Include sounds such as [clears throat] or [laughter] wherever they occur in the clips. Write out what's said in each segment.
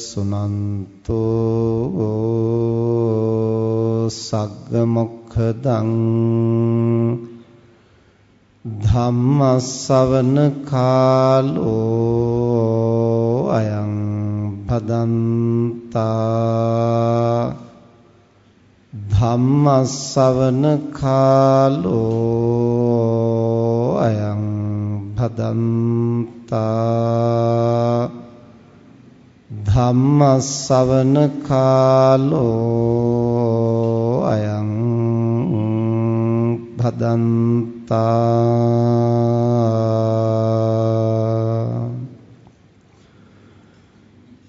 සුනන්තෝ සග්ග මොක්ඛදං ධම්මස්සවන කාලෝ අයං භදන්තා ධම්මස්සවන කාලෝ අයං භදන්තා ධම්මස්සවන කාලෝ අයං භදන්තා।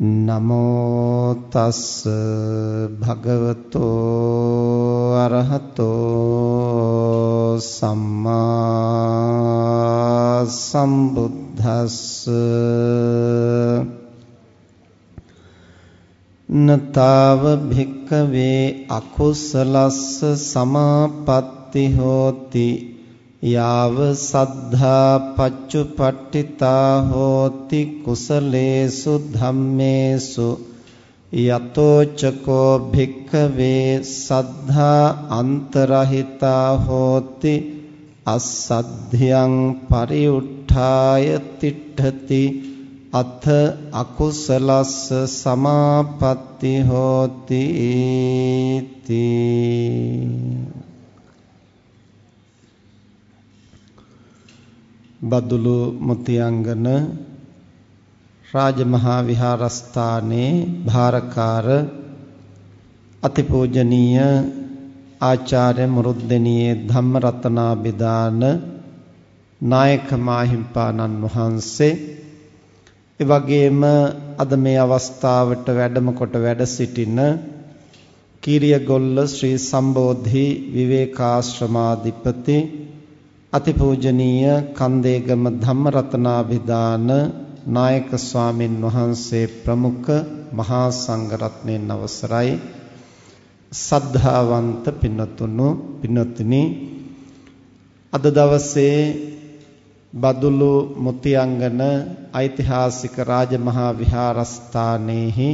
නමෝ තස් භගවතෝ අරහතෝ සම්මා සම්බුද්දස්ස නතාව භික්කවේ අකුසලස්ස සමාපatti හෝති යාව සද්ධා පච්චුපට්ඨිතා හෝති කුසලේසු ධම්මේසු යතෝ චකෝ භික්ඛවේ සද්ධා අන්තරහිතා හෝති අස්සද්ධියං පරිඋත්ථාය තිට්ඨති අත අකුසලස්ස සමාපatti හෝති බදුලු මුතියංගන රාජමහා විහාරස්ථානයේ භාරකාර අතිපූජනීය ආචාර්ය මුරුද්දෙනියේ ධම්මරතනාබිදාන නායක මාහිම්පාණන් වහන්සේ. ඒ වගේම අද මේ අවස්ථාවට වැඩම කොට වැඩ සිටින කීරියගොල්ල ශ්‍රී සම්බෝධි විවේකාශ්‍රමාධිපති අතිපූජනීය කන්දේගම ධම්මරතනාභිදාන නායක ස්වාමින් වහන්සේ ප්‍රමුඛ මහා සංඝරත්නයන් අවසරයි. සද්ධාවන්ත පින්නතුණු පින්නතුනි අද දවසේ බදුලු මුතියංගන ඓතිහාසික රාජමහා විහාරස්ථානයේහි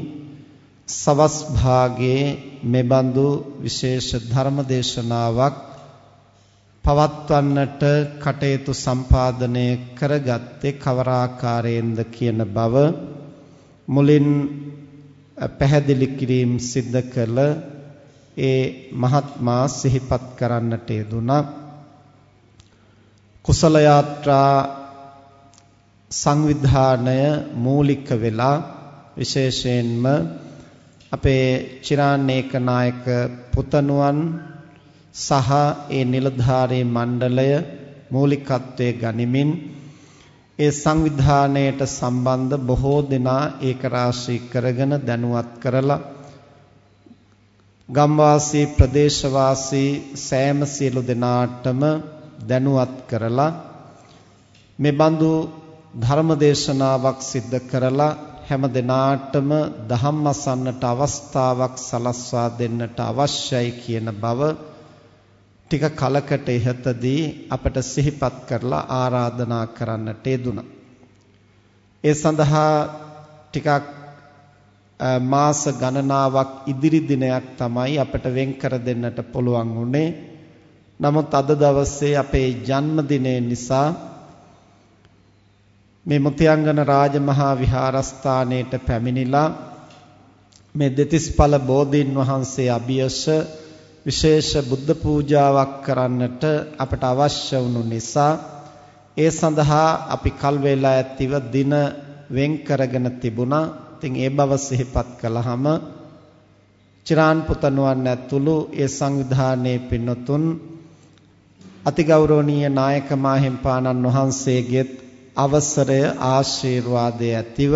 සවස් භාගයේ මෙබඳු විශේෂ ධර්ම දේශනාවක් පවත්වන්නට කටයුතු සම්පාදනය කරගත්තේ කවර ආකාරයෙන්ද කියන බව මුලින් පැහැදිලි කිරීම සිද්ධ කළ ඒ මහත්මා සිහිපත් කරන්නට යෙදුණා. කුසල යාත්‍රා සංවිධානය මූලික වෙලා විශේෂයෙන්ම අපේ චිරාන්නේක නායක පුතණුවන් සහ ඒ නිලධාරී මණ්ඩලය මූලිකත්වයේ ගනිමින් ඒ සංවිධානයට සම්බන්ධ බොහෝ දෙනා ඒක රාශී කරගෙන දැනුවත් කරලා ගම්වාසී ප්‍රදේශවාසී සෑම සියලු දෙනාටම දැනුවත් කරලා මේ බඳු ධර්ම දේශනාවක් සිද්ධ කරලා හැම දිනාටම ධම්ම අසන්නට අවස්ථාවක් සලස්වා දෙන්නට අවශ්‍යයි කියන බව ටික කලකට ඉහතදී අපට සිහිපත් කරලා ආරාධනා කරන්නට යෙදුණා. ඒ සඳහා ටිකක් මාස ගණනාවක් ඉදිරි දිනයක් තමයි අපට වෙන් කර දෙන්නට පුළුවන් උනේ. නමුත් අද දවසේ අපේ ජන්මදිනය නිසා මේ මුතියංගන රාජමහා විහාරස්ථානයට පැමිණිලා මේ දෙතිස්ඵල බෝධීන් වහන්සේ අභියස විශේෂ බුද්ධ පූජාවක් කරන්නට අපට අවශ්‍ය වුණු නිසා ඒ සඳහා අපි කල් වේලා ඇතිව දින වෙන් කරගෙන තිබුණා. ඉතින් ඒ බව සිහිපත් කළාම චිරාන් පුතණුවන් ඇතුළු ඒ සංවිධානයේ පින්නතුන් අතිගෞරවනීය නායක මාහිම්පාණන් වහන්සේගේත් අවසරය ආශිර්වාදය ඇතිව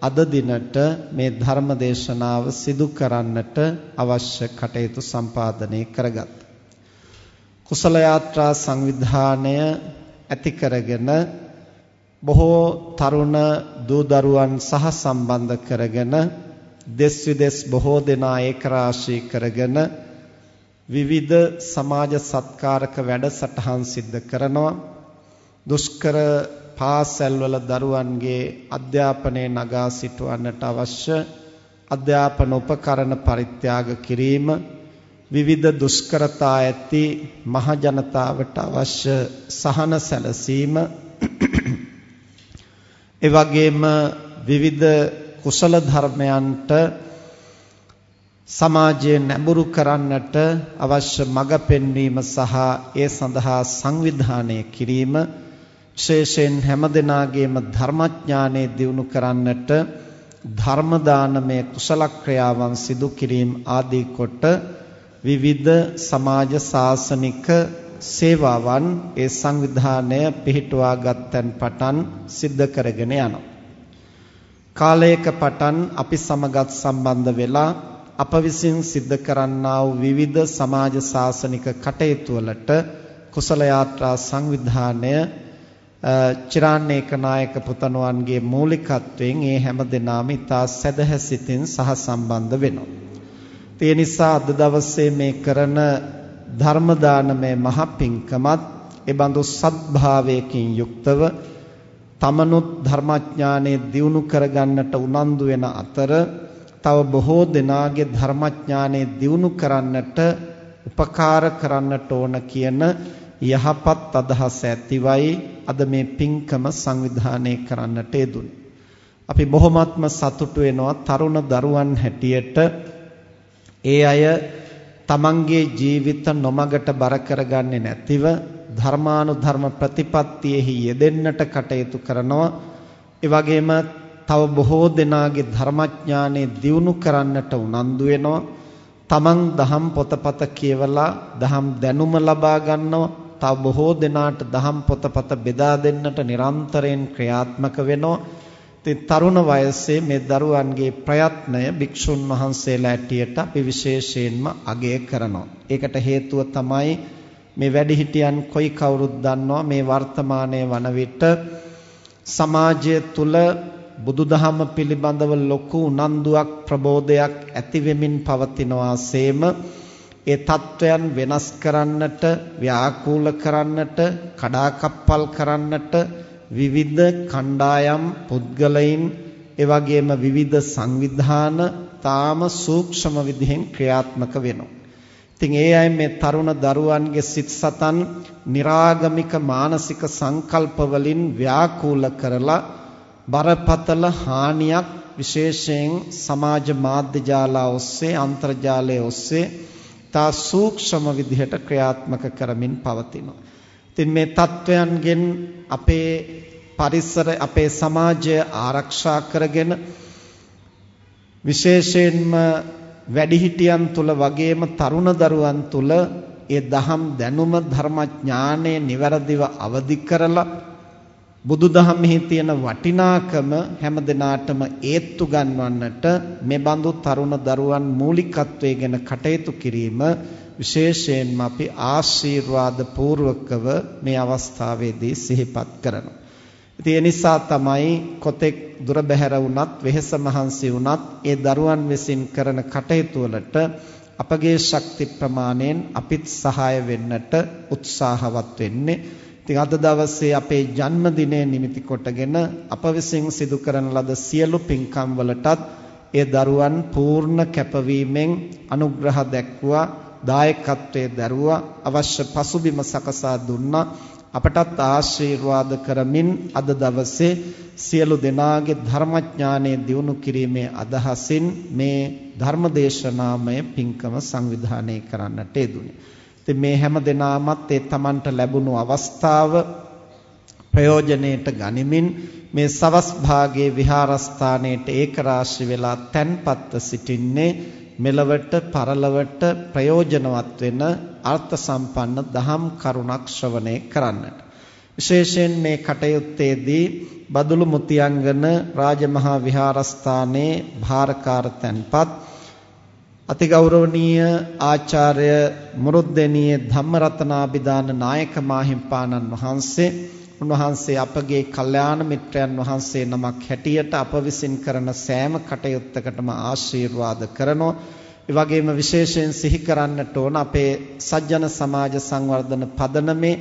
අද දිනට මේ ධර්ම දේශනාව සිදු කරන්නට අවශ්‍ය කටයුතු සම්පාදනය කරගත්. කුසල යාත්‍රා සංවිධානය ඇති කරගෙන බොහෝ තරුණ දූ දරුවන් සහ සම්බන්ධ කරගෙන දෙස් විදෙස් බොහෝ දෙනා ඒකරාශී කරගෙන විවිධ සමාජ සත්කාරක වැඩසටහන් සිද්ධ කරනවා දුෂ්කර පාසල්වල දරුවන්ගේ අධ්‍යාපනය නගා සිටවන්නට අවශ්‍ය අධ්‍යාපන උපකරණ පරිත්‍යාග කිරීම විවිධ දුෂ්කරතා ඇති මහ ජනතාවට අවශ්‍ය සහන සැලසීම. [clears throat] ඒ වගේම විවිධ කුසල ධර්මයන්ට සමාජයේ නැඹුරු කරන්නට අවශ්‍ය මඟ පෙන්වීම සහ ඒ සඳහා සංවිධානය කිරීම විශේෂයෙන් හැමදෙනාගේම ධර්මඥානෙ දියුණු කරන්නට ධර්ම දානමය කුසල ක්‍රියාවන් සිදු කිරීම ආදී කොට විවිධ සමාජ සාසනික සේවාවන් ඒ සංවිධානය පිහිටුවා ගත්තන් පටන් සිද්ධ කරගෙන යනවා. කාලයක පටන් අපි සමගත් සම්බන්ධ වෙලා අප විසින් සිද්ධ කරන්නා වූ විවිධ සමාජ සාසනික කටයුතු වලට කුසල යාත්‍රා සංවිධානය චිරාන්නේක නායක පුතණුවන්ගේ මූලිකත්වයෙන් ඒ හැම දිනම ඉතා සැදැහැසිතින් සහ සම්බන්ධ වෙනවා. ඒ නිසා අද දවසේ මේ කරන ධර්ම දානමය මහ පිංකමත් ඒ බඳු සත්භාවයකින් යුක්තව තමනුත් ධර්මඥානෙ දියුණු කරගන්නට උනන්දු වෙන අතර තව බොහෝ දෙනාගේ ධර්මඥානෙ දියුණු කරන්නට උපකාර කරන්නට ඕන කියන යහපත් අදහස ඇතිවයි අද මේ පින්කම සංවිධානය කරන්නට යෙදුනේ. අපි බොහොමත්ම සතුටු වෙනවා තරුණ දරුවන් හැටියට ඒ අය තමන්ගේ ජීවිත නොමගට බර කරගන්නේ නැතිව ධර්මානුධර්ම ප්‍රතිපත්තියෙහි යෙදෙන්නට කටයුතු කරනවා. ඒ වගේම තව බොහෝ දෙනාගේ ධර්මඥානෙ දියුණු කරන්නට උනන්දු වෙනවා. තමන් දහම් පොතපත කියවලා දහම් දැනුම ලබා ගන්නවා. තව බොහෝ දෙනාට දහම් පොතපත බෙදා දෙන්නට නිරන්තරයෙන් ක්‍රියාත්මක වෙනවා. ඉතින් තරුණ වයසේ මේ දරුවන්ගේ ප්‍රයත්නය භික්ෂුන් වහන්සේලා ඇටියට අපි විශේෂයෙන්ම අගය කරනවා. ඒකට හේතුව තමයි මේ වැඩිහිටියන් කොයි කවුරුත් දන්නවා මේ වර්තමානයේ වන විට සමාජය තුල බුදුදහම පිළිබඳව ලොකු උනන්දුවක් ප්‍රබෝධයක් ඇති වෙමින් පවතිනවාseම ඒ தত্ত্বයන් වෙනස් කරන්නට ව්‍යාකූල කරන්නට කඩාකප්පල් කරන්නට විවිධ කණ්ඩායම් පුද්ගලයින් එවැගේම විවිධ සංවිධාන තාම සූක්ෂම විදිහෙන් ක්‍රියාත්මක වෙනවා. ඉතින් ඒ අය මේ තරුණ දරුවන්ගේ සිත් සතන් निराගමික මානසික සංකල්ප වලින් ව්‍යාකූල කරලා බරපතල හානියක් විශේෂයෙන් සමාජ මාධ්‍ය ජාලා ඔස්සේ අන්තර්ජාලය ඔස්සේ තා සූක්ෂම විදිහට ක්‍රියාත්මක කරමින් පවතිනවා. ඉතින් මේ தත්වයන්ගෙන් අපේ පරිසර අපේ සමාජය ආරක්ෂා කරගෙන විශේෂයෙන්ම වැඩිහිටියන් තුල වගේම තරුණ දරුවන් තුල ඒ දහම් දැනුම ධර්මඥානය નિවරදිව අවදි කරලා බුදුදහමෙහි තියෙන වටිනාකම හැම දිනාටම ඒත්තු ගන්වන්නට මේ බඳු තරුණ දරුවන් මූලිකත්වයේගෙන කටයුතු කිරීම විශේෂයෙන්ම අපි ආශිර්වාද පූර්වකව මේ අවස්ථාවේදී සිහිපත් කරනවා. ඉතින් ඒ නිසා තමයි කොතෙක් දුර බැහැර වුණත් වෙහෙස මහන්සි වුණත් ඒ දරුවන් විසින් කරන කටයුතු වලට අපගේ ශක්ති ප්‍රමාණයෙන් අපිත් සහාය වෙන්නට උත්සාහවත් වෙන්නේ. ඉතින් අද දවසේ අපේ ජන්මදිනය නිමිති කොටගෙන අප විසින් සිදු කරන ලද සියලු පින්කම් වලටත් ඒ දරුවන් පූර්ණ කැපවීමෙන් අනුග්‍රහ දැක්වුවා දායකත්වයේ දරුවා අවශ්‍ය පසුබිම සකසා දුන්නා අපටත් ආශිර්වාද කරමින් අද දවසේ සියලු දෙනාගේ ධර්මඥානය දියුණු කිරීමේ අදහසින් මේ ධර්මදේශනාමය පින්කම සංවිධානය කරන්නට යෙදුනේ. ඉතින් මේ හැම දිනාමත් ඒ Tamanට ලැබුණු අවස්ථාව ප්‍රයෝජනෙට ගනිමින් මේ සවස් භාගයේ විහාරස්ථානයේට ඒකරාශි වෙලා තැන්පත්ව සිටින්නේ මෙලවට පරලවට ප්‍රයෝජනවත් වෙන අර්ථ සම්පන්න දහම් කරුණක් ශ්‍රවණය කරන්නට. විශේෂයෙන් මේ කටයුත්තේදී බදුළු මුතියංගන රාජමහා විහාරස්ථානයේ භාරකාර තැන්පත් අතිගෞරවනීය ආචාර්ය මුරුද්දෙනියේ ධම්මරතනාභිදාන නායක මාහිම්පාණන් වහන්සේ උන්වහන්සේ අපගේ කල්යාණ මිත්‍රයන් වහන්සේ නමක් හැටියට අප විසින් කරන සෑම කටයුත්තකටම ආශිර්වාද කරනෝ. ඒ වගේම විශේෂයෙන් සිහි කරන්නට ඕන අපේ සජ්ජන සමාජ සංවර්ධන පදනමේ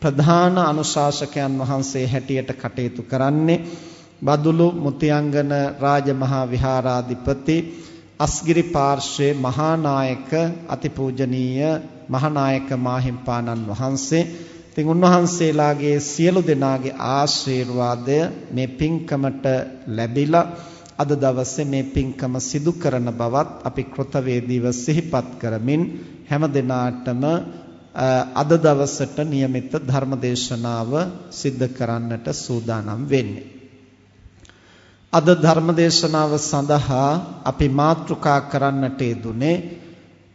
ප්‍රධාන අනුශාසකයන් වහන්සේ හැටියට කටයුතු කරන්නේ බදුළු මුතියංගන රාජමහා විහාරාධිපති අස්ගිරි පාර්ශ්වයේ මහා නායක අතිපූජනීය මහානායක මාහිම්පාණන් වහන්සේ ඉතින් උන්වහන්සේලාගේ සියලු දෙනාගේ ආශිර්වාදය මේ පින්කමට ලැබිලා අද දවසේ මේ පින්කම සිදු කරන බවත් අපි කෘතවේදීව සිහිපත් කරමින් හැම දිනාටම අද දවසට નિયમિત ධර්මදේශනාව සිද්ධ කරන්නට සූදානම් වෙන්නේ. අද ධර්මදේශනාව සඳහා අපි මාතෘකා කරන්නට යෙදුනේ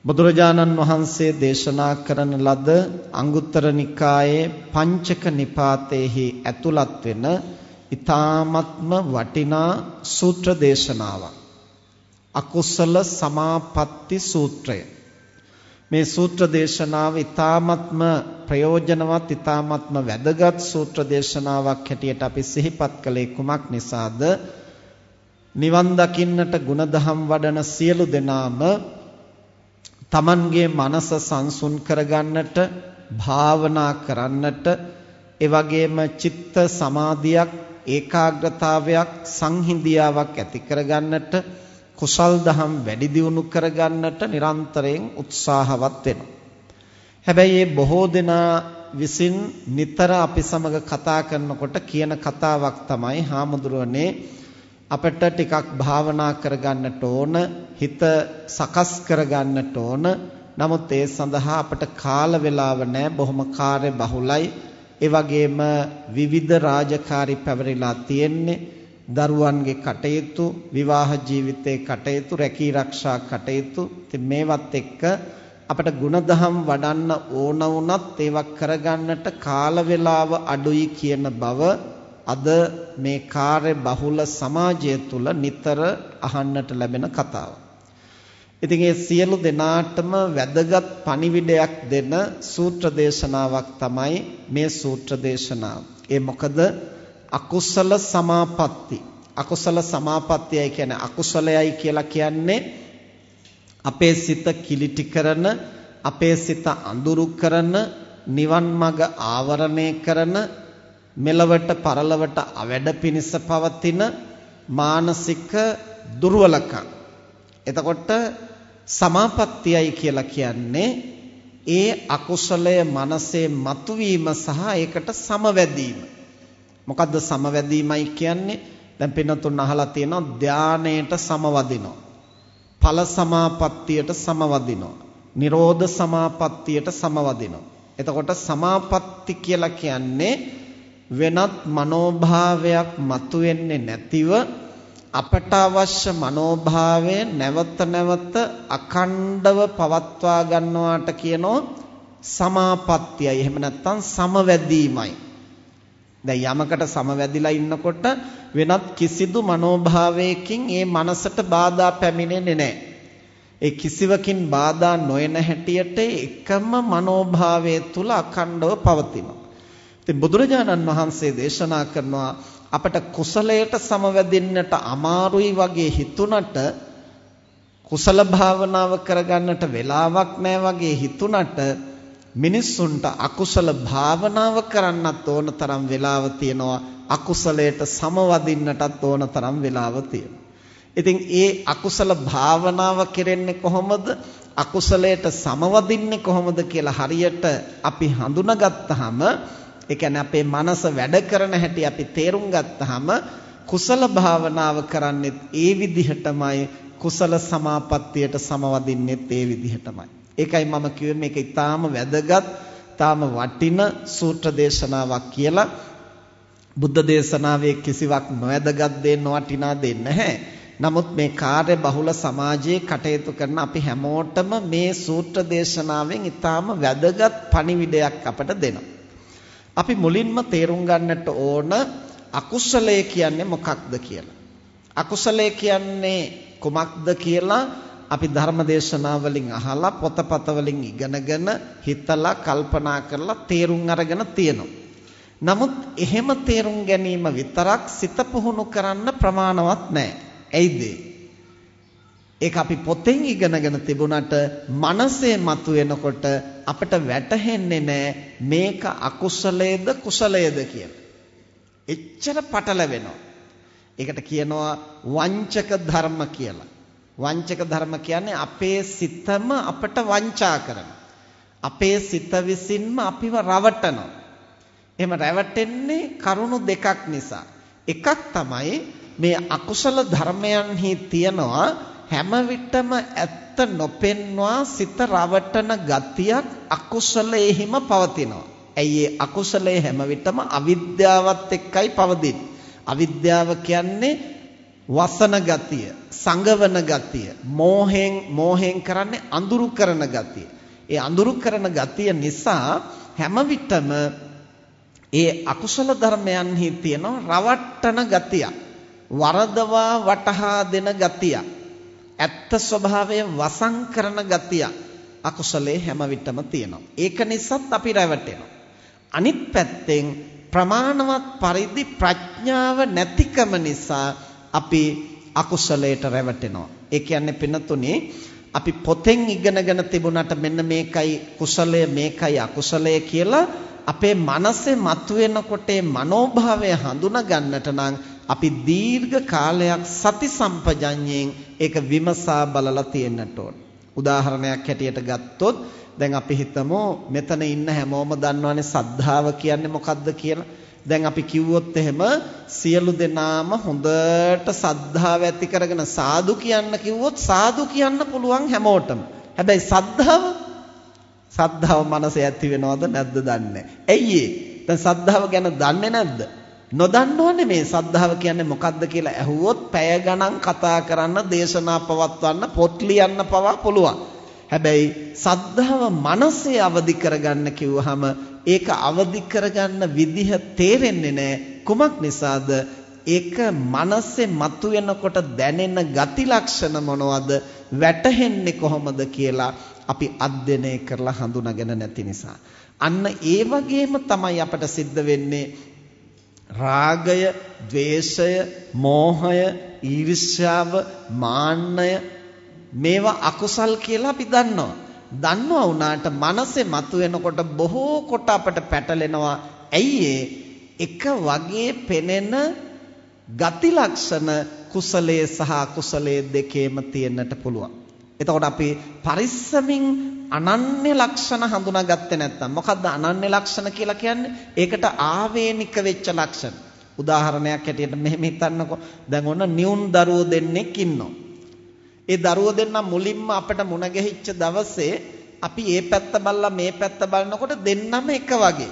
බුදුරජාණන් වහන්සේ දේශනා කරන ලද අංගුත්තර නිකායේ පංචක නිපාතේහි ඇතුළත් වෙන ඊ타මත්ම වටිනා සූත්‍ර දේශනාවක්. අකුසල සමාපatti සූත්‍රය. මේ සූත්‍ර දේශනාව ඊ타මත්ම ප්‍රයෝජනවත් ඊ타මත්ම වැදගත් සූත්‍ර දේශනාවක් හැටියට අපි සිහිපත් කළේ කුමක් නිසාද? නිවන් දකින්නට ಗುಣධම් වඩන සියලු දෙනාම තමන්ගේ මනස සංසුන් කරගන්නට භාවනා කරන්නට ඒ වගේම චිත්ත සමාධියක් ඒකාග්‍රතාවයක් සංහිඳියාවක් ඇති කරගන්නට කුසල් දහම් වැඩි දියුණු කරගන්නට නිරන්තරයෙන් උත්සාහවත් වෙනවා. හැබැයි මේ බොහෝ දෙනා විසින් නිතර අපි සමග කතා කරනකොට කියන කතාවක් තමයි හාමුදුරුවනේ අපිට ටිකක් භාවනා කරගන්නට ඕන හිත සකස් කරගන්නට ඕන. නමුත් ඒ සඳහා අපට කාල වේලාව නැහැ බොහොම කාර්ය බහුලයි. ඒ වගේම විවිධ රාජකාරී පැවරිලා තියෙන්නේ දරුවන්ගේ කටයුතු විවාහ ජීවිතයේ කටයුතු රැකී ආරක්ෂා කටයුතු. ඉතින් මේවත් එක්ක අපට ಗುಣධම් වඩන්න ඕන වුණත් ඒවා කරගන්නට කාල වේලාව අඩුයි කියන බව අද මේ කාර්ය බහුල සමාජය තුල නිතර අහන්නට ලැබෙන කතාවක්. ඉතින් ඒ සියලු දෙනාටම වැදගත් පණිවිඩයක් දෙන සූත්‍ර දේශනාවක් තමයි මේ සූත්‍ර දේශනාව. ඒ මොකද අකුසල සමාපatti. අකුසල සමාපත්තියයි කියන්නේ අකුසලයයි කියලා කියන්නේ අපේ සිත කිලිටි කරන, අපේ සිත අඳුරු කරන, නිවන් මඟ ආවරණය කරන මෙලවට පරලවට අවැඩ පිනිස පවතින මානසික දුර්වලකම්. එතකොට සමාපත්තියයි කියලා කියන්නේ ඒ අකුසලය මනසේ මතුවීම සහ ඒකට සමවැදීම. මොකද්ද සමවැදීමයි කියන්නේ? දැන් පින්නතුන් අහලා තියෙනවා ධානයේට සමවදිනවා. ඵල සමාපත්තියට සමවදිනවා. නිරෝධ සමාපත්තියට සමවදිනවා. එතකොට සමාපatti කියලා කියන්නේ වෙනත් මනෝභාවයක් මතුවෙන්නේ නැතිව අපට අවශ්‍ය මනෝභාවය නැවත නැවත අඛණ්ඩව පවත්වා ගන්නවාට කියනෝ සමාපත්තියයි. එහෙම නැත්නම් සමවැදීමයි. දැන් යමකට සමවැදිලා ඉන්නකොට වෙනත් කිසිදු මනෝභාවයකින් ඒ මනසට බාධා පැමිණෙන්නේ නැහැ. ඒ කිසිවකින් බාධා නොයන හැටියට එකම මනෝභාවය තුල අඛණ්ඩව පවතිනවා. ඉතින් බුදුරජාණන් වහන්සේ දේශනා කරනවා අපට කුසලයට සමවැදෙන්නට අමාරුයි වගේ හිතුණට කුසල භාවනාව කරගන්නට වෙලාවක් නැහැ වගේ හිතුණට මිනිස්සුන්ට අකුසල භාවනාව කරන්නත් ඕන තරම් වෙලාව තියෙනවා අකුසලයට සමවදින්නටත් ඕන තරම් වෙලාව තියෙනවා. ඉතින් ඒ අකුසල භාවනාව කෙරෙන්නේ කොහොමද? අකුසලයට සමවදින්නේ කොහොමද කියලා හරියට අපි හඳුනාගත්තාම ඒ කියන්නේ අපේ මනස වැඩ කරන හැටි අපි තේරුම් ගත්තාම කුසල භාවනාව කරන්නේත් ඒ විදිහටමයි කුසල සමාපත්තියට සමවදින්නෙත් ඒ විදිහටමයි. ඒකයි මම කිව්වේ මේක ඊටාම වැදගත්, ඊටාම වටින සූත්‍ර දේශනාවක් කියලා. බුද්ධ දේශනාවේ කිසිවක් නොවැදගත් දෙයක් නොවටිනා දෙයක් නැහැ. නමුත් මේ කාර්ය බහුල සමාජයේ කටයුතු කරන අපි හැමෝටම මේ සූත්‍ර දේශනාවෙන් ඊටාම වැදගත් පණිවිඩයක් අපට දෙනවා. අපි මුලින්ම තේරුම් ගන්නට ඕන අකුසලය කියන්නේ මොකක්ද කියලා. අකුසලය කියන්නේ කුමක්ද කියලා අපි ධර්ම දේශනා වලින් අහලා පොතපත වලින් ඉගෙනගෙන හිතලා කල්පනා කරලා තේරුම් අරගෙන තියෙනවා. නමුත් එහෙම තේරුම් ගැනීම විතරක් සිත පුහුණු කරන්න ප්‍රමාණවත් නැහැ. ඇයිද? ඒක අපි පොතෙන් ඉගෙනගෙන තිබුණාට මනසේ මතුවෙනකොට අපිට වැටහෙන්නේ නැහැ මේක අකුසලයේද කුසලයේද කියලා. එච්චර පටලවෙනවා. ඒකට කියනවා වංචක ධර්ම කියලා. වංචක ධර්ම කියන්නේ අපේ සිතම අපට වංචා කරන. අපේ සිත විසින්ම අපිව රවටනවා. එහෙම රැවටෙන්නේ කරුණු දෙකක් නිසා. එකක් තමයි මේ අකුසල ධර්මයන්හි තියනවා හැම විටම ඇත්ත නොපෙන්වා සිත රවටන ගතියක් අකුසලයේහිම පවතිනවා. ඇයි ඒ අකුසලයේ හැම විටම අවිද්‍යාවත් එක්කයි පවතින්නේ. අවිද්‍යාව කියන්නේ වසන ගතිය, සංගවන ගතිය, මෝහෙන් මෝහෙන් කරන්නේ අඳුරු කරන ගතිය. ඒ අඳුරු කරන ගතිය නිසා හැම විටම ඒ අකුසල ධර්මයන්හි තියෙන රවට්ටන ගතිය, වරදවා වටහා දෙන ගතිය, ඇත්ත ස්වභාවය වසං කරන ගතිය අකුසලේ හැම විටම තියෙනවා. ඒක නිසාත් අපි රැවටෙනවා. අනිත් පැත්තෙන් ප්‍රමාණවත් පරිදි ප්‍රඥාව නැතිකම නිසා අපි අකුසලයට රැවටෙනවා. ඒ කියන්නේ පිනතුනේ අපි පොතෙන් ඉගෙනගෙන තිබුණාට මෙන්න මේකයි කුසලය මේකයි අකුසලය කියලා අපේ මනසේ මතුවෙනකොට මනෝභාවය හඳුනා ගන්නට නම් අපි දීර්ඝ කාලයක් සති සම්පජඤ්ඤයෙන් ඒක විමසා බලලා තියෙන්නට ඕන. උදාහරණයක් හැටියට ගත්තොත් දැන් අපි හිතමු මෙතන ඉන්න හැමෝම දන්නවනේ සද්ධාව කියන්නේ මොකක්ද කියලා. දැන් අපි කිව්වොත් එහෙම සියලු දෙනාම හොඳට සද්ධාව ඇති කරගෙන සාදු කියන්න කිව්වොත් සාදු කියන්න පුළුවන් හැමෝටම. හැබැයි සද්ධාව සද්ධාව මනසේ ඇති වෙනවද නැද්ද දන්නේ ඇයි දැන් සද්ධාව ගැන දන්නේ නැද්ද? නොදන්නවනේ මේ සද්ධාව කියන්නේ මොකක්ද කියලා ඇහුවොත් පැය ගණන් කතා කරන්න දේශනා පවත්වන්න පොත් ලියන්න පවා පුළුවන්. හැබැයි සද්ධාව මනසේ අවදි කරගන්න කිව්වහම ඒක අවදි කරගන්න විදිහ තේරෙන්නේ නැහැ. කුමක් නිසාද? ඒක මනසේ මතුවෙනකොට දැනෙන ගති ලක්ෂණ මොනවද? වැටහෙන්නේ කොහොමද කියලා අපි අධ්‍යයනය කරලා හඳුනාගෙන නැති නිසා. අන්න ඒ වගේම තමයි අපට සිද්ධ වෙන්නේ රාගය, ద్వේෂය, මෝහය, ඊර්ෂ්‍යාව, මාන්නය මේවා අකුසල් කියලා අපි දන්නවා. දන්නවා වුණාට මනසේ මතුවෙනකොට බොහෝ කොට අපට පැටලෙනවා. ඇයි එක වගේ පෙනෙන ගති ලක්ෂණ කුසලයේ සහ අකුසලයේ දෙකේම තියෙන්නට පුළුවන්. එතකොට අපි පරිස්සමින් අනන්‍ය ලක්ෂණ හඳුනාගත්තේ නැත්නම් මොකද්ද අනන්‍ය ලක්ෂණ කියලා කියන්නේ? ඒකට ආවේනික වෙච්ච ලක්ෂණ. උදාහරණයක් හැටියට මෙහෙම හිතන්නකෝ. දැන් ඔන්න නියුන් දරුවෝ දෙන්නෙක් ඉන්නවා. ඒ දරුවෝ දෙන්න මුලින්ම අපිට මුණ ගැහිච්ච දවසේ අපි මේ පැත්ත බලලා මේ පැත්ත බලනකොට දෙන්නම එක වගේ.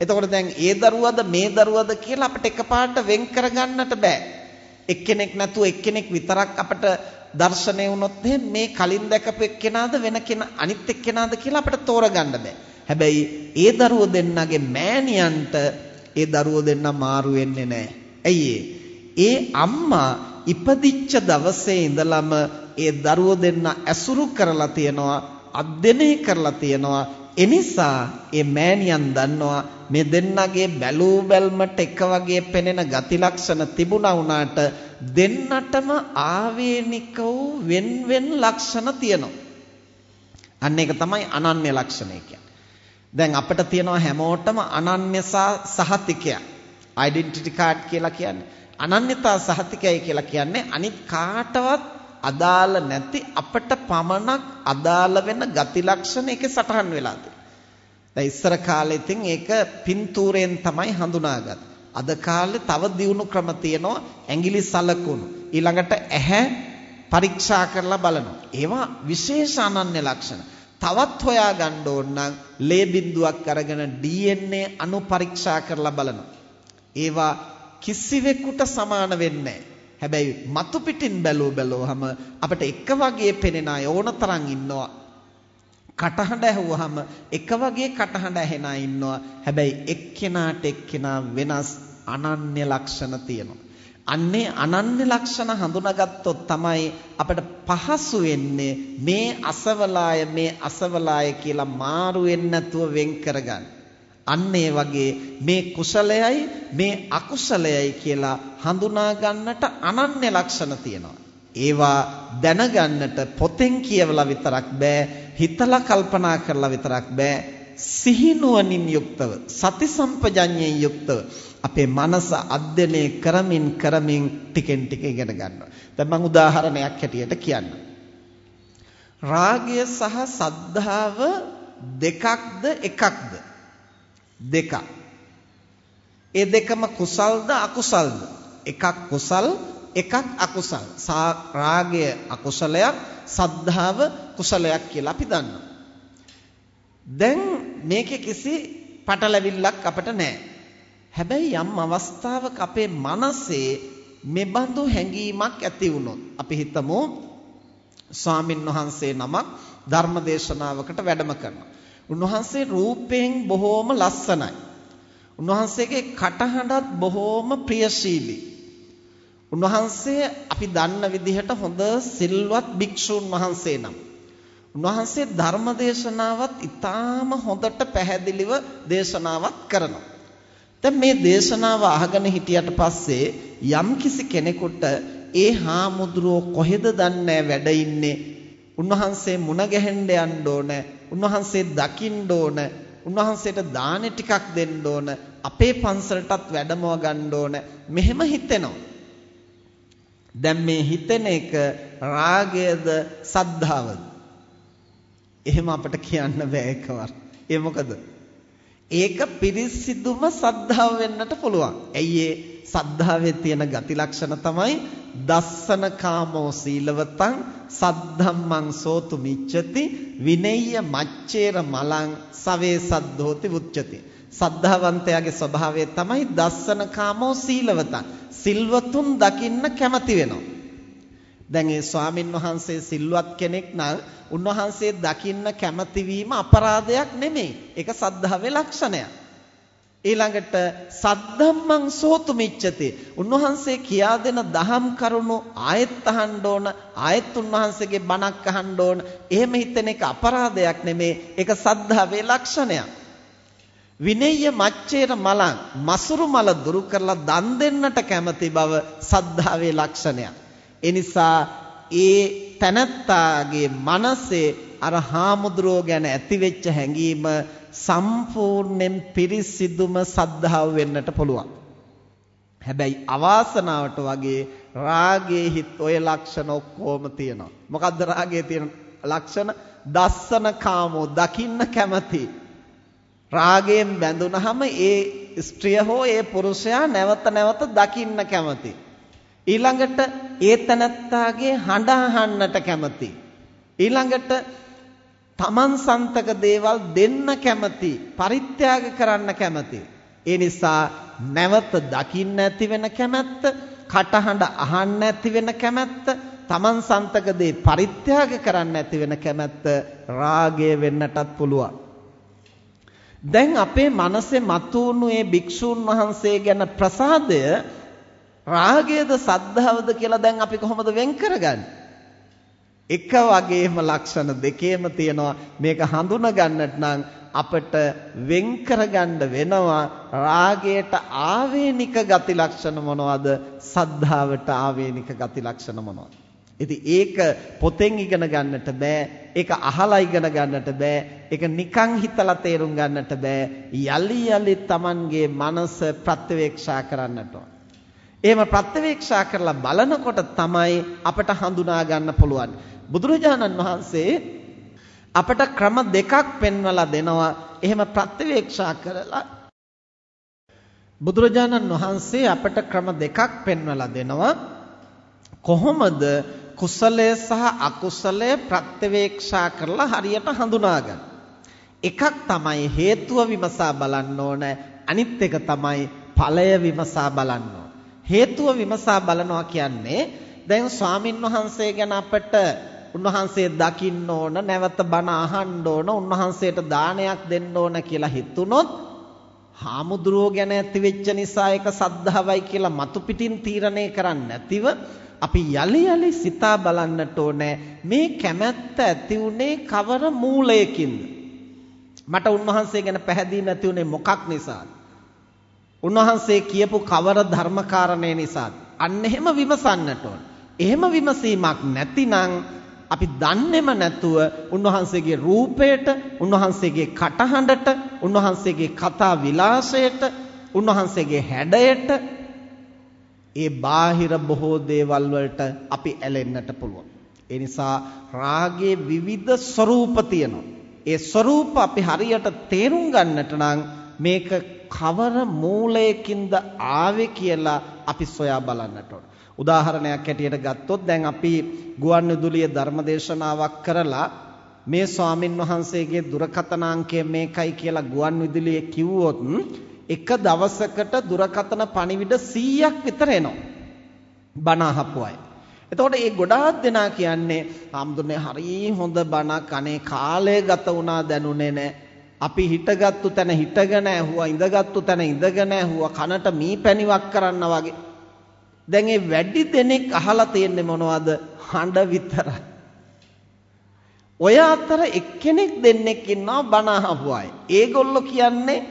එතකොට දැන් ඒ දරුවද මේ දරුවද කියලා අපිට එකපාරට වෙන් කරගන්නට බෑ. එක්කෙනෙක් නැතුව එක්කෙනෙක් විතරක් අපිට දර්ශනය වුණොත් මේ කලින් දැකපු එක්කෙනාද වෙන කෙනා අනිත් එක්කෙනාද කියලා අපිට තෝරගන්න බෑ. හැබැයි ඒ දරුවෝ දෙන්නගේ මෑණියන්ට ඒ දරුවෝ දෙන්න මාරු වෙන්නේ නැහැ. ඇයි ඒ අම්මා ඉපදිච්ච දවසේ ඉඳලම ඒ දරුවෝ දෙන්න ඇසුරු කරලා තියනවා අධ්‍යයනය කරලා තියනවා එනිසා ඒ මෑණියන් දන්නවා මේ දෙන්නගේ බැලූ බැල්මට එක වගේ පෙනෙන ගති ලක්ෂණ තිබුණා වුණාට දෙන්නටම ආවේනික වූ වෙන් වෙන් ලක්ෂණ තියෙනවා. අන්න ඒක තමයි අනන්‍ය ලක්ෂණය කියන්නේ. දැන් අපිට තියෙනවා හැමෝටම අනන්‍ය සහතිකයක්. ඩෙන්ටිටි කාඩ් කියලා කියන්නේ. අනන්‍යතා සහතිකයයි කියලා කියන්නේ අනිත් කාටවත් අදාළ නැති අපට පමණක් අදාළ වෙන ගති ලක්ෂණ එකේ සටහන් වෙලා තියෙනවා. ඉස්සර කාලේ ඉතින් ඒක පින්තූරයෙන් තමයි හඳුනාගත්තේ. අද කාලේ තව දියුණු ක්‍රම තියෙනවා ඇඟිලි සලකුණු. ඊළඟට ඇහැ පරීක්ෂා කරලා බලනවා. ඒවා විශේෂ අනන්‍ය ලක්ෂණ. තවත් හොයා ගන්න ඕන නම් ලේ බිඳුවක් අරගෙන DNA අණු පරීක්ෂා කරලා බලනවා. ඒවා කිසිවෙකුට සමාන වෙන්නේ හැබැයි මතු පිටින් බැලුව බැලුවහම අපිට එක වගේ පෙනෙන අය ඕන තරම් ඉන්නවා. කටහඬ ඇහුවාම එක වගේ කටහඬ ඇහෙන අය ඉන්නවා. හැබැයි එක්කෙනාට එක්කෙනා වෙනස් අනන්‍ය ලක්ෂණ තියෙනවා. අන්නේ අනන්‍ය ලක්ෂණ හඳුනාගත්තොත් තමයි අපිට පහසු වෙන්නේ මේ අසවලාය මේ අසවලාය කියලා මාරු වෙන්නේ නැතුව වෙන් කරගන්න. අන්න ඒ වගේ මේ කුසලයයි මේ අකුසලයයි කියලා හඳුනා ගන්නට අනන්‍ය ලක්ෂණ තියෙනවා. ඒවා දැනගන්නට පොතෙන් කියවලා විතරක් බෑ හිතලා කල්පනා කරලා විතරක් බෑ සිහිනුවණින් යුක්තව සති සම්පජඤ්ඤයෙන් යුක්තව අපේ මනස අධ්‍යයනය කරමින් කරමින් ටිකෙන් ටික ඉගෙන ගන්නවා. දැන් මම උදාහරණයක් හැටියට කියන්නම්. රාගය සහ සද්ධාව දෙකක්ද එකක්ද? දෙකක්. ඒ දෙකම කුසල්ද අකුසල්ද? එකක් කුසල් එකක් අකුසල්. රාගය අකුසලයක්, සද්ධාව කුසලයක් කියලා අපි දන්නවා. දැන් මේකේ කිසි පටලැවිල්ලක් අපිට නැහැ. හැබැයි යම් අවස්ථාවක අපේ මනසේ මෙබඳු හැඟීමක් ඇති වුණොත් අපි හිතමු ස්වාමින් වහන්සේ නමක් ධර්ම දේශනාවකට වැඩම කරනවා. උන්වහන්සේ රූපයෙන් බොහෝම ලස්සනයි. උන්වහන්සේගේ කටහඬත් බොහෝම ප්‍රියශීලී. උන්වහන්සේ අපි දන්න විදිහට හොඳ සිල්වත් භික්ෂූන් වහන්සේ නම්. උන්වහන්සේ ධර්ම දේශනාවත් ඊටාම හොඳට පැහැදිලිව දේශනාවක් කරනවා. දැන් මේ දේශනාව අහගෙන හිටියට පස්සේ යම් කිසි කෙනෙකුට ඒ හාමුදුරුවෝ කොහෙද දන්නේ වැඩ ඉන්නේ උන්වහන්සේ මුණ ගැහෙන්න යන්න ඕන උන්වහන්සේ දකින්න ඕන උන්වහන්සේට දානෙ ටිකක් දෙන්න ඕන අපේ පන්සලටත් වැඩමව ගන්න ඕන. මෙහෙම හිතෙනවා. දැන් මේ හිතෙන එක රාගයද සද්ධාවද? එහෙම අපිට කියන්න බෑ එකවර ඒ මොකද? ඒක පිරිසිදුම සද්ධාව වෙන්නට පුළුවන්. ඇයි ඒ සද්ධාවේ තියෙන ගති ලක්ෂණ තමයි දස්සන කාමෝ සීලවතං සද්ධම්මං සෝතු මිච්ඡති විනෙය්‍ය මච්චේර මලං සවේ සද්ධෝති උච්චති. සද්ධාවන්තයාගේ ස්වභාවය තමයි දස්සන කාමෝ සීලවතං. සිල්වතුන් දකින්න කැමති වෙනවා. දැන් ඒ ස්වාමින් වහන්සේ සිල්වත් කෙනෙක් නම් උන්වහන්සේ දකින්න කැමති වීම අපරාධයක් නෙමෙයි. ඒක සද්ධාවේ ලක්ෂණයක්. ඊළඟට සද්ධම්මං සෝතු මිච්ඡති. උන්වහන්සේ කියා දෙන දහම් කරුණු ආයෙත් අහන්න ඕන, ආයෙත් උන්වහන්සේගේ බණක් අහන්න ඕන. එහෙම හිතෙන එක අපරාධයක් නෙමෙයි. ඒක සද්ධාවේ ලක්ෂණයක්. විනය්‍ය මච්චේර මලං මසුරු මල දුරු කරලා දන් දෙන්නට කැමති බව සද්ධාවේ ලක්ෂණයක්. එනිසා ඒ තනත්තාගේ මනසේ අර හාමුදුරුවෝ ගැන ඇතිවෙච්ච හැඟීම සම්පූර්ණයෙන් පිරිසිදුම සද්ධාව වෙන්නට පුළුවන්. හැබැයි අවාසනාවට වගේ රාගයේ හිත් ඔය ලක්ෂණ ඔක්කොම තියෙනවා. මොකද්ද රාගයේ තියෙන ලක්ෂණ? දස්සන කාමෝ දකින්න කැමති. රාගයෙන් බැඳුනහම ඒ ස්ත්‍රිය හෝ ඒ පුරුෂයා නැවත නැවත දකින්න කැමති. ඊළඟට ඒ තනත්තාගේ හඬ අහන්නට කැමති. ඊළඟට තමන් සන්තක දේවල් දෙන්න කැමති, පරිත්‍යාග කරන්න කැමති. ඒ නිසා නැවත දකින්න ඇති වෙන කැමැත්ත, කටහඬ අහන්න ඇති වෙන කැමැත්ත, තමන් සන්තක දේ පරිත්‍යාග කරන්න ඇති වෙන කැමැත්ත රාගය වෙන්නටත් පුළුවන්. දැන් අපේ මනසේ මතුවුණු මේ භික්ෂූන් වහන්සේ ගැන ප්‍රසාදය රාගයද සද්ධාවද කියලා දැන් අපි කොහොමද වෙන් කරගන්නේ? එක වගේම ලක්ෂණ දෙකේම තියෙනවා. මේක හඳුනා ගන්නට නම් අපට වෙන් කරගන්න වෙනවා. රාගයට ආවේනික ගති ලක්ෂණ මොනවද? සද්ධාවට ආවේනික ගති ලක්ෂණ මොනවද? ඉතින් ඒක පොතෙන් ඉගෙන ගන්නට බෑ. ඒක අහලා ඉගෙන ගන්නට බෑ. ඒක නිකන් හිතලා තේරුම් ගන්නට බෑ. යලි යලි Tamanගේ මනස ප්‍රත්‍යවේක්ෂා කරන්නට ඕන. එහෙම ප්‍රත්‍යවේක්ෂා කරලා බලනකොට තමයි අපට හඳුනා ගන්න පුළුවන්. බුදුරජාණන් වහන්සේ අපට ක්‍රම දෙකක් පෙන්වලා දෙනවා. එහෙම ප්‍රත්‍යවේක්ෂා කරලා බුදුරජාණන් වහන්සේ අපට ක්‍රම දෙකක් පෙන්වලා දෙනවා. කොහොමද කුසලය සහ අකුසලය ප්‍රත්‍යවේක්ෂා කරලා හරියට හඳුනාගන්න. එකක් තමයි හේතුව විමසා බලන්න ඕන. අනිත් එක තමයි ඵලය විමසා බලන්න හේතුව විමසා බලනවා කියන්නේ දැන් ස්වාමින් වහන්සේ ගැන අපට උන්වහන්සේ දකින්න ඕන, නැවත බණ අහන්න ඕන, උන්වහන්සේට දානයක් දෙන්න ඕන කියලා හිතුනොත් හාමුදුරුවෝ ගැන ඇති වෙච්ච නිසා ඒක සද්ධාවයි කියලා මතු පිටින් තීරණය කරන්නේ නැතිව අපි යලි යලි සිතා බලන්නට ඕනේ. මේ කැමැත්ත ඇති උනේ කවර මූලයකින්ද? මට උන්වහන්සේ ගැන පැහැදිලි නැති උනේ මොකක් නිසාද? උන්වහන්සේ කියපු කවර ධර්මකාරණේ නිසාද අන්න එහෙම විමසන්නට ඕන එහෙම විමසීමක් නැතිනම් අපි දන්නේම නැතුව උන්වහන්සේගේ රූපයට, උන්වහන්සේගේ කටහඬට, උන්වහන්සේගේ කතා විලාසයට, උන්වහන්සේගේ හැඩයට ඒ බාහිර බොහෝ දේවල් වලට අපි ඇලෙන්නට පුළුවන්. ඒ නිසා රාගයේ විවිධ ස්වરૂප තියෙනවා. ඒ ස්වરૂප අපි හරියට තේරුම් ගන්නට නම් මේක කවර මූලයකින්ද ආවේ කියලා අපි සොයා බලන්නට ඕන. උදාහරණයක් හැටියට ගත්තොත් දැන් අපි ගුවන්විදුලියේ ධර්මදේශනාවක් කරලා මේ ස්වාමින් වහන්සේගේ දුරකථන අංකය මේකයි කියලා ගුවන්විදුලියේ කිව්වොත් එක දවසකට දුරකථන පණිවිඩ 100ක් විතර එනවා. බණ අහපු අය. එතකොට මේ ගොඩාක් දෙනා කියන්නේ ආම්දුනේ හරි හොඳ බණක් අනේ කාලය ගත වුණා දැනුනේ නැහැ. අපි හිටගත්තු තැන හිටගෙන ඇහුවා ඉඳගත්තු තැන ඉඳගෙන ඇහුවා කනට මී පැණිවක් කරන්න වගේ දැන් ඒ වැඩි දෙනෙක් අහලා තියෙන්නේ මොනවද? හඬ විතරයි. ඔය අතර එක්කෙනෙක් දෙන්නෙක් ඉන්නවා බණ අහපු අය. ඒගොල්ලෝ කියන්නේ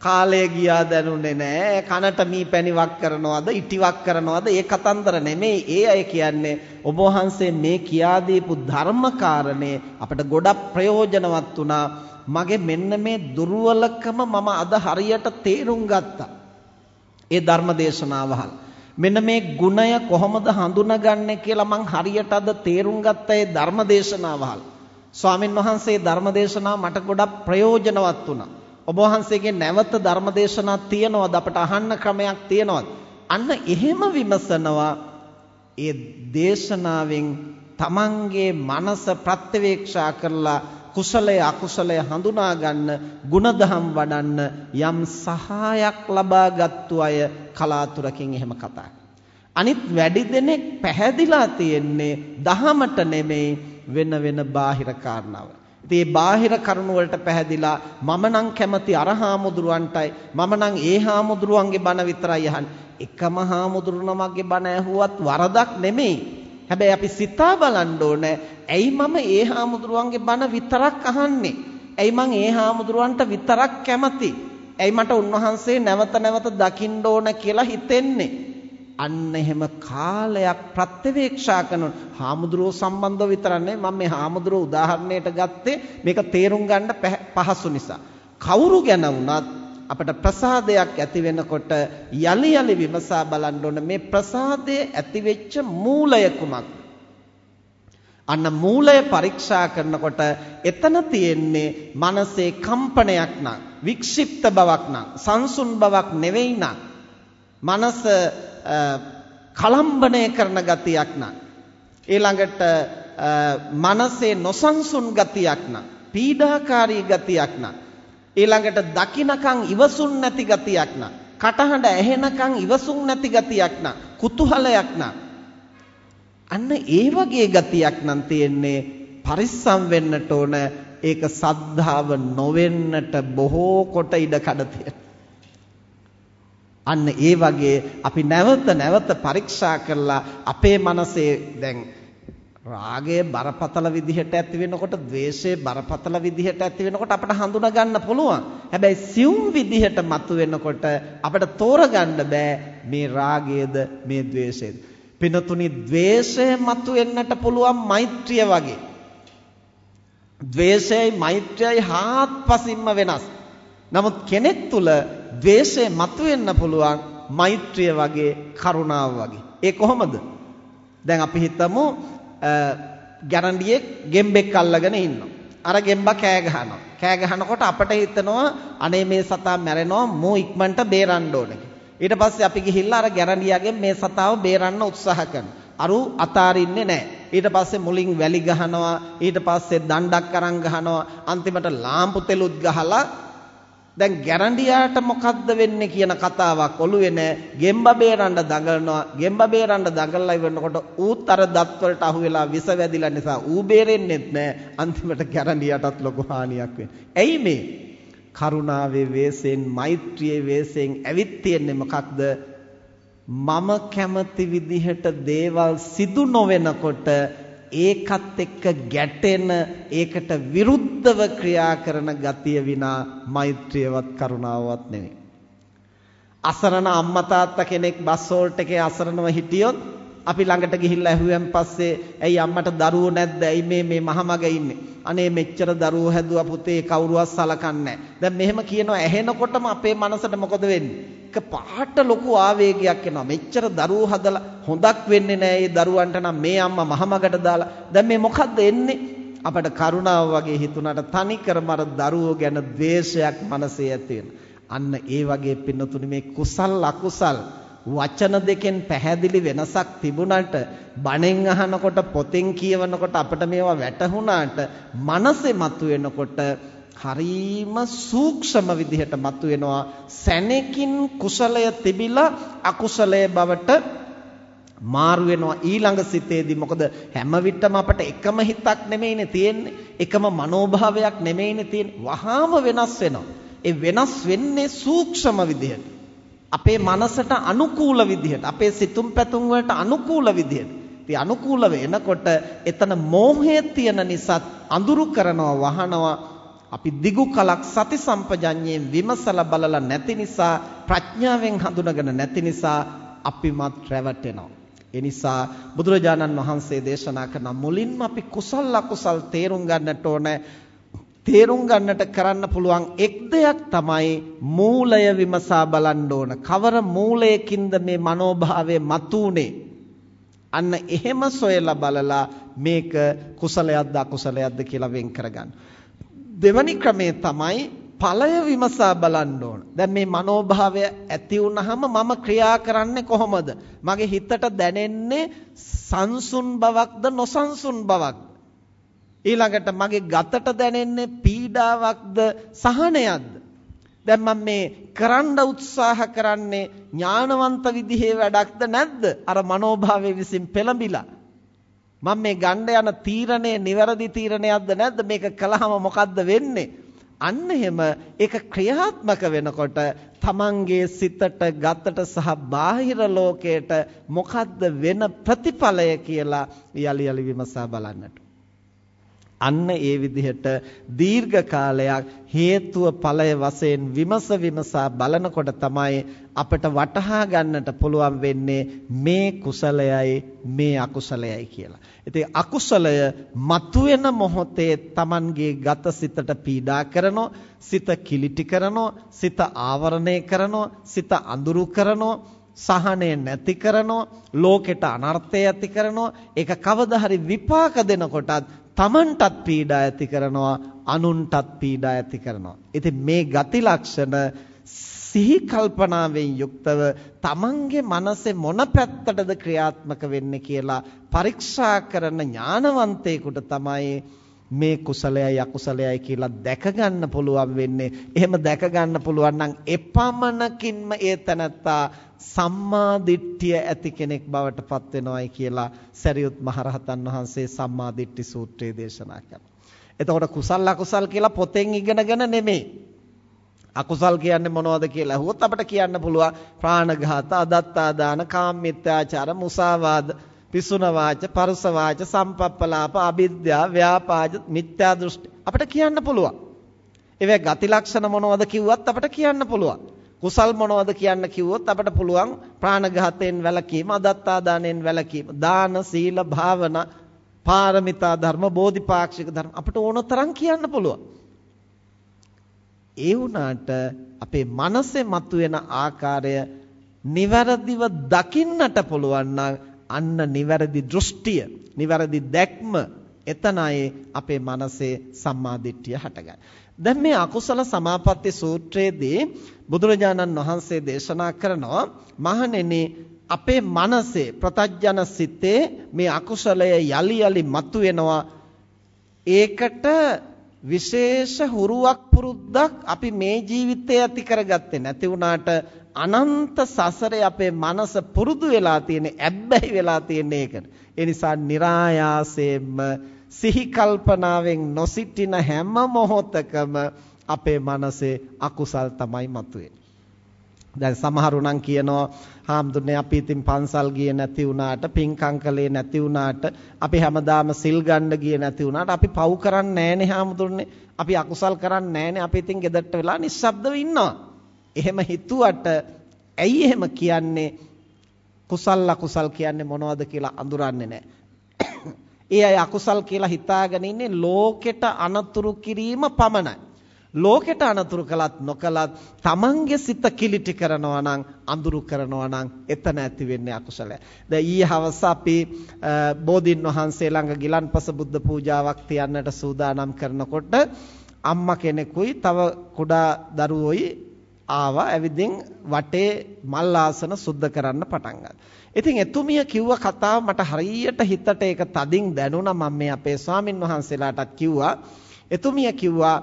කාලය ගියා දැනුනේ නෑ කනට මී පැණිවක් කරනවද ඉටිවක් කරනවද ඒ කතන්දර නෙමෙයි ඒ අය කියන්නේ ඔබ වහන්සේ මේ කියා දීපු ධර්මකාරණේ අපිට ගොඩක් ප්‍රයෝජනවත් වුණා මගේ මෙන්න මේ දුර්වලකම මම අද හරියට තේරුම් ගත්තා ඒ ධර්ම දේශනාව අහලා මෙන්න මේ ගුණය කොහොමද හඳුනගන්නේ කියලා මං හරියට අද තේරුම් ගත්ත ඒ ධර්මදේශනාවල් ස්වාමින් වහන්සේ ධර්මදේශනාව මට ගොඩක් ප්‍රයෝජනවත් වුණා. ඔබ වහන්සේගේ නැවත ධර්මදේශනා තියනවද අපට අහන්න ක්‍රමයක් තියනවද? අන්න එහෙම විමසනවා ඒ දේශනාවෙන් තමන්ගේ මනස ප්‍රත්‍යවේක්ෂා කරලා කුසලය අකුසලය හඳුනා ගන්න ಗುಣධම් වඩන්න යම් සහායක් ලබාගත්තු අය කලාතුරකින් එහෙම කතා අනිත් වැඩි දෙනෙක් පැහැදිලා තියෙන්නේ දහමට නෙමෙයි වෙන වෙන බාහිර කාරණාවල. ඉතින් මේ බාහිර කරුණු වලට පැහැදිලා මම නම් කැමති අර හාමුදුරුවන්ටයි මම නම් ඒ හාමුදුරුවන්ගේ බණ විතරයි අහන්නේ. එකම හාමුදුරුවනමගේ බණ ඇහුවත් වරදක් නෙමෙයි. හැබැයි අපි සිතා බලන්න ඕනේ ඇයි මම ඒ හාමුදුරුවන්ගේ බණ විතරක් අහන්නේ? ඇයි මං ඒ හාමුදුරුවන්ට විතරක් කැමති? ඇයි මට උන්වහන්සේ නැවත නැවත දකින්න ඕන කියලා හිතෙන්නේ? අන්න එහෙම කාලයක් ප්‍රත්‍යවේක්ෂා කරන හාමුදුරුවෝ සම්බන්ධව විතරනේ මම මේ හාමුදුරුවෝ උදාහරණයට ගත්තේ මේක තේරුම් ගන්න පහසු නිසා. කවුරු ගැන වුණත් අපට ප්‍රසාදයක් ඇති වෙනකොට යලි යලි විමසා බලන්න ඕන මේ ප්‍රසාදයේ ඇති වෙච්ච මූලය කුමක්ද? අන්න මූලය පරීක්ෂා කරනකොට එතන තියෙන්නේ මනසේ කම්පනයක් නම් වික්ෂිප්ත බවක් නම් සංසුන් බවක් නෙවෙයි නම් මනස කලම්බණය කරන ගතියක් නම් ඊළඟට මනසේ නොසන්සුන් ගතියක් නම් පීඩාකාරී ගතියක් නම් ඊළඟට දකින්නකම් ඉවසුන් නැති ගතියක් නම් කටහඬ ඇහෙනකම් ඉවසුන් නැති ගතියක් නම් කුතුහලයක් නම් අන්න ඒ වගේ ගතියක් නම් තියෙන්නේ පරිස්සම් වෙන්නට ඕන. ඒක සද්ධාව නොවෙන්නට බොහෝ කොට ඉඩ කඩ අන්න ඒ වගේ අපි නැවත නැවත පරීක්ෂා කරලා අපේ මනසේ දැන් රාගය බරපතල විදිහට ඇති වෙනකොට ද්වේෂය බරපතල විදිහට ඇති වෙනකොට අපිට හඳුනා ගන්න පුළුවන්. හැබැයි සියුම් විදිහට මතුවෙනකොට අපිට තෝරගන්න බෑ මේ රාගයේද මේ ද්වේෂයේද. පිනතුනි ද්වේෂය මතුවෙන්නට පුළුවන් මෛත්‍රිය වගේ. ද්වේෂයයි මෛත්‍රියයි හාත්පසින්ම වෙනස්. නමුත් කෙනෙක් තුල ද්වේෂය මතුවෙන්න පුළුවන් මෛත්‍රිය වගේ කරුණාව වගේ. ඒ කොහොමද? දැන් අපි හිතමු ගැරන්ඩියෙක් ගෙම්බෙක් අල්ලගෙන ඉන්නවා. අර ගෙම්බා කෑ ගහනවා. කෑ ගහනකොට අපිට හිතෙනවා අනේ මේ සතා මැරෙනවා මෝ ඉක්මනට බේරන්න ඕනේ. ඊට පස්සේ අපි ගිහිල්ලා අර ගැරන්ඩියාගෙන් මේ සතාව බේරන්න උත්සාහ කරනවා. අරු අතාරින්නේ නැහැ. ඊට පස්සේ මුලින් වැලි ගහනවා ඊට පස්සේ දණ්ඩක් අරන් ගහනවා අන්තිමට ලාම්පු තෙලුත් ගහලා දැන් ගැරන්ඩියාට මොකද්ද වෙන්නේ කියන කතාවක් ඔළුවේ නැහැ. ගෙම්බ බේරන්න දඟලනවා. ගෙම්බ බේරන්න දඟලලා ඉවරනකොට ඌත් අර දත් වලට අහු වෙලා විස වැදිලා නිසා ඌ බේරෙන්නෙත් නැහැ. අන්තිමට ගැරන්ඩියාටත් ලොකු හානියක් වෙන්නේ. ඇයි මේ? කරුණාවේ වේසෙන් මෛත්‍රියේ වේසෙන් ඇවිත් තියෙන්නේ මොකක්ද? මම කැමති විදිහට දේවල් සිදු නොවෙනකොට ඒකත් එක්ක ගැටෙන ඒකට විරුද්ධව ක්‍රියා කරන ගතිය විනා මෛත්‍රියවත් කරුණාවවත් නෙවෙයි. අසරණ අම්මා තාත්තා කෙනෙක් බස් හෝල්ට් එකේ අසරණව හිටියොත් අපි ළඟට ගිහිල්ලා ඇහුවෙන් පස්සේ ඇයි අම්මට දරුවෝ නැද්ද? ඇයි මේ මේ මහමග ඉන්නේ? අනේ මෙච්චර දරුවෝ හැදුවා පුතේ කවුරුවත් සලකන්නේ දැන් මෙහෙම කියනවා ඇහෙනකොටම අපේ මනසට මොකද වෙන්නේ? එක පාට ලොකු ආවේගයක් එනවා. මෙච්චර දරුවෝ හදලා හොඳක් වෙන්නේ නැහැ. ඒ දරුවන්ට නම් මේ අම්මා මහමගට දාලා. දැන් මේ මොකද්ද එන්නේ? අපට කරුණාව වගේ හිතුණාට තනිකරම අර දරුවෝ ගැන ද්වේෂයක් මනසේ ඇති අන්න ඒ වගේ පින්නතුනි මේ කුසල් අකුසල් වචන දෙකෙන් පැහැදිලි වෙනසක් තිබුණාට බණෙන් අහනකොට පොතෙන් කියවනකොට අපිට මේවා වැටහුණාට මනසේ මතුවෙනකොට හරීම සූක්ෂම විදිහට මතුවෙනවා. සැනකින් කුසලය තිබිලා අකුසලයේ බවට මාරු වෙනවා. ඊළඟ සිතේදී මොකද? හැම විටම අපට එකම හිතක් නෙමෙයිනේ තියෙන්නේ. එකම මනෝභාවයක් නෙමෙයිනේ තියෙන්නේ. වහාම වෙනස් වෙනවා. ඒ වෙනස් වෙන්නේ සූක්ෂම විදිහට. අපේ මනසට අනුකූල විදිහට අපේ සිතුම් පැතුම් වලට අනුකූල විදිහට. ඉතින් අනුකූල වෙනකොට එතන මෝහය තියෙන නිසා අඳුරු කරනවා වහනවා. අපි දිගු කලක් සති සම්පජඤ්ඤයෙන් විමසලා බලලා නැති නිසා ප්‍රඥාවෙන් හඳුනගෙන නැති නිසා අපිමත් රැවටෙනවා. ඒ නිසා බුදුරජාණන් වහන්සේ දේශනා කරන මුලින්ම අපි කුසල අකුසල් තේරුම් ගන්නට ඕනේ. තේරුම් ගන්නට කරන්න පුළුවන් එක් දෙයක් තමයි මූලය විමසා බලන්න ඕන. කවර මූලයකින්ද මේ මනෝභාවය මතුනේ? අන්න එහෙම සොයලා බලලා මේක කුසලයක්ද අකුසලයක්ද කියලා වෙන් කරගන්න. දෙවැනි ක්‍රමය තමයි ඵලය විමසා බලන්න ඕන. දැන් මේ මනෝභාවය ඇති වුනහම මම ක්‍රියා කරන්නේ කොහොමද? මගේ හිතට දැනෙන්නේ සංසුන් බවක්ද නොසන්සුන් බවක්ද? ඊළඟට මගේ ගතට දැනෙන්නේ පීඩාවක්ද සහනයක්ද? දැන් මම මේ කරන්න උත්සාහ කරන්නේ ඥානවන්ත විදිහේ වැඩක්ද නැද්ද? අර මනෝභාවයේ විසින් පෙළඹිලා. මම මේ ගන්න යන තීරණය නිවැරදි තීරණයක්ද නැද්ද? මේක කළාම මොකද්ද වෙන්නේ? අන්න එහෙම ඒක ක්‍රියාත්මක වෙනකොට තමන්ගේ සිතට ගතට සහ බාහිර ලෝකයට මොකද්ද වෙන ප්‍රතිඵලය කියලා යලි යලි විමසා බලන්නට. අන්න ඒ විදිහට දීර්ඝ කාලයක් හේතුව ඵලය වශයෙන් විමස විමසා බලනකොට තමයි අපට වටහා ගන්නට පුළුවන් වෙන්නේ මේ කුසලයයි මේ අකුසලයයි කියලා. ඉතින් අකුසලය මතුවෙන මොහොතේ Tamanගේ ගත සිතට පීඩා කරනෝ, සිත කිලිටි කරනෝ, සිත ආවරණය කරනෝ, සිත අඳුරු කරනෝ සහනය නැති කරනෝ ලෝකෙට අනර්ථය ඇති කරනෝ ඒක කවදා හරි විපාක දෙනකොටත් තමන්ටත් පීඩා ඇති කරනවා අනුන්ටත් පීඩා ඇති කරනවා. ඉතින් මේ ගති ලක්ෂණ සිහි කල්පනාවෙන් යුක්තව තමන්ගේ මනසේ මොන පැත්තටද ක්‍රියාත්මක වෙන්නේ කියලා පරීක්ෂා කරන ඥානවන්තයෙකුට තමයි මේ කුසලයයි අකුසලයයි කියලා දැක ගන්න පුළුවන් වෙන්නේ. එහෙම දැක ගන්න පුළුවන් නම් එපමණකින්ම ඒ තනත්තා සම්මා දිට්ඨිය ඇති කෙනෙක් බවට පත් වෙනවයි කියලා සරියුත් මහරහතන් වහන්සේ සම්මා දිට්ඨි සූත්‍රයේ දේශනා කළා. එතකොට කුසල අකුසල් කියලා පොතෙන් ඉගෙනගෙන නෙමෙයි. අකුසල් කියන්නේ මොනවද කියලා අහුවොත් අපිට කියන්න පුළුවන් ප්‍රාණඝාත, අදත්තා දාන, කාමමිත්‍යාචාර, මුසාවාද, පිසුන වාච, පරුස වාච, සම්පප්පලාප, අවිද්‍යාව, ව්‍යාපාද, මිත්‍යා දෘෂ්ටි අපිට කියන්න පුළුවන්. ඒවේ ගති ලක්ෂණ මොනවද කිව්වත් අපිට කියන්න පුළුවන්. කුසල් මොනවද කියන්න කිව්වොත් අපිට පුළුවන් ප්‍රාණඝාතයෙන් වැළකීම, අදත්තා දාණයෙන් වැළකීම, දාන, සීල, භාවනා, පාරමිතා ධර්ම, බෝධිපාක්ෂික ධර්ම අපිට ඕන තරම් කියන්න පුළුවන්. ඒ වුණාට අපේ මනසේ මතුවෙන ආකාරය නිවැරදිව දකින්නට පුළුවන් නම් අන්න නිවැරදි දෘෂ්ටිය, නිවැරදි දැක්ම එතනයි අපේ මනසේ සම්මාදිට්ඨිය හටගන්නේ. දැන් මේ අකුසල සමාපatti සූත්‍රයේදී බුදුරජාණන් වහන්සේ දේශනා කරනවා මහණෙනි අපේ මනසේ ප්‍රතඥ සිතේ මේ අකුසලය යලි යලි මතුවෙනවා ඒකට විශේෂ හුරුවක් පුරුද්දක් අපි මේ ජීවිතේ ඇති කරගත්තේ නැති වුණාට අනන්ත සසරේ අපේ මනස පුරුදු වෙලා තියෙන ඇබ්බැහි වෙලා තියෙන ඒකට. ඒ නිසා નિરાයාසයෙන්ම සිහි කල්පනාවෙන් නොසිටින හැම මොහොතකම අපේ මනසේ අකුසල් තමයි මතුවේ. දැන් සමහරු නම් කියනවා හාමුදුරනේ අපි ඉතින් පන්සල් ගියේ නැති වුණාට පින්කම් කළේ නැති වුණාට අපි හැමදාම සිල් ගන්න ගියේ නැති වුණාට අපි පව් කරන්නේ නැහනේ හාමුදුරනේ. අපි අකුසල් කරන්නේ නැහනේ. අපි ඉතින් ගෙදරට වෙලා නිස්සබ්දව ඉන්නවා. එහෙම හිතුවට ඇයි එහෙම කියන්නේ? කුසල් අකුසල් කියන්නේ මොනවද කියලා අඳුරන්නේ නැහැ. ඒ අය අකුසල් කියලා හිතාගෙන ඉන්නේ ලෝකෙට අනතුරු කිරීම පමණයි ලෝකෙට අනතුරු කළත් නොකළත් තමන්ගේ සිත කිලිටි කරනවා නම් අඳුරු කරනවා නම් එතන ඇති වෙන්නේ අකුසලය. දැන් ඊයේ හවස අපි බෝධින් වහන්සේ ළඟ ගිලන්පස බුද්ධ පූජාවක් තියන්නට සූදානම් කරනකොට අම්මා කෙනෙකුයි තව කුඩා දරුවෝයි ආවා ඇවිදින් වටේ මල් ආසන සුද්ධ කරන්න පටන් ගත්තා. ඉතින් එතුමිය කිව්ව කතාව මට හරියට හිතට ඒක තදින් දැනුණා මම මේ අපේ ස්වාමින් වහන්සේලාටත් කිව්වා. එතුමිය කිව්වා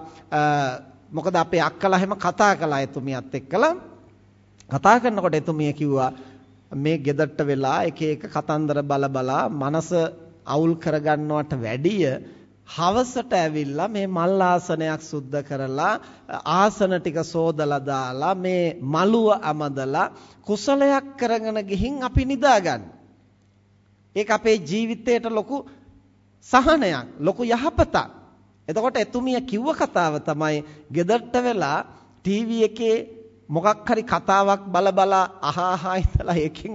මොකද අපේ අක්කලා හැම කතා කළා එතුමියත් එක්කලා කතා කරනකොට එතුමිය කිව්වා මේ ගෙදරට වෙලා එක එක කතන්දර බල බලා මනස අවුල් කරගන්නවට වැඩිය හවසට ඇවිල්ලා මේ මල් ආසනයක් සුද්ධ කරලා ආසන ටික සෝදලා දාලා මේ මලුව අමදලා කුසලයක් කරගෙන ගිහින් අපි නිදාගන්න. ඒක අපේ ජීවිතයට ලොකු සහනයක්, ලොකු යහපතක්. එතකොට එතුමිය කිව්ව කතාව තමයි ගෙදරට වෙලා ටීවී එකේ මොකක් හරි කතාවක් බල බල අහහා ඉඳලා එකෙන්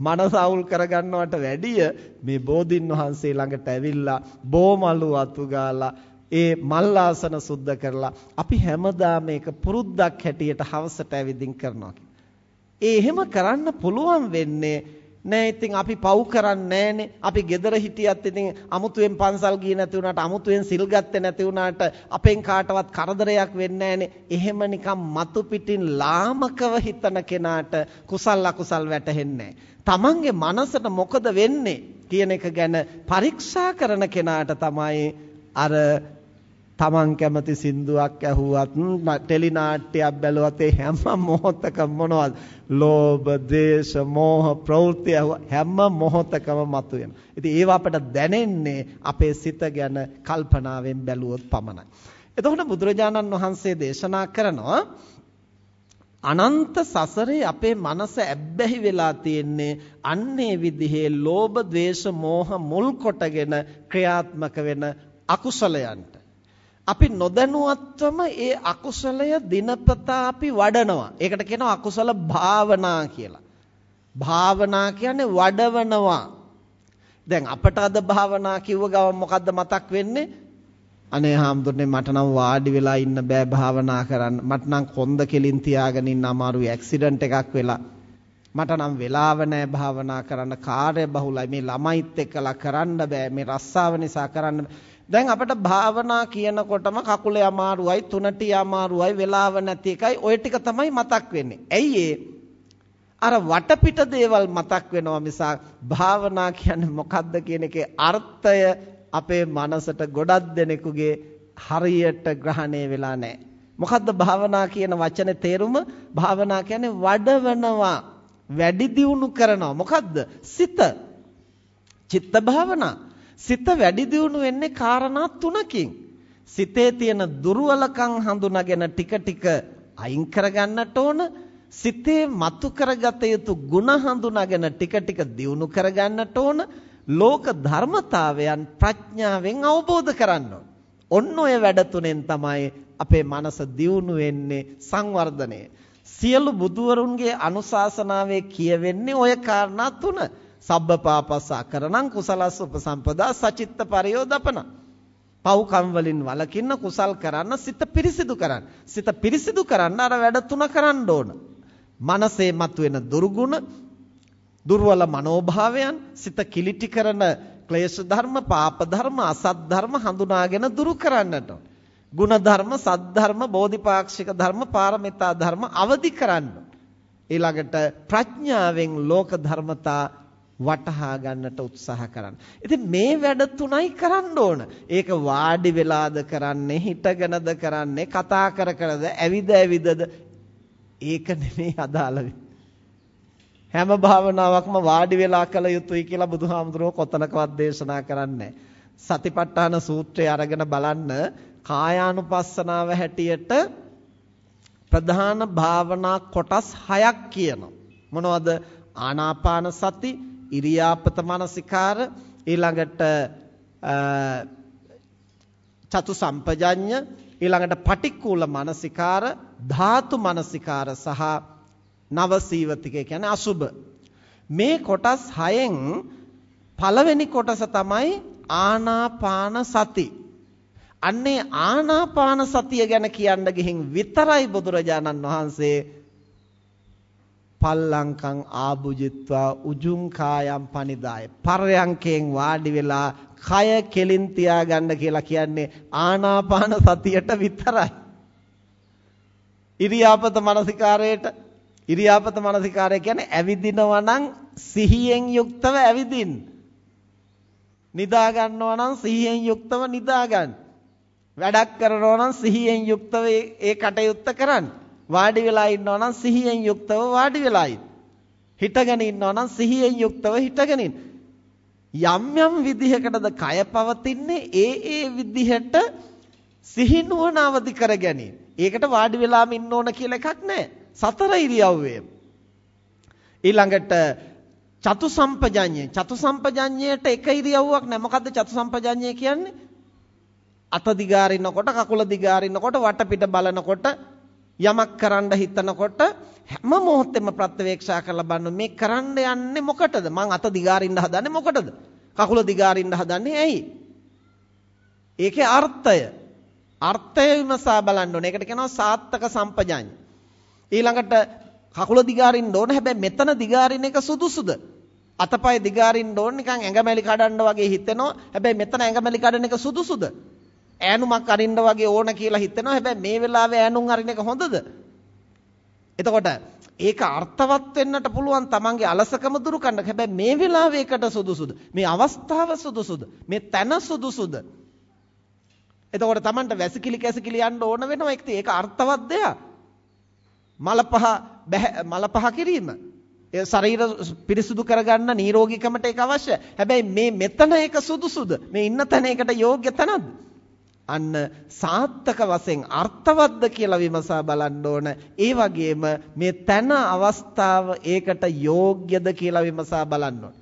මනස අවුල් කරගන්නවට වැඩිය මේ බෝධින් වහන්සේ ළඟට ඇවිල්ලා බෝමලු අතු ගාලා ඒ මල් ආසන සුද්ධ කරලා අපි හැමදාම මේක පුරුද්දක් හැටියට හවසට ඇවිදින් කරනවා. ඒ එහෙම කරන්න පුළුවන් වෙන්නේ නෑ ඉතින් අපි පව් කරන්නේ නෑනේ. අපි gedara හිටියත් ඉතින් අමුතුවෙන් පන්සල් ගියේ නැති වුණාට අමුතුවෙන් සිල් ගත්තේ නැති වුණාට අපෙන් කාටවත් කරදරයක් වෙන්නේ නෑනේ. එහෙම නිකන් මතු පිටින් ලාමකව හිතන කෙනාට කුසල් අකුසල් වැටහෙන්නේ තමන්ගේ මනසට මොකද වෙන්නේ කියන එක ගැන පරීක්ෂා කරන කෙනාට තමයි අර තමන් කැමති සින්දුවක් ඇහුවත් ටෙලි නාට්‍යයක් බැලුවත් ඒ හැම මොහොතකම මොනවද ලෝභ දේශ මෝහ ප්‍රවෘත්ති හැම මොහොතකම මතුවෙන. ඉතින් ඒව අපට දැනෙන්නේ අපේ සිත ගැන කල්පනාවෙන් බැලුවොත් පමණයි. එතකොට බුදුරජාණන් වහන්සේ දේශනා කරනවා අනන්ත සසරේ අපේ මනස ඇබ්බැහි වෙලා තියෙන්නේ අන්නේ විදිහේ ලෝභ, ද්වේෂ, මෝහ මුල් කොටගෙන ක්‍රියාත්මක වෙන අකුසලයන්ට. අපි නොදැනුවත්වම ඒ අකුසලය දිනපතා අපි වඩනවා. ඒකට කියනවා අකුසල භාවනා කියලා. භාවනා කියන්නේ වඩවනවා. දැන් අපට අද භාවනා කිව්ව ගමන් මොකද්ද මතක් වෙන්නේ? අනේ හාමුදුරනේ මට නම් වාඩි වෙලා ඉන්න බෑ භාවනා කරන්න. මට නම් කොන්ද කෙලින් තියාගෙන ඉන්න අමාරුයි ඇක්සිඩන්ට් එකක් වෙලා. මට නම් වෙලාව නැහැ භාවනා කරන්න කාර්ය බහුලයි මේ ළමයිත් එක්කලා කරන්න බෑ මේ රස්සාව නිසා කරන්න දැන් අපිට භාවනා කියනකොටම කකුලේ අමාරුවයි තුනටි අමාරුවයි වෙලාව නැති එකයි ওই ටික තමයි මතක් වෙන්නේ. ඇයි අර වටපිට දේවල් මතක් වෙනවා මිසක් භාවනා කියන්නේ මොකද්ද කියන එකේ අර්ථය අපේ මනසට ගොඩක් දෙනෙකුගේ හරියට ග්‍රහණය වෙලා නැහැ. මොකද්ද භාවනා කියන වචනේ තේරුම? භාවනා කියන්නේ වඩවනවා, වැඩි දියුණු කරනවා. මොකද්ද? සිත. චිත්ත භාවනා. සිත වැඩි දියුණු වෙන්නේ කාරණා තුනකින්. සිතේ තියෙන දුර්වලකම් හඳුනාගෙන ටික ටික අයින් කරගන්නට ඕන. සිතේ මතු කරගත යුතු ಗುಣ හඳුනාගෙන ටික ටික දියුණු කරගන්නට ඕන. ලෝක ධර්මතාවයන් ප්‍රඥාවෙන් අවබෝධ කරන්න ඔන්න ඔය වැඩ තුනෙන් තමයි අපේ මනස දියුණු වෙන්නේ සංවර්ධනය. සියලු බුදුවරුන්ගේ අනුශාසනාවේ කියවෙන්නේ ඔය කාරණා තුන. සබ්බපාපස්ස අකරණං කුසලස්ස උපසම්පදා සචිත්ත පරියෝදපන. පව්කම් වලින් වළකින්න කුසල් කරන්න සිත පිරිසිදු කරන්න. සිත පිරිසිදු කරන්න අර වැඩ තුන කරන්න ඕන. මනසේ මතුවෙන දුර්ගුණ, දුර්වල මනෝභාවයන්, සිත කිලිටි කරන ක්ලේශ ධර්ම, පාප ධර්ම, අසත් ධර්ම හඳුනාගෙන දුරු කරන්නට ඕන. ගුණ ධර්ම, සත් ධර්ම, බෝධිපාක්ෂික ධර්ම, පාරමිතා ධර්ම අවදි කරන්න. ඊළඟට ප්‍රඥාවෙන් ලෝක ධර්මතා වටහා ගන්නට උත්සාහ කරන්න. ඉතින් මේ වැඩ තුනයි කරන්න ඕන. ඒක වාඩි වෙලාද කරන්නේ, හිටගෙනද කරන්නේ, කතා කර කරද, ඇවිද ඇවිදද ඒක නෙමෙයි අදාළ හැම භාවනාවක්ම වාඩි වෙලා කළ යුතුයි කියලා බුදුහාමුදුරුවෝ කොතනකවත් දේශනා කරන්නේ සතිපට්ඨාන සූත්‍රය අරගෙන බලන්න කායානුපස්සනාව හැටියට ප්‍රධාන භාවනා කොටස් 6ක් කියනවා. මොනවද? ආනාපාන සති, ඉරියාපත මනසිකාර, ඊළඟට චතු සම්පජඤ්ඤ, ඊළඟට පටික්කුල මනසිකාර, ධාතු මනසිකාර සහ නවසීවතික කියන්නේ අසුබ. මේ කොටස් 6න් පළවෙනි කොටස තමයි ආනාපාන සති. අන්නේ ආනාපාන සතිය ගැන කියන්න ගිහින් විතරයි බුදුරජාණන් වහන්සේ පල්ලංකං ආභුජිත්වා උජුං කායම් පනිදාය. පරයන්කෙන් වාඩි වෙලා කය කෙලින් තියාගන්න කියලා කියන්නේ ආනාපාන සතියට විතරයි. ඉරියාපත මානසිකාරයට ඉරියාපත මානසිකාරය කියන්නේ ඇවිදිනවා නම් සිහියෙන් යුක්තව ඇවිදින්න නිදා ගන්නවා නම් සිහියෙන් යුක්තව නිදා ගන්න වැඩක් කරනවා නම් සිහියෙන් යුක්තව ඒ කටයුත්ත කරන්න. වාඩි වෙලා ඉන්නවා නම් සිහියෙන් යුක්තව වාඩි වෙලා ඉන්න. හිටගෙන ඉන්නවා නම් සිහියෙන් යුක්තව හිටගෙන ඉන්න. යම් යම් විදිහකටද කය පවතින්නේ ඒ ඒ විදිහට සිහිනුවන අවදි කර ගැනීම. ඒකට වාඩි වෙලාම ඉන්න ඕන කියලා එකක් නැහැ. සතර ඉරියව්වේ. ඊළඟට චතු සම්පජඤ්ඤය. චතු සම්පජඤ්ඤයට එක ඉරියව්වක් නැහැ. මොකද්ද චතු සම්පජඤ්ඤය කියන්නේ? අත දිගාරිනකොට කකුල දිගාරිනකොට වටපිට බලනකොට යමක් කරන්න හිතනකොට හැම මොහොතෙම ප්‍රත්‍යවේක්ෂා කරලා බලන්න මේ කරන්න යන්නේ මොකටද? මං අත දිගාරින්න හදන්නේ මොකටද? කකුල දිගාරින්න හදන්නේ ඇයි? ඒකේ අර්ථය. අර්ථය විමසා බලන්න ඕනේ. ඒකට කියනවා සාත්තක සම්පජඤ්ඤ. ඊළඟට කකුල දිගාරින්න ඕන. හැබැයි මෙතන දිගාරින එක සුදුසුද? අතපය දිගාරින්න ඕන. නිකන් ඇඟමැලි කඩන්න වගේ හිතෙනවා. හැබැයි මෙතන ඇඟමැලි කඩන එක සුදුසුද? ඈනුමක් අරින්න වගේ ඕන කියලා හිතෙනවා. හැබැයි මේ වෙලාවේ ඈනුම් අරින එක හොඳද? එතකොට ඒක අර්ථවත් වෙන්නට පුළුවන් තමන්ගේ අලසකම දුරු කරන්න. හැබැයි මේ වෙලාවේ ඒකට සුදුසුද? මේ අවස්ථාව සුදුසුද? මේ තැන සුදුසුද? එතකොට තමන්ට වැසිකිලි කැසිකිලි යන්න ඕන වෙනවා. ඒක අර්ථවත් දෙයක්. මලපහ මලපහ කිරීම ඒ ශරීර පිරිසුදු කරගන්න නිරෝගීකමට ඒක අවශ්‍යයි. හැබැයි මේ මෙතන ඒක සුදුසුද? මේ ඉන්න තැන ඒකට යෝග්‍ය තැනක්ද? අන්න සාත්තක වශයෙන් අර්ථවත්ද කියලා විමසා බලන්න ඕන. ඒ වගේම මේ තන අවස්ථාව ඒකට යෝග්‍යද කියලා විමසා බලන්න ඕන.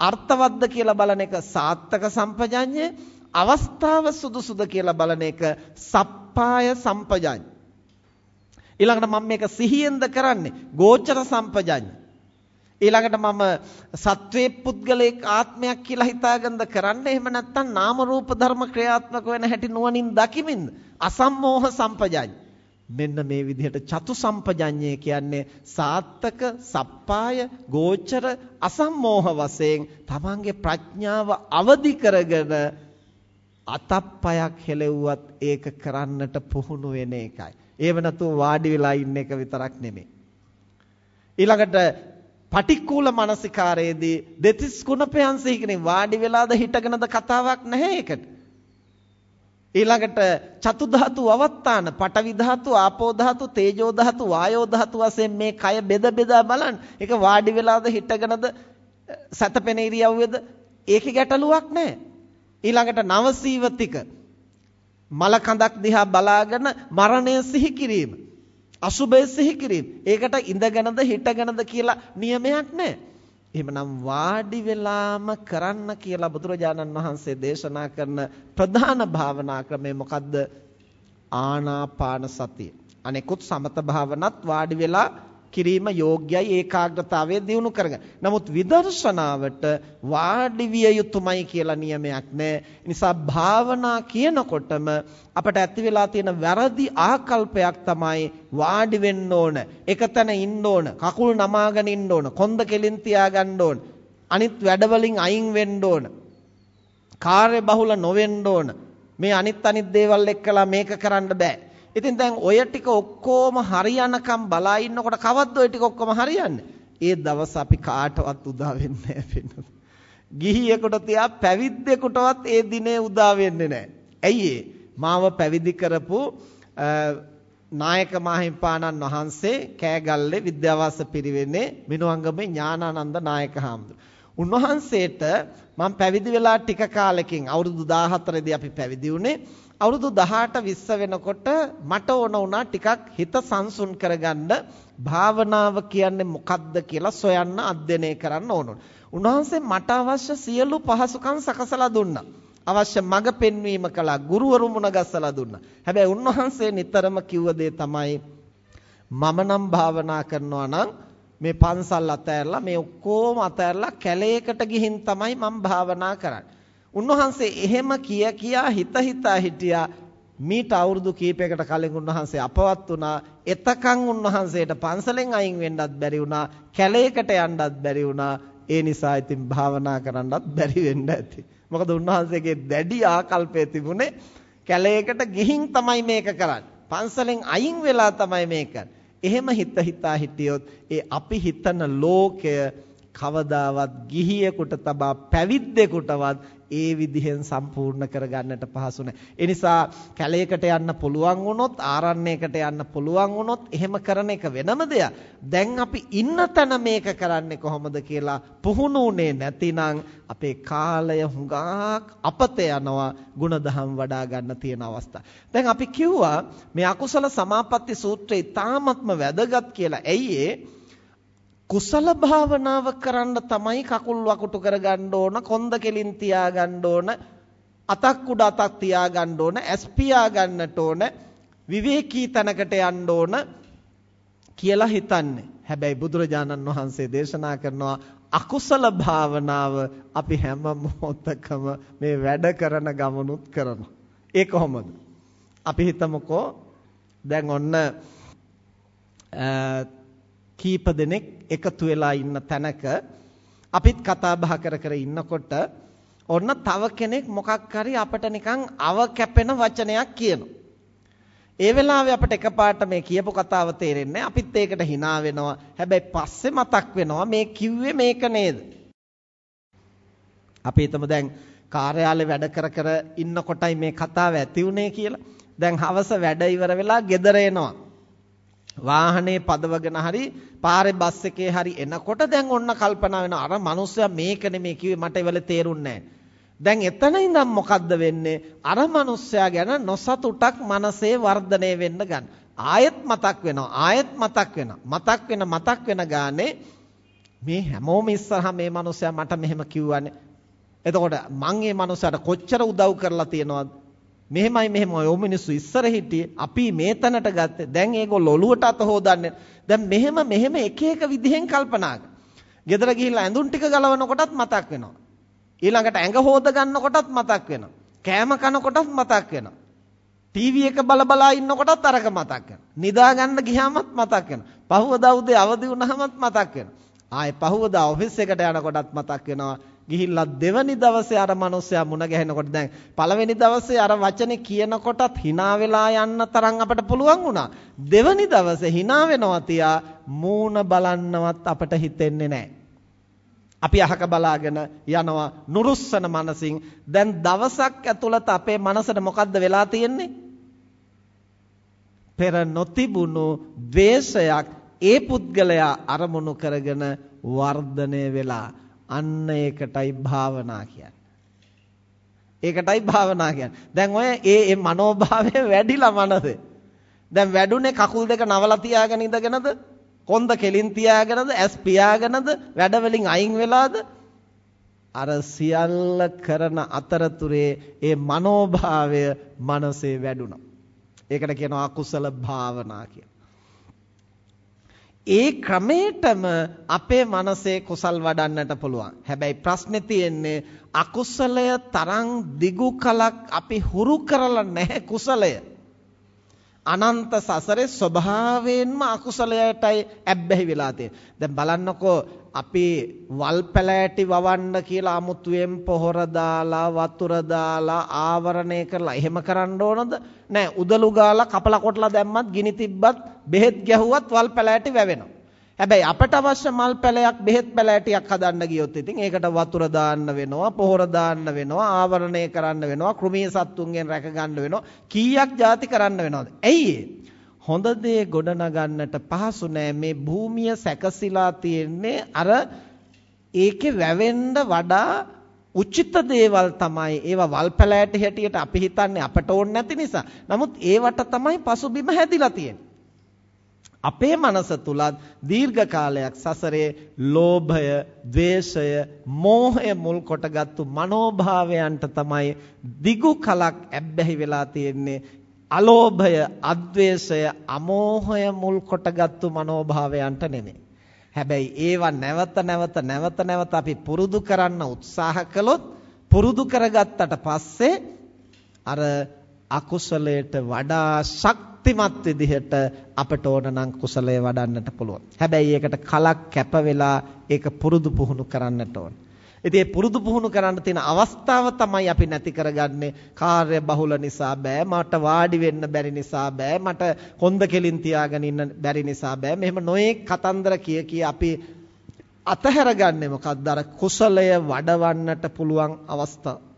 අර්ථවත්ද කියලා බලන එක සාත්තක සම්පජඤ්ඤය, අවස්ථාව සුදුසුද කියලා බලන එක සප්පාය සම්පජඤ්ඤය. ඊළඟට මම මේක සිහියෙන්ද කරන්නේ ගෝචර සම්පජඤ්ඤය. ඊළඟට මම සත්වයේ පුද්ගලයක ආත්මයක් කියලා හිතාගන්න කරන්න එහෙම නැත්නම් නාම රූප ධර්ම ක්‍රියාත්මක වෙන හැටි නුවණින් දකිමින්ද අසම්මෝහ සම්පජාඤ්ඤ මෙන්න මේ විදිහට චතු සම්පජඤ්ඤය කියන්නේ සාත්තක සප්පාය ගෝචර අසම්මෝහ වශයෙන් තමන්ගේ ප්‍රඥාව අවදි කරගෙන අතප්පයක් හෙලෙව්වත් ඒක කරන්නට පුහුණු වෙන එකයි. ඒව නැතුව වාඩි වෙලා ඉන්න එක විතරක් නෙමෙයි. ඊළඟට පටික්කුල මානසිකාරයේදී දෙතිස් කුණපයන් සිහිකනේ වාඩි වෙලාද හිටගෙනද කතාවක් නැහැ ඒකට. ඊළඟට චතු ධාතු අවත්තාන පඨවි ධාතු ආපෝ ධාතු තේජෝ ධාතු වායෝ ධාතු වශයෙන් මේ කය බෙද බෙදා බලන්න. ඒක වාඩි වෙලාද හිටගෙනද සතපෙන ඉරියව්වේද ඒකේ ගැටලුවක් නැහැ. ඊළඟට නවසීවතික මල කඳක් දිහා බලාගෙන මරණය සිහි කිරීම. අසුබය සිහි කිරීම. ඒකට ඉඳගෙනද හිටගෙනද කියලා නියමයක් නැහැ. එහෙමනම් වාඩි වෙලාම කරන්න කියලා බුදුරජාණන් වහන්සේ දේශනා කරන ප්‍රධාන භාවනා ක්‍රමය මොකද්ද? ආනාපාන සතිය. අනෙකුත් සමත භාවනත් වාඩි වෙලා කිරීම යෝග්‍යයි ඒකාග්‍රතාවය දියුණු කරගන්න. නමුත් විදර්ශනාවට වාඩි විය යුතුමයි කියලා නියමයක් නැහැ. නිසා භාවනා කියනකොටම අපට ඇති වෙලා තියෙන වැරදි ආකල්පයක් තමයි වාඩි වෙන්න ඕන. එකතැන ඉන්න ඕන. කකුල් නමාගෙන ඉන්න ඕන. කොන්ද කෙලින් තියාගන්න ඕන. අනිත් වැඩවලින් අයින් වෙන්න ඕන. කාර්ය බහුල නොවෙන්න ඕන. මේ අනිත් අනිත් දේවල් එක්කලා මේක කරන්න බෑ. ඉතින් දැන් ඔය ටික ඔක්කොම හරියනකම් බලා ඉන්නකොට කවද්ද ඔය ටික ඔක්කොම හරියන්නේ? ඒ දවස් අපි කාටවත් උදා වෙන්නේ නැහැ ගිහියෙකුට තියා පැවිද්දෙකුටවත් ඒ දිනේ උදා වෙන්නේ නැහැ. ඇයි මාව පැවිදි කරපු නායක මාහිම්පාණන් වහන්සේ කෑගල්ලේ විද්‍යාවාස පිරිවෙන්නේ මිනුවංගමේ ඥානානන්ද නායක හාමුදුරුවෝ. උන්වහන්සේට මම පැවිදි වෙලා ටික කාලෙකින් අවුරුදු 14 දී අපි පැවිදි වුණේ. අවුරුදු 18 20 වෙනකොට මට ඕන වුණා ටිකක් හිත සංසුන් කරගන්න භාවනාව කියන්නේ මොකක්ද කියලා සොයන්න අධ්‍යයනය කරන්න ඕන. උන්වහන්සේ මට අවශ්‍ය සියලු පහසුකම් සකසලා දුන්නා. අවශ්‍ය මඟ පෙන්වීම කළා. ගුරුවරු මුණ ගැස්සලා දුන්නා. හැබැයි උන්වහන්සේ නිතරම කිව්ව දේ තමයි මම නම් භාවනා කරනවා නම් මේ පන්සල් අතෑරලා මේ ඔක්කොම අතෑරලා කැලේකට ගිහින් තමයි මම භාවනා කරන්නේ. උන්වහන්සේ එහෙම කිය කියා හිත හිතා හිටියා මීට අවුරුදු කීපයකට කලින් උන්වහන්සේ අපවත් වුණා. එතකන් උන්වහන්සේට පන්සලෙන් අයින් වෙන්නත් බැරි වුණා. කැලේකට යන්නත් බැරි වුණා. ඒ නිසා ඉතින් භාවනා කරන්නත් බැරි වෙන්න ඇති. මොකද උන්වහන්සේගේ දැඩි ආකල්පය තිබුණේ කැලේකට ගිහින් තමයි මේක කරන්නේ. පන්සලෙන් අයින් වෙලා තමයි මේක කරන්නේ. එහෙම හිත හිතා හිටියොත් ඒ අපි හිතන ලෝකය කවදාවත් ගිහියෙකුට තබා පැවිද්දෙකුටවත් ඒ විදිහෙන් සම්පූර්ණ කරගන්නට පහසු නැහැ. ඒ නිසා කැලේකට යන්න පුළුවන් වුණොත් ආරණ්‍යයකට යන්න පුළුවන් වුණොත් එහෙම කරන එක වෙනම දෙයක්. දැන් අපි ඉන්න තැන මේක කරන්නේ කොහොමද කියලා පුහුණුුනේ නැතිනම් අපේ කාලය හුඟක් අපත යනවා ಗುಣධම් වඩා ගන්න තියෙන අවස්ථා. දැන් අපි කිව්වා මේ අකුසල සමාපatti සූත්‍රය ඊටාත්ම වැදගත් කියලා. ඇයි ඒ? කුසල භාවනාව කරන්න තමයි කකුල් වකුටු කරගන්න ඕන කොන්ද කෙලින් තියාගන්න ඕන අතක් උඩ අතක් තියාගන්න ඕන ඇස් පියා ගන්නට ඕන විවේකී තැනකට යන්න ඕන කියලා හිතන්නේ. හැබැයි බුදුරජාණන් වහන්සේ දේශනා කරනවා අකුසල භාවනාව අපි හැම මොහොතකම මේ වැඩ කරන ගමනුත් කරනවා. ඒ කොහොමද? අපි හිතමුකෝ දැන් ඔන්න කීප දෙනෙක් එකතු වෙලා ඉන්න තැනක අපිත් කතා බහ කර කර ඉන්නකොට ඔන්න තව කෙනෙක් මොකක් හරි අපිට නිකන් අව කැපෙන වචනයක් කියනවා. ඒ වෙලාවේ අපිට එකපාරට මේ කියපු කතාව තේරෙන්නේ අපිත් ඒකට hina වෙනවා. හැබැයි පස්සේ මතක් වෙනවා මේ කිව්වේ මේක නේද? අපි හිතමු දැන් කාර්යාලේ වැඩ කර කර ඉන්නකොටයි මේ කතාව ඇති උනේ කියලා. දැන් හවස වැඩ ඉවර වෙලා ගෙදර එනවා. වාහනේ පදවගෙන හරි පාරේ බස් එකේ හරි එනකොට දැන් ඔන්න කල්පනා වෙනවා අර මිනිස්සයා මේක නෙමේ කිව්වේ මට ඒවල තේරුන්නේ දැන් එතන ඉඳන් මොකද්ද වෙන්නේ? අර මිනිස්සයා ගැන නොසතුටක් මනසේ වර්ධනය වෙන්න ගන්න. ආයෙත් මතක් වෙනවා ආයෙත් මතක් වෙනවා. මතක් වෙන මතක් වෙන ගානේ මේ හැමෝම ඉස්සරහා මේ මිනිස්සයා මට මෙහෙම කිව්වනේ. එතකොට මං මේ මිනිස්සයාට කොච්චර උදව් කරලා තියෙනවද? මෙහෙමයි මෙහෙමයි ඔය මිනිස්සු ඉස්සර හිටියේ. අපි මේ තැනට ගත්තේ. දැන් ඒගොල්ලෝ ඔලුවට අත හොදන්නේ. දැන් මෙහෙම මෙහෙම එක එක විදිහෙන් කල්පනා ගෙදර ගිහිල්ලා ඇඳුම් ටික ගලවන කොටත් මතක් වෙනවා. ඊළඟට ඇඟ හොද ගන්න කොටත් මතක් වෙනවා. කෑම කන කොටත් මතක් වෙනවා. ටීවී එක බල බලා ඉන්න කොටත් අරක මතක් වෙනවා. නිදා ගන්න ගියාමත් මතක් වෙනවා. පහවදා උදේ අවදි වුණාමත් මතක් වෙනවා. ආයේ පහවදා ඔෆිස් එකට යන කොටත් මතක් වෙනවා. ගිහිල්ලා දෙවනි දවසේ අර මිනිස්සයා මුණ ගැහෙනකොට දැන් පළවෙනි දවසේ අර වචනේ කියනකොටත් hina වෙලා යන්න තරම් අපට පුළුවන් වුණා. දෙවනි දවසේ hina වෙනවා තියා මූණ බලන්නවත් අපට හිතෙන්නේ නැහැ. අපි අහක බලාගෙන යනවා නුරුස්සන මනසින් දැන් දවසක් ඇතුළත අපේ මනසට මොකද්ද වෙලා තියෙන්නේ? පෙර නොතිබුණු ද්වේෂයක් ඒ පුද්ගලයා අරමුණු කරගෙන වර්ධනය වෙලා අන්න ඒකටයි භාවනා කියන්නේ. ඒකටයි භාවනා කියන්නේ. දැන් ඔය ඒ ඒ මනෝභාවය වැඩිලා මනසේ. දැන් වැඩුනේ කකුල් දෙක නවලා තියාගෙන ඉඳගෙනද? කොන්ද කෙලින් තියාගෙනද? ඇස් පියාගෙනද? වැඩ වලින් අයින් වෙලාද? අර සියල්ල කරන අතරතුරේ ඒ මනෝභාවය මනසේ වැඩුණා. ඒකට කියනවා අකුසල භාවනා කියලා. ඒ ක්‍රමයටම අපේ මනසේ කුසල් වඩන්නට පුළුවන්. හැබැයි ප්‍රශ්නේ තියෙන්නේ අකුසලය තරම් දිගු කලක් අපි හුරු කරලා නැහැ කුසලය. අනන්ත සසරේ ස්වභාවයෙන්ම අකුසලයටයි ඇබ්බැහි වෙලා තියෙන්නේ. දැන් බලන්නකෝ අපි වල් පැලෑටි වවන්න කියලා අමුතුවෙන් පොහොර දාලා වතුර දාලා ආවරණය කරලා එහෙම කරන්න ඕනද? නෑ උදලු ගාලා කපලා කොටලා දැම්මත් ගිනි තිබ්බත් බෙහෙත් ගැහුවත් වල් පැලෑටි වැවෙනවා. හැබැයි අපට අවශ්‍ය මල් පැලයක් බෙහෙත් පැලෑටියක් හදන්න ගියොත් ඉතින් ඒකට වතුර දාන්න වෙනවා, පොහොර දාන්න වෙනවා, ආවරණය කරන්න වෙනවා, කෘමී සත්තුන්ගෙන් රැක ගන්න වෙනවා. කීයක් ಜಾති කරන්න වෙනවද? ඇයි හොඳ දේ ගොඩනගන්නට පහසු නෑ මේ භූමිය සැකසීලා තියෙන්නේ අර ඒකේ වැවෙන්න වඩා උචිත දේවල් තමයි ඒවා වල්පැලෑට හැටියට අපි හිතන්නේ අපට ඕනේ නැති නිසා. නමුත් ඒවට තමයි පසුබිම හැදිලා තියෙන්නේ. අපේ මනස තුලත් දීර්ඝ කාලයක් සසරේ ලෝභය, ద్వේෂය, මෝහය මුල් කොටගත්තු මනෝභාවයන්ට තමයි දිගු කලක් ඇබ්බැහි වෙලා තියෙන්නේ. අලෝභය, අද්වේෂය, අමෝහය මුල් කොටගත්තු මනෝභාවයන්ට නෙමෙයි. හැබැයි ඒවා නැවත නැවත නැවත නැවත අපි පුරුදු කරන්න උත්සාහ කළොත් පුරුදු කරගත්තට පස්සේ අර අකුසලයට වඩා ශක්තිමත් විදිහට අපට ඕන නම් කුසලය වඩන්නට පුළුවන්. හැබැයි ඒකට කලක් කැප වෙලා ඒක පුරුදු පුහුණු කරන්නට ඕන. ඉතින් මේ පුරුදු පුහුණු කරන්න තියෙන අවස්ථාව තමයි අපි නැති කරගන්නේ කාර්ය බහුල නිසා බෑ මට වාඩි වෙන්න බැරි නිසා බෑ මට හොඳ කෙලින් තියාගෙන ඉන්න බැරි නිසා බෑ මෙහෙම නොයේ කතන්දර කිය කිය අපි අතහැරගන්නේ මොකක්ද අර කුසලය වඩවන්නට පුළුවන් අවස්ථාව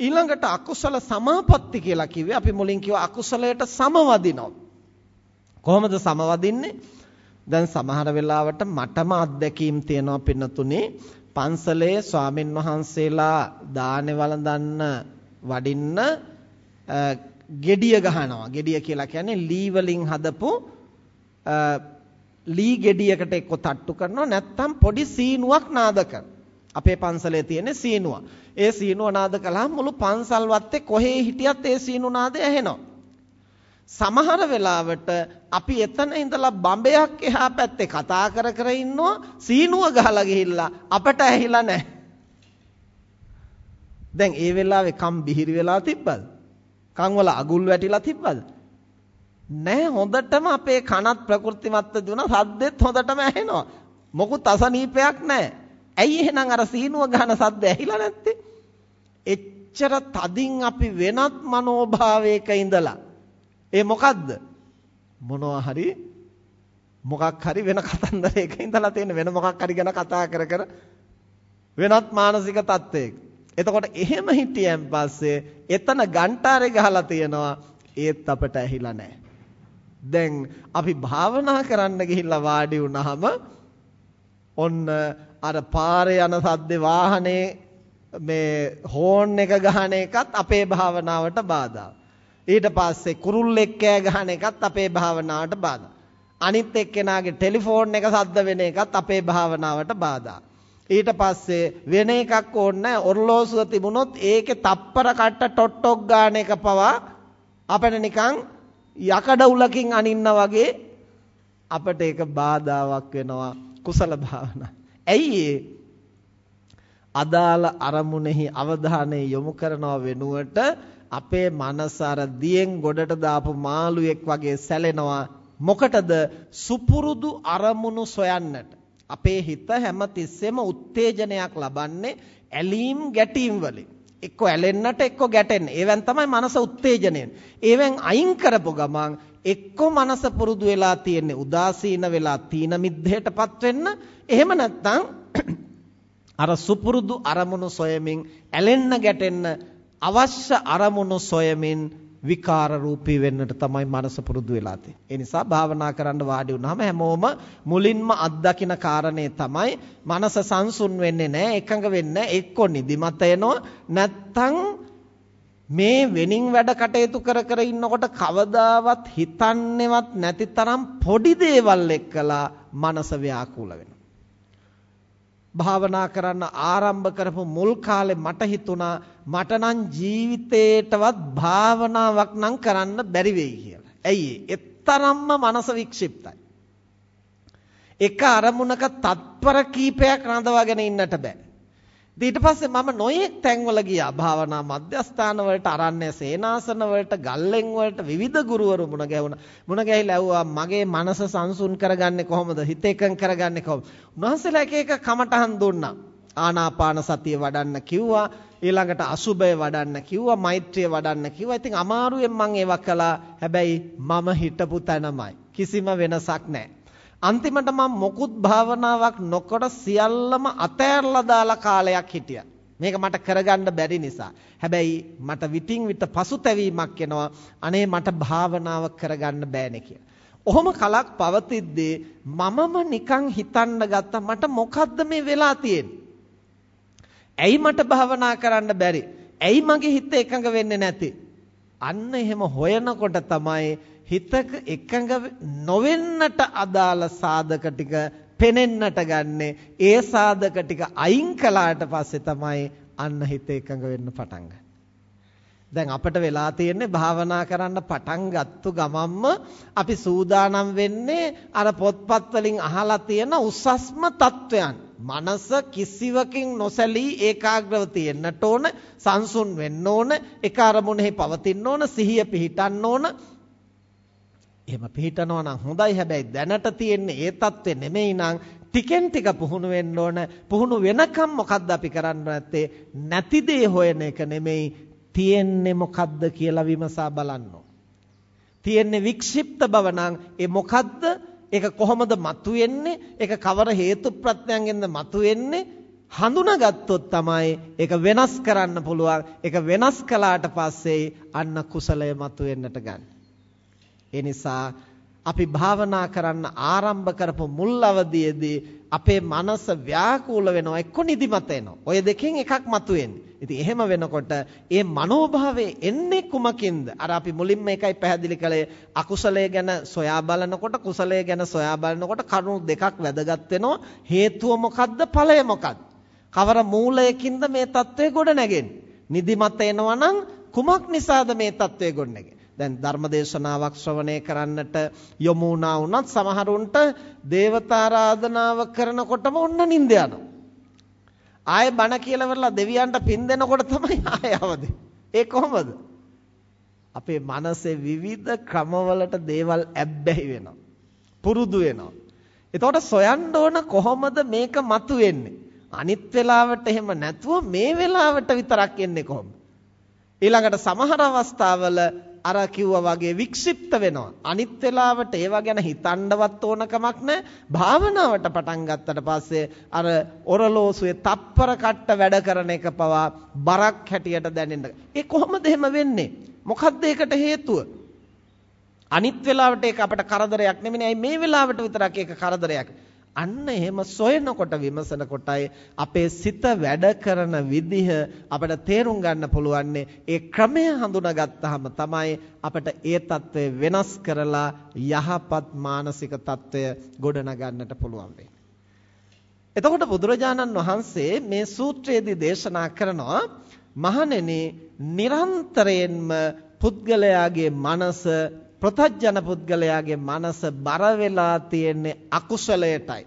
ඊළඟට අකුසල සමාපatti කියලා කිව්වේ. අපි මුලින් කිව්වා අකුසලයට සමවදිනවා. කොහොමද සමවදින්නේ? දැන් සමහර වෙලාවට මටම අත්දැකීම් තියෙනවා පින්නතුනේ. පන්සලේ ස්වාමින් වහන්සේලා දානේ වළඳන්න වඩින්න gediya ගහනවා. gediya කියලා කියන්නේ ලී වලින් හදපු ලී ගෙඩියකට එක්ක තට්ටු කරනවා. නැත්නම් පොඩි සීනුවක් නාද අපේ පන්සලේ තියෙන සීනුව. ඒ සීනුව නාද කළාම මුළු පන්සල් වත්තේ කොහේ හිටියත් ඒ සීනු නාදය ඇහෙනවා. සමහර වෙලාවට අපි එතන ඉඳලා බඹයක් එහා පැත්තේ කතා කර කර ඉන්නවා සීනුව ගහලා ගිහිල්ලා අපට ඇහිලා නැහැ. දැන් ඒ වෙලාවේ කම් බිහිරි වෙලා තිබ්බද? කන් වල අගුල් වැටිලා තිබ්බද? නැහැ හොඳටම අපේ කනත් ප්‍රකෘතිමත්ව දුන සද්දෙත් හොඳටම ඇහෙනවා. මොකුත් අසනීපයක් නැහැ. ඇයි එහෙනම් අර සීනුව ගහන සද්ද ඇහිලා නැත්තේ? එච්චර තදින් අපි වෙනත් මනෝභාවයක ඉඳලා ඒ මොකද්ද? මොනවා හරි මොකක් හරි වෙන කතන්දරයක ඉඳලා තියෙන වෙන මොකක් හරි ගැන කතා කර කර වෙනත් මානසික තත්ත්වයක. එතකොට එහෙම හිටියන් පස්සේ එතන ගන්ටාරේ ගහලා තියෙනවා ඒත් අපට ඇහිලා නැහැ. දැන් අපි භාවනා කරන්න ගිහිල්ලා වාඩි වුණාම ඔන්න අර පාරේ යන සද්දේ වාහනේ මේ හෝන් එක ගහන එකත් අපේ භාවනාවට බාධායි. ඊට පස්සේ කුරුල්ලෙක් කෑ ගහන එකත් අපේ භාවනාවට බාධා. අනිත් එක්කෙනාගේ ටෙලිෆෝන් එක සද්ද වෙන එකත් අපේ භාවනාවට බාධා. ඊට පස්සේ වෙන එකක් ඕනේ ඔර්ලෝසුව තිබුණොත් ඒකේ තප්පර කට්ට ටොට්ටොක් ගාන එක පවා අපිට නිකන් යකඩ උලකින් අනින්න වගේ අපිට ඒක බාධාවක් වෙනවා කුසල භාවනා. ඇයි අදාළ අරමුණෙහි අවධානය යොමු කරනව වෙනුවට අපේ මනස අර දියෙන් ගොඩට දාපු මාළුවෙක් වගේ සැලෙනවා. මොකටද? සුපුරුදු අරමුණු සොයන්නට. අපේ හිත හැමතිස්සෙම උත්තේජනයක් ලබන්නේ ඇලීම් ගැටීම් වලින්. එක්ක ඇලෙන්නට එක්ක ගැටෙන්න. ඒවෙන් තමයි මනස උත්තේජනය. ඒවෙන් අයින් කරපු ගමන් එක්ක මනස පුරුදු වෙලා තියෙන්නේ උදාසීන වෙලා තීන මිද්දේටපත් වෙන්න. එහෙම නැත්නම් [clears throat] අර සුපුරුදු අරමුණු සොයමින් ඇලෙන්න ගැටෙන්න අවශ්‍ය අරමුණු සොයමින් විකාර රූපී වෙන්නට තමයි මනස පුරුදු වෙලා තියෙන්නේ. ඒ නිසා භාවනා කරන්න වාඩි වුණාම හැමෝම මුලින්ම අත්දකින කාරණේ තමයි මනස සංසුන් වෙන්නේ නැහැ, එකඟ වෙන්නේ එක්ක නිදිමත එනවා, නැත්තම් මේ වෙනින් වැඩ කටයුතු කර කර ඉන්නකොට කවදාවත් හිතන්නේවත් නැති තරම් පොඩි දේවල් එක්කලා මනස ව්‍යාකූල වෙනවා. භාවනා කරන්න ආරම්භ කරපු මුල් කාලේ මට හිතුණා මට නම් ජීවිතේටවත් භාවනාවක් නම් කරන්න බැරි වෙයි කියලා. ඇයි ඒ? එතරම්ම මනස වික්ෂිප්තයි. එක අරමුණක තත්පර කීපයක් රඳවාගෙන ඉන්නට බෑ. ඊට පස්සේ මම නොයෙක් තැන්වල ගියා. භාවනා මධ්‍යස්ථාන වලට අරන්නේ සේනාසන වලට ගල්ලෙන් වලට විවිධ ගුරුවරු මුණ ගැහුණා. මුණ ගැහිලා ඇහුවා මගේ මනස සංසුන් කරගන්නේ කොහොමද? හිත එකඟ කරගන්නේ කොහොමද? උන්වහන්සේලා එක එක කමටහන් දුන්නා. ආනාපාන සතිය වඩන්න කිව්වා ඊළඟට අසුබය වඩන්න කිව්වා මෛත්‍රිය වඩන්න කිව්වා. ඉතින් අමාරුවෙන් මම ඒවා කළා. හැබැයි මම හිටපු තැනමයි. කිසිම වෙනසක් නැහැ. අන්තිමට මම මොකුත් භාවනාවක් නොකර සියල්ලම අතෑරලා දාලා කාලයක් හිටියා. මේක මට කරගන්න බැරි නිසා. හැබැයි මට විтин විත පසුතැවීමක් එනවා. අනේ මට භාවනාව කරගන්න බෑනේ කියලා. ඔහොම කලක් පවතිද්දී මමම නිකන් හිතන්න ගත්තා මට මොකද්ද මේ වෙලා තියෙන්නේ? ඇයි මට භවනා කරන්න බැරි? ඇයි මගේ හිත එකඟ වෙන්නේ නැති? අන්න එහෙම හොයනකොට තමයි හිතක එකඟ නොවෙන්නට අදාළ සාධක ටික පෙනෙන්නට ගන්නෙ. ඒ සාධක ටික අයින් කළාට පස්සේ තමයි අන්න හිත එකඟ වෙන්න පටන් ගන්නේ. දැන් අපිට වෙලා තියෙන්නේ භාවනා කරන්න පටන් ගත්තු ගමම්ම අපි සූදානම් වෙන්නේ අර පොත්පත් වලින් අහලා තියෙන උසස්ම தත්වයන්. මනස කිසිවකින් නොසැලී ඒකාග්‍රව තියෙන්නට ඕන, සංසුන් වෙන්න ඕන, එක අරමුණෙහි පවතින්න ඕන, සිහිය පිහිටන්න ඕන. එහෙම පිහිටනවා නම් හොඳයි හැබැයි දැනට තියෙන්නේ ඒ தත්ත්වෙ නෙමෙයි නම් ටිකෙන් ටික පුහුණු වෙන්න ඕන පුහුණු වෙනකම් මොකද්ද අපි කරන්න නැත්තේ නැති දේ හොයන එක නෙමෙයි තියෙන්නේ මොකද්ද කියලා විමසා බලන්න තියෙන්නේ වික්ෂිප්ත බව නම් ඒ මොකද්ද? ඒක කොහොමද මතුවෙන්නේ? ඒක කවර හේතු ප්‍රත්‍යයෙන්ද මතුවෙන්නේ? හඳුනාගත්තොත් තමයි ඒක වෙනස් කරන්න පුළුවන්. ඒක වෙනස් කළාට පස්සේ අන්න කුසලය මතුවෙන්නට ගන්න. ඒ නිසා අපි භාවනා කරන්න ආරම්භ කරපු මුල් අවදියේදී අපේ මනස ව්‍යාකූල වෙනවා එක්ක නිදිමත එනවා. ওই දෙකෙන් එකක් මතුවෙන්නේ. ඉතින් එහෙම වෙනකොට ඒ මනෝභාවයේ එන්නේ කුමකින්ද? අර අපි මුලින්ම එකයි පැහැදිලි කළේ අකුසලය ගැන සොයා බලනකොට කුසලය ගැන සොයා බලනකොට කරුණු දෙකක් වැදගත් වෙනවා. හේතුව මොකද්ද? ඵලය මොකක්ද? කවර මූලයකින්ද මේ தત્ත්වය ගොඩ නැගෙන්නේ? නිදිමත එනවා නම් කුමක් නිසාද මේ தત્ත්වය ගොඩ නැගෙන්නේ? දැන් ධර්මදේශනාවක් ශ්‍රවණය කරන්නට යොමු වුණා වුණත් සමහරුන්ට දේවතාරාධනාව කරනකොටම ඔන්න නිින්ද යනවා. ආයෙ බණ කියලාවරලා දෙවියන්ට පින් දෙනකොට තමයි [laughs] ආයෙ අවදි. ඒ කොහොමද? අපේ මනසේ විවිධ ක්‍රමවලට දේවල් ඇබ්බැහි වෙනවා. පුරුදු වෙනවා. එතකොට සොයන්න ඕන කොහොමද මේක මතුවෙන්නේ? අනිත් වෙලාවට එහෙම නැතුව මේ වෙලාවට විතරක් එන්නේ කොහොමද? ඊළඟට සමහර අවස්ථාවල අර කිව්වා වගේ වික්ෂිප්ත වෙනවා. අනිත් වෙලාවට ඒවා ගැන හිතන්නවත් ඕන කමක් නැහැ. භාවනාවට පටන් ගත්තට පස්සේ අර ඔරලෝසුවේ තප්පර කට්ට වැඩ කරන එක පවා බරක් හැටියට දැනෙන්න. ඒ කොහොමද එහෙම වෙන්නේ? මොකද්ද ඒකට හේතුව? අනිත් වෙලාවට ඒක අපට කරදරයක් නෙමෙයි. මේ වෙලාවට විතරක් ඒක කරදරයක්. අන්න එහෙම සොයනකොට විමසනකොටයි අපේ සිත වැඩ කරන විදිහ අපිට තේරුම් ගන්න පුළුවන් ඒ ක්‍රමය හඳුනාගත්තාම තමයි අපිට ඒ తත්වය වෙනස් කරලා යහපත් මානසික తත්වය ගොඩනගන්නට පුළුවන් වෙන්නේ. එතකොට බුදුරජාණන් වහන්සේ මේ සූත්‍රයේදී දේශනා කරනවා මහණෙනි නිරන්තරයෙන්ම පුද්ගලයාගේ මනස ප්‍රතජන පුද්ගලයාගේ මනස බර වෙලා තියෙන්නේ අකුසලයටයි.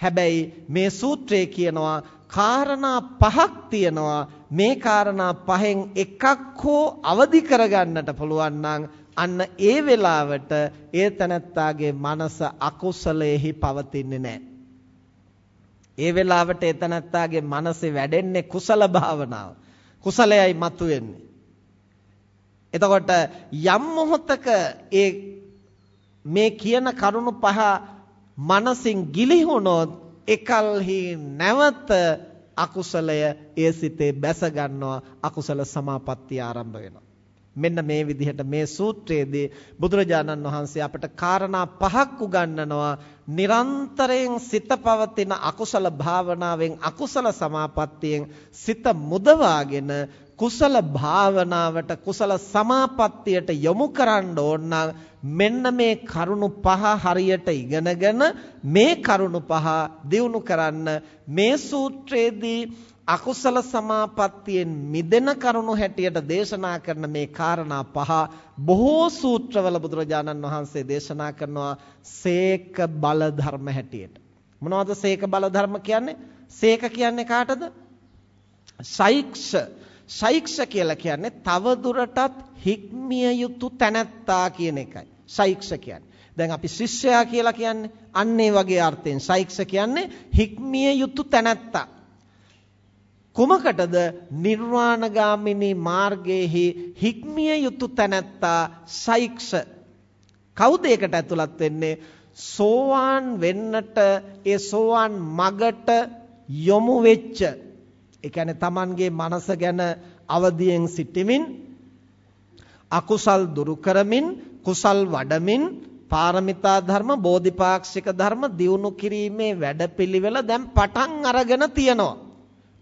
හැබැයි මේ සූත්‍රයේ කියනවා කාරණා පහක් තියෙනවා මේ කාරණා පහෙන් එකක් හෝ අවදි කරගන්නට පුළුවන් නම් අන්න ඒ වෙලාවට ඒ තනත්තාගේ මනස අකුසලයේහි පවතින්නේ නැහැ. ඒ වෙලාවට ඒ තනත්තාගේ මනසේ වැඩෙන්නේ කුසල භාවනාව. කුසලයයි මතුවෙන්නේ. එතකොට යම් මොහොතක ඒ මේ කියන කරුණු පහ මනසින් ගිලිහුණොත් එකල්හි නැවත අකුසලය ඒ සිතේ බැස ගන්නවා අකුසල සමාපත්තිය ආරම්භ වෙනවා. මෙන්න මේ විදිහට මේ සූත්‍රයේදී බුදුරජාණන් වහන්සේ අපට කාරණා පහක් උගන්වනවා. නිරන්තරයෙන් සිත පවතින අකුසල භාවනාවෙන් අකුසල සමාපත්තියෙන් සිත මුදවාගෙන කුසල භාවනාවට කුසල සමාපත්තියට යොමු කරන්න ඕන මෙන්න මේ කරුණු පහ හරියට ඉගෙනගෙන මේ කරුණු පහ දියුණු කරන්න. මේ සූත්‍රයේදී අකුසල සමාපත්තියෙන් මිදෙන කරුණු හැටියට දේශනා කරන මේ කාරණා පහ බොහෝ සූත්‍රවල බුදුරජාණන් වහන්සේ දේශනා කරනවා සේක බල ධර්ම හැටියට. මොනවද සේක බල ධර්ම කියන්නේ? සේක කියන්නේ කාටද? සයික්ෂ ශෛක්ෂ කියලා කියන්නේ තව දුරටත් හික්මිය යුතු තැනැත්තා කියන එකයි. ශෛක්ෂ කියන්නේ. දැන් අපි ශිෂ්‍යයා කියලා කියන්නේ අන්න ඒ වගේ අර්ථයෙන් ශෛක්ෂ කියන්නේ හික්මිය යුතු තැනැත්තා. කුමකටද නිර්වාණගාමිනී මාර්ගයේහි හික්මිය යුතු තැනැත්තා ශෛක්ෂ. කවුද ඒකට ඇතුළත් වෙන්නේ? සෝවාන් වෙන්නට ඒ සෝවාන් මගට යොමු වෙච්ච ඒ කියන්නේ Tamanගේ මනස ගැන අවදියෙන් සිටමින් අකුසල් දුරු කරමින් කුසල් වඩමින් පාරමිතා ධර්ම බෝධිපාක්ෂික ධර්ම දියුණු කිරීමේ වැඩපිළිවෙල දැන් පටන් අරගෙන තියෙනවා.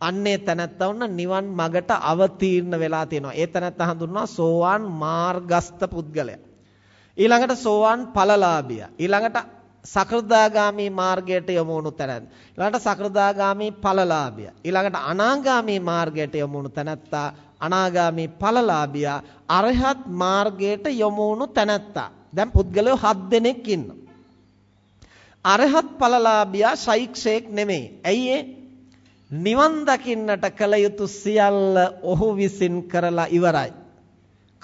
අන්නේ තැනැත්තා වුණ නිවන් මගට අවතීර්ණ වෙලා තියෙනවා. ඒ තැනැත්තා හඳුන්වනවා සෝවාන් මාර්ගස්ත පුද්ගලයා. ඊළඟට සෝවාන් ඵලලාභියා. ඊළඟට සකෘදාගාමි මාර්ගයට යොමු වුණු තැනැත්තා. ඊළඟට සකෘදාගාමි ඵලලාභියා. ඊළඟට අනාගාමි මාර්ගයට යොමු වුණු තැනැත්තා. අනාගාමි ඵලලාභියා. අරහත් මාර්ගයට යොමු වුණු තැනැත්තා. දැන් පුද්ගලයෝ 7 දෙනෙක් ඉන්නවා. අරහත් ඵලලාභියා ශෛක්ෂේක් නෙමෙයි. ඇයි ඒ? නිවන් දකින්නට කල යුතු සියල්ල ඔහු විසින් කරලා ඉවරයි.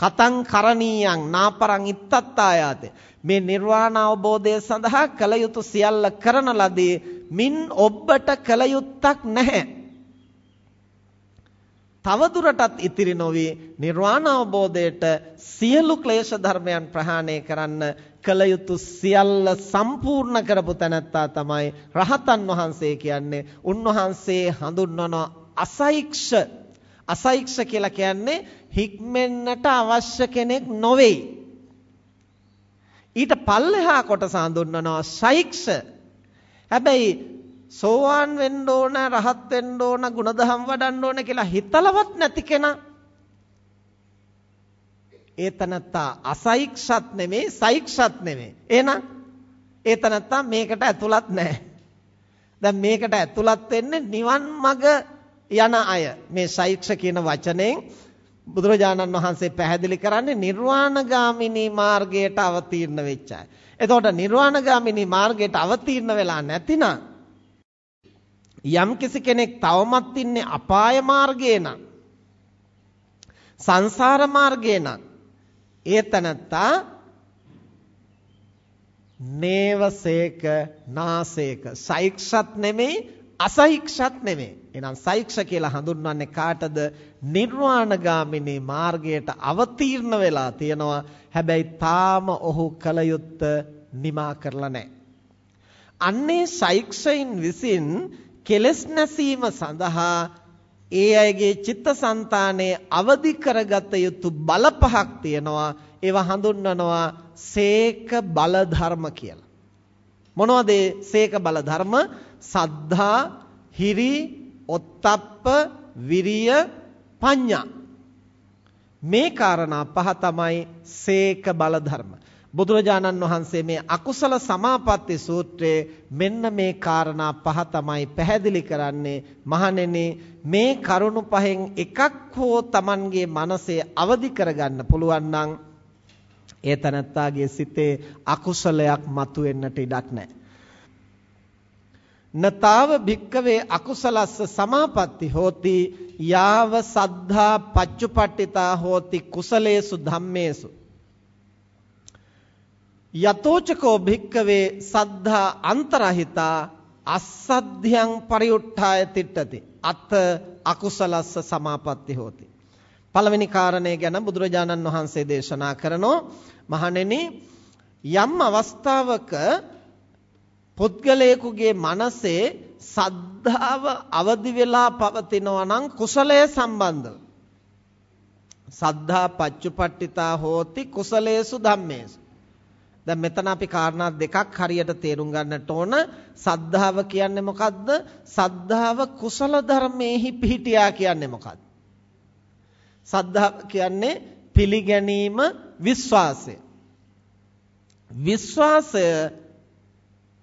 කතං කරණීයං නාපරං ඉත්තත්තායාතේ. මේ නිර්වාණ අවබෝධය සඳහා කල යුතු සියල්ල කරන ලදී මින් ඔබට කල යුත්තක් නැහැ. තවදුරටත් ඉතිරි නොවි නිර්වාණ අවබෝධයට සියලු ක්ලේශ ධර්මයන් ප්‍රහාණය කරන්න කල යුතු සියල්ල සම්පූර්ණ කරපු තැනැත්තා තමයි රහතන් වහන්සේ කියන්නේ. උන්වහන්සේ හඳුන්වන අසයික්ෂ. අසයික්ෂ කියලා කියන්නේ හික්මෙන්නට අවශ්‍ය කෙනෙක් නොවේ. ඊට පල්ලෙහා කොටස හඳුන්වනවා සයික්ෂ. හැබැයි සෝවාන් වෙන්න ඕන රහත් වෙන්න ඕන ಗುಣධම් වඩන්න ඕන කියලා හිතලවත් නැති කෙනා ඒ තනත්තා අසයික්ෂත් නෙමෙයි සයික්ෂත් නෙමෙයි එහෙනම් ඒ තනත්තා මේකට ඇතුළත් නැහැ දැන් මේකට ඇතුළත් වෙන්නේ නිවන් මඟ යන අය මේ සයික්ෂ කියන වචනයෙන් බුදුරජාණන් වහන්සේ පැහැදිලි කරන්නේ නිර්වාණගාමිනී මාර්ගයට අවතීර්ණ වෙච්ච අය. එතකොට නිර්වාණගාමිනී මාර්ගයට අවතීර්ණ වෙලා නැතිනම් යම් කිසි කෙනෙක් තවමත් ඉන්නේ අපාය මාර්ගයේ නම් සංසාර මාර්ගයේ නම් ඒ තනත්තා නේවසේක නාසේක. සයික්ෂත් නෙමෙයි අසයික්ෂත් නෙමෙයි. එහෙනම් සයික්ෂ කියලා හඳුන්වන්නේ කාටද? නිර්වාණගාමිනී මාර්ගයට අවතීර්ණ වෙලා තියෙනවා. හැබැයි තාම ඔහු කල යුත්ත නිමා කරලා නැහැ. අන්නේ සයික්ෂයින් විසින් කෙලස් නැසීම සඳහා ඒ අයගේ චිත්තසංතානයේ අවදි කරගත යුතු බල පහක් තියෙනවා. ඒවා හඳුන්වනවා සේක බල ධර්ම කියලා. මොනවද සේක බල ධර්ම සද්ධා හිරි ඔත්තප්ප විරිය පඤ්ඤා මේ காரணා පහ තමයි සේක බල ධර්ම බුදුරජාණන් වහන්සේ මේ අකුසල සමාපatti සූත්‍රයේ මෙන්න මේ காரணා පහ තමයි පැහැදිලි කරන්නේ මහණෙනි මේ කරුණු පහෙන් එකක් හෝ Tamanගේ මනසේ අවදි කරගන්න පුළුවන් නම් ඒ තනත්තාගේ සිතේ අකුසලයක් මතුවෙන්නට ඉඩක් නැහැ. නතාව භික්කවේ අකුසලස්ස සමාපatti හෝති යාව සද්ධා පච්චුපට්ඨිතා හෝති කුසලේසු ධම්මේසු. යතෝචකෝ භික්කවේ සද්ධා අන්තරහිතා අස්සද්ධයන් පරිඋට්ඨාය තිට්ඨති. අත අකුසලස්ස සමාපatti හෝති. පළවෙනි කාරණය ගැන බුදුරජාණන් වහන්සේ දේශනා කරනෝ මහණෙනි යම් අවස්ථාවක පුද්ගලයෙකුගේ මනසේ සද්ධාව අවදි වෙලා පවතිනවා නම් කුසලයේ සම්බන්ධව සද්ධා පච්චුපට්ඨිතා හෝති කුසලේසු ධම්මේසු දැන් මෙතන අපි කාරණා දෙකක් හරියට තේරුම් ගන්නට ඕන. සද්ධාව කියන්නේ මොකද්ද? සද්ධාව කුසල ධර්මයේහි පිහිටියා කියන්නේ මොකද්ද? සද්ධාව කියන්නේ පිළිගැනීම විශ්වාසය. විශ්වාසය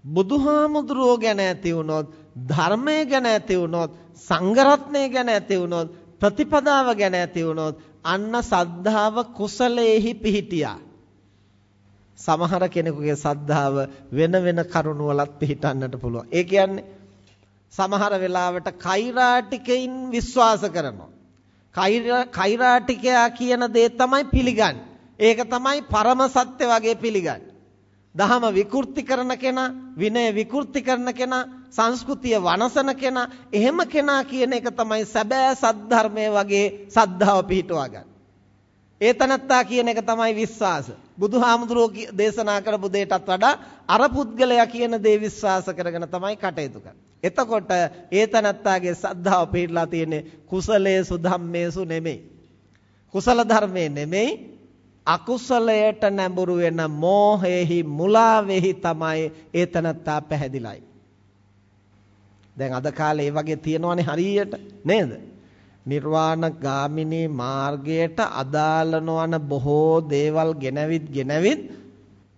බුදුහාමුදුරුවෝ ගැන ඇති වුණොත් ධර්මය ගැන ඇති වුණොත් සංඝරත්නය ගැන ඇති වුණොත් ප්‍රතිපදාව ගැන ඇති වුණොත් අන්න සද්ධාව කුසලයේහි පිහිටියා සමහර කෙනෙකුගේ සද්ධාව වෙන වෙන කරුණු වලත් පිහිටන්නට පුළුවන්. ඒ කියන්නේ සමහර වෙලාවට කෛරාටිකයින් විශ්වාස කරනවා. කෛරාටිකයා කියන දේ තමයි පිළිගන්නේ. ඒක තමයි පරම සත්‍ය වගේ පිළිගන්නේ. දහම විකෘති කරන කෙනා, විනය විකෘති කරන කෙනා, සංස්කෘතිය වනසන කෙනා, එහෙම කෙනා කියන එක තමයි සැබෑ සද්ධර්මයේ වගේ සද්ධාව පිහිටුවා ගන්න. ඒ තනත්තා කියන එක තමයි විශ්වාස. බුදුහාමුදුරුවෝ දේශනා කරපු දෙයටත් වඩා අර පුද්ගලයා කියන දේ විශ්වාස කරගෙන තමයි කටයුතු කරන්නේ. එතකොට ඒ තනත්තාගේ සද්ධාව පිළිලා තියෙන්නේ කුසලේසු ධම්මේසු නෙමෙයි. කුසල ධර්මයේ නෙමෙයි අකුසලයට නැඹුරු වෙන මෝහෙහි මුලාවෙහි තමයි ඒ තනත්තා පැහැදිලයි. දැන් අද කාලේ ඒ වගේ තියෙනවනේ හරියට නේද? නිර්වාණ ගාමිනී මාර්ගයට අදාළ නොවන බොහෝ දේවල් ගෙනවිත් ගෙනවිත්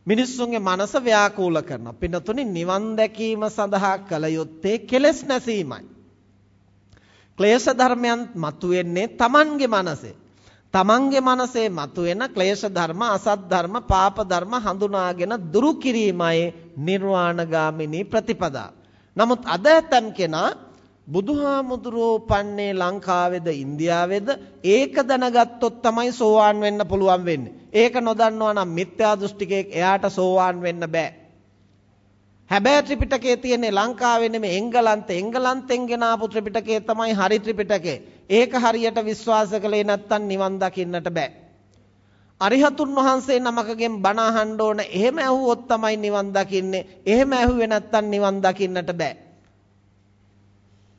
මිනිස්සුන්ගේ මනස ව්‍යාකූල කරනවා. පින්නතුනි නිවන් දැකීම සඳහා කල යුත්තේ කෙලෙස් නැසීමයි. ක්ලේශ ධර්මයන් මතුවෙන්නේ Tamanගේ මනසේ. Tamanගේ මනසේ මතුවෙන ක්ලේශ ධර්ම, අසත් ධර්ම, පාප ධර්ම හඳුනාගෙන දුරු කිරීමයි නිර්වාණගාමිනී ප්‍රතිපදා. නමුත් අද ඇතම් කෙනා බුදුහාමුදුරුවෝ පන්නේ ලංකාවේද ඉන්දියාවේද ඒක දැනගත්තොත් තමයි සෝවාන් වෙන්න පුළුවන් වෙන්නේ. ඒක නොදන්නවා නම් මිත්‍යා දෘෂ්ටිකයෙක් එයාට සෝවාන් වෙන්න බෑ. හැබැයි ත්‍රිපිටකයේ තියෙන්නේ ලංකාවේ නෙමෙයි එංගලන්තේ එංගලන්තෙන් ගෙන ආපු ත්‍රිපිටකය තමයි හරි ත්‍රිපිටකය. ඒක හරියට විශ්වාස කළේ නැත්නම් නිවන් දකින්නට බෑ. අරිහතුන් වහන්සේ නමකගෙන් බණ අහන්න ඕන. එහෙම ඇහුවොත් තමයි නිවන් දකින්නේ. එහෙම ඇහුවේ නැත්නම් නිවන් දකින්නට බෑ.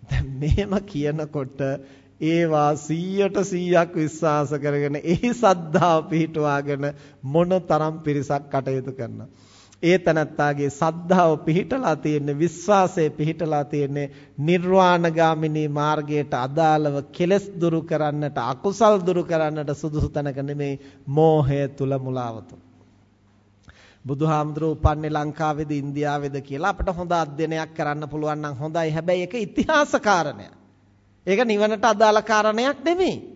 දැන් මෙහෙම කියනකොට ඒවා 100ට 100ක් විශ්වාස කරගෙන එහි සද්ධාව පිහිටුවාගෙන මොන තරම් පිරිසක් කටයුතු කරනවා. ඒ තනත්තාගේ සද්ධාව පිහිටලා තියෙන්නේ විශ්වාසය පිහිටලා තියෙන්නේ නිර්වාණගාමිනී මාර්ගයට අදාළව කෙලස් දුරු කරන්නට අකුසල් දුරු කරන්නට සුදුසු තැනක නෙමෙයි මෝහය තුල මුලාව තුල. බුදුහාමුදුරුවෝ උපන්නේ ලංකාවේද ඉන්දියාවේද කියලා අපිට හොඳ අධ්‍යයනයක් කරන්න පුළුවන් නම් හොඳයි. හැබැයි ඒක ඉතිහාස කාරණයක්. ඒක නිවනට අදාළ කාරණයක් නෙමෙයි.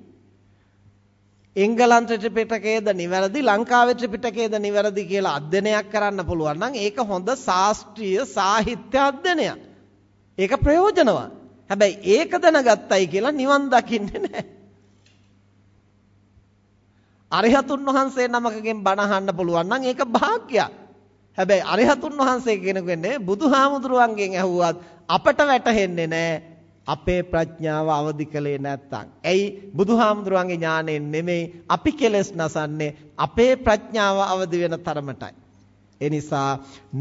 එංගලන්ත ත්‍රිපිටකයේද නිවැරදි ලංකාවේ ත්‍රිපිටකයේද නිවැරදි කියලා අධ්‍යයනයක් කරන්න පුළුවන් නම් ඒක හොඳ ශාස්ත්‍රීය සාහිත්‍ය අධ්‍යයනයක්. ඒක ප්‍රයෝජනවත්. හැබැයි ඒක දැනගත්තයි කියලා නිවන් දකින්නේ නැහැ. අරිහතුන් වහන්සේ නමකගෙන් බණ අහන්න පුළුවන් නම් ඒක භාග්‍යයක්. හැබැයි අරිහතුන් වහන්සේ කෙනෙකුන්නේ බුදුහාමුදුරුවන්ගෙන් ඇහුවත් අපට වැටහෙන්නේ නැහැ. අපේ ප්‍රඥාව අවදි කළේ නැත්තම්. ඇයි බුදුහාමුදුරුවන්ගේ ඥාණයෙන් නෙමෙයි අපි කෙලස් නසන්නේ අපේ ප්‍රඥාව අවදි වෙන තරමටයි. ඒ නිසා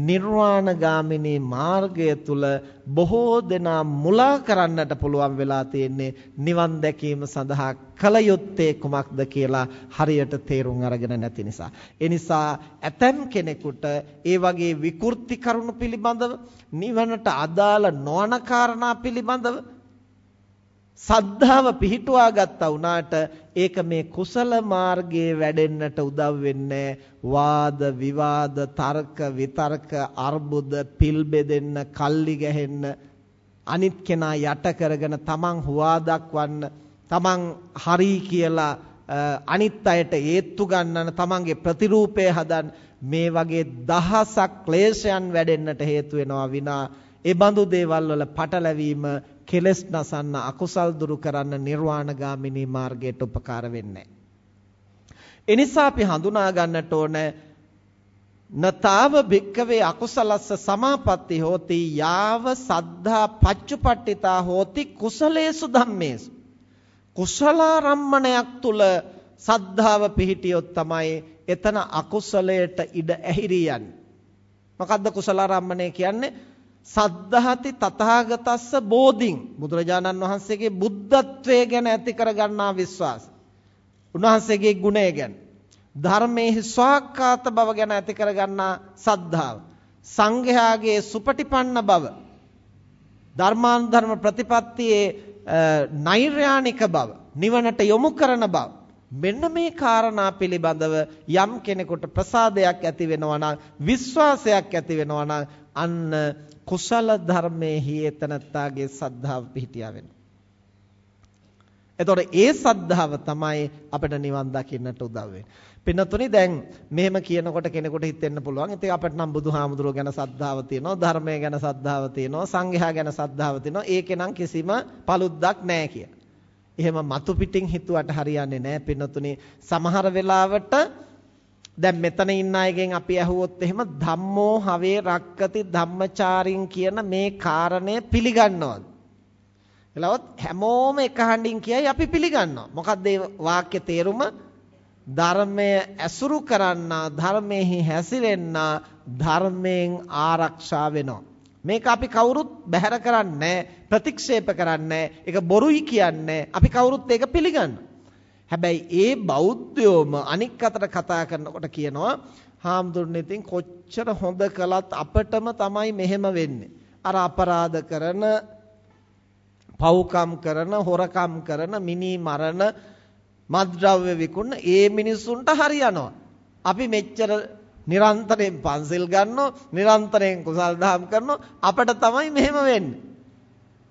නිර්වාණගාමිනී මාර්ගය තුල බොහෝ දෙනා මුලා කරන්නට පුළුවන් වෙලා තියෙන්නේ නිවන් දැකීම සඳහා කල යුත්තේ කුමක්ද කියලා හරියට තේරුම් අරගෙන නැති නිසා. ඒ නිසා ඇතම් කෙනෙකුට ඒ වගේ විකෘති කරුණු පිළිබඳව නිවනට අදාළ නොවන කාරණා පිළිබඳව සද්ධාව පිහිටුවා ගත්තා වුණාට ඒක මේ කුසල මාර්ගයේ වැඩෙන්නට උදව් වෙන්නේ වාද විවාද තර්ක විතර්ක අර්බුද පිල් බෙදෙන්න කල්ලි ගැහෙන්න අනිත් කෙනා යට කරගෙන තමන් හුවා දක්වන්න තමන් හරි කියලා අනිත් අයට ඒත්තු ගන්නන තමන්ගේ ප්‍රතිරූපය හදන්න මේ වගේ දහසක් ක්ලේශයන් වැඩෙන්නට හේතු වෙනවා විනා ඒ බඳු දේවල් වල පටලැවීම කෙලස් නසන්න අකුසල් දුරු කරන්න නිර්වාණගාමිනී මාර්ගයට උපකාර වෙන්නේ එනිසා අපි හඳුනා ගන්නට ඕන නතාව භික්කවේ අකුසලස්ස සමාපatti හෝති යාව සද්ධා පච්චුපට්ඨිතා හෝති කුසලේසු ධම්මේසු. කුසලාරම්මණයක් තුල සද්ධාව පිහිටියොත් තමයි එතන අකුසලයට ඉඩ ඇහිරියන්නේ මොකද්ද කුසලාරම්මණය කියන්නේ? සද්ධාති තථාගතස්ස බෝධින් බුදුරජාණන් වහන්සේගේ බුද්ධත්වයේ ගැන ඇති කරගන්නා විශ්වාස. උන්වහන්සේගේ ගුණය ගැන ධර්මයේ ස්වාක්කාත බව ගැන ඇති කරගන්නා සද්ධාව. සංඝයාගේ සුපටිපන්න බව. ධර්මානුධර්ම ප්‍රතිපත්තියේ නෛර්යානික බව, නිවනට යොමු කරන බව. මෙන්න මේ කාරණා පිළිබඳව යම් කෙනෙකුට ප්‍රසාදයක් ඇති වෙනවා නම් විශ්වාසයක් ඇති වෙනවා නම් අන්න කුසල ධර්මයේහි එතනත්තාගේ සද්ධාව පිහිටියා වෙනවා. එතකොට ඒ සද්ධාව තමයි අපිට නිවන් දකින්නට උදව් වෙන්නේ. පින්නතුනි දැන් මෙහෙම කියනකොට කෙනෙකුට හිතෙන්න පුළුවන්. ඉතින් අපිට නම් බුදුහාමුදුරුව ගැන සද්ධාව තියෙනවා, ධර්මය ගැන සද්ධාව තියෙනවා, සංඝයා ගැන සද්ධාව තියෙනවා. ඒකේ නම් කිසිම paluddක් නැහැ කිය. එහෙම මතු පිටින් හිතුවට හරියන්නේ නැහැ පින්නතුනි. සමහර වෙලාවට දැන් මෙතන ඉන්න අයගෙන් අපි ඇහුවොත් එහෙම ධම්මෝ හවේ රක්කති ධම්මචාරින් කියන මේ කාරණය පිළිගන්නවද? එලවත් හැමෝම එක හඬින් කියයි අපි පිළිගන්නවා. මොකක්ද ඒ වාක්‍ය තේරුම? ධර්මය ඇසුරු කරන්නා ධර්මෙහි හැසිරෙන්නා ධර්මයෙන් ආරක්ෂා වෙනවා. මේක අපි කවුරුත් බැහැර කරන්නේ ප්‍රතික්ෂේප කරන්නේ ඒක බොරුයි කියන්නේ අපි කවුරුත් ඒක පිළිගන්නවා. හැබැයි ඒ බෞද්ධයෝම අනික් අතට කතා කරනකොට කියනවා හාමුදුරනේ ඉතින් කොච්චර හොඳ කළත් අපටම තමයි මෙහෙම වෙන්නේ. අර අපරාධ කරන පව්කම් කරන හොරකම් කරන මිනි මරණ මත්ද්‍රව්‍ය විකුණන ඒ මිනිසුන්ට හරියනවා. අපි මෙච්චර නිරන්තරයෙන් පන්සිල් ගන්නවා නිරන්තරයෙන් කුසල් දහම් කරනවා අපිට තමයි මෙහෙම වෙන්නේ.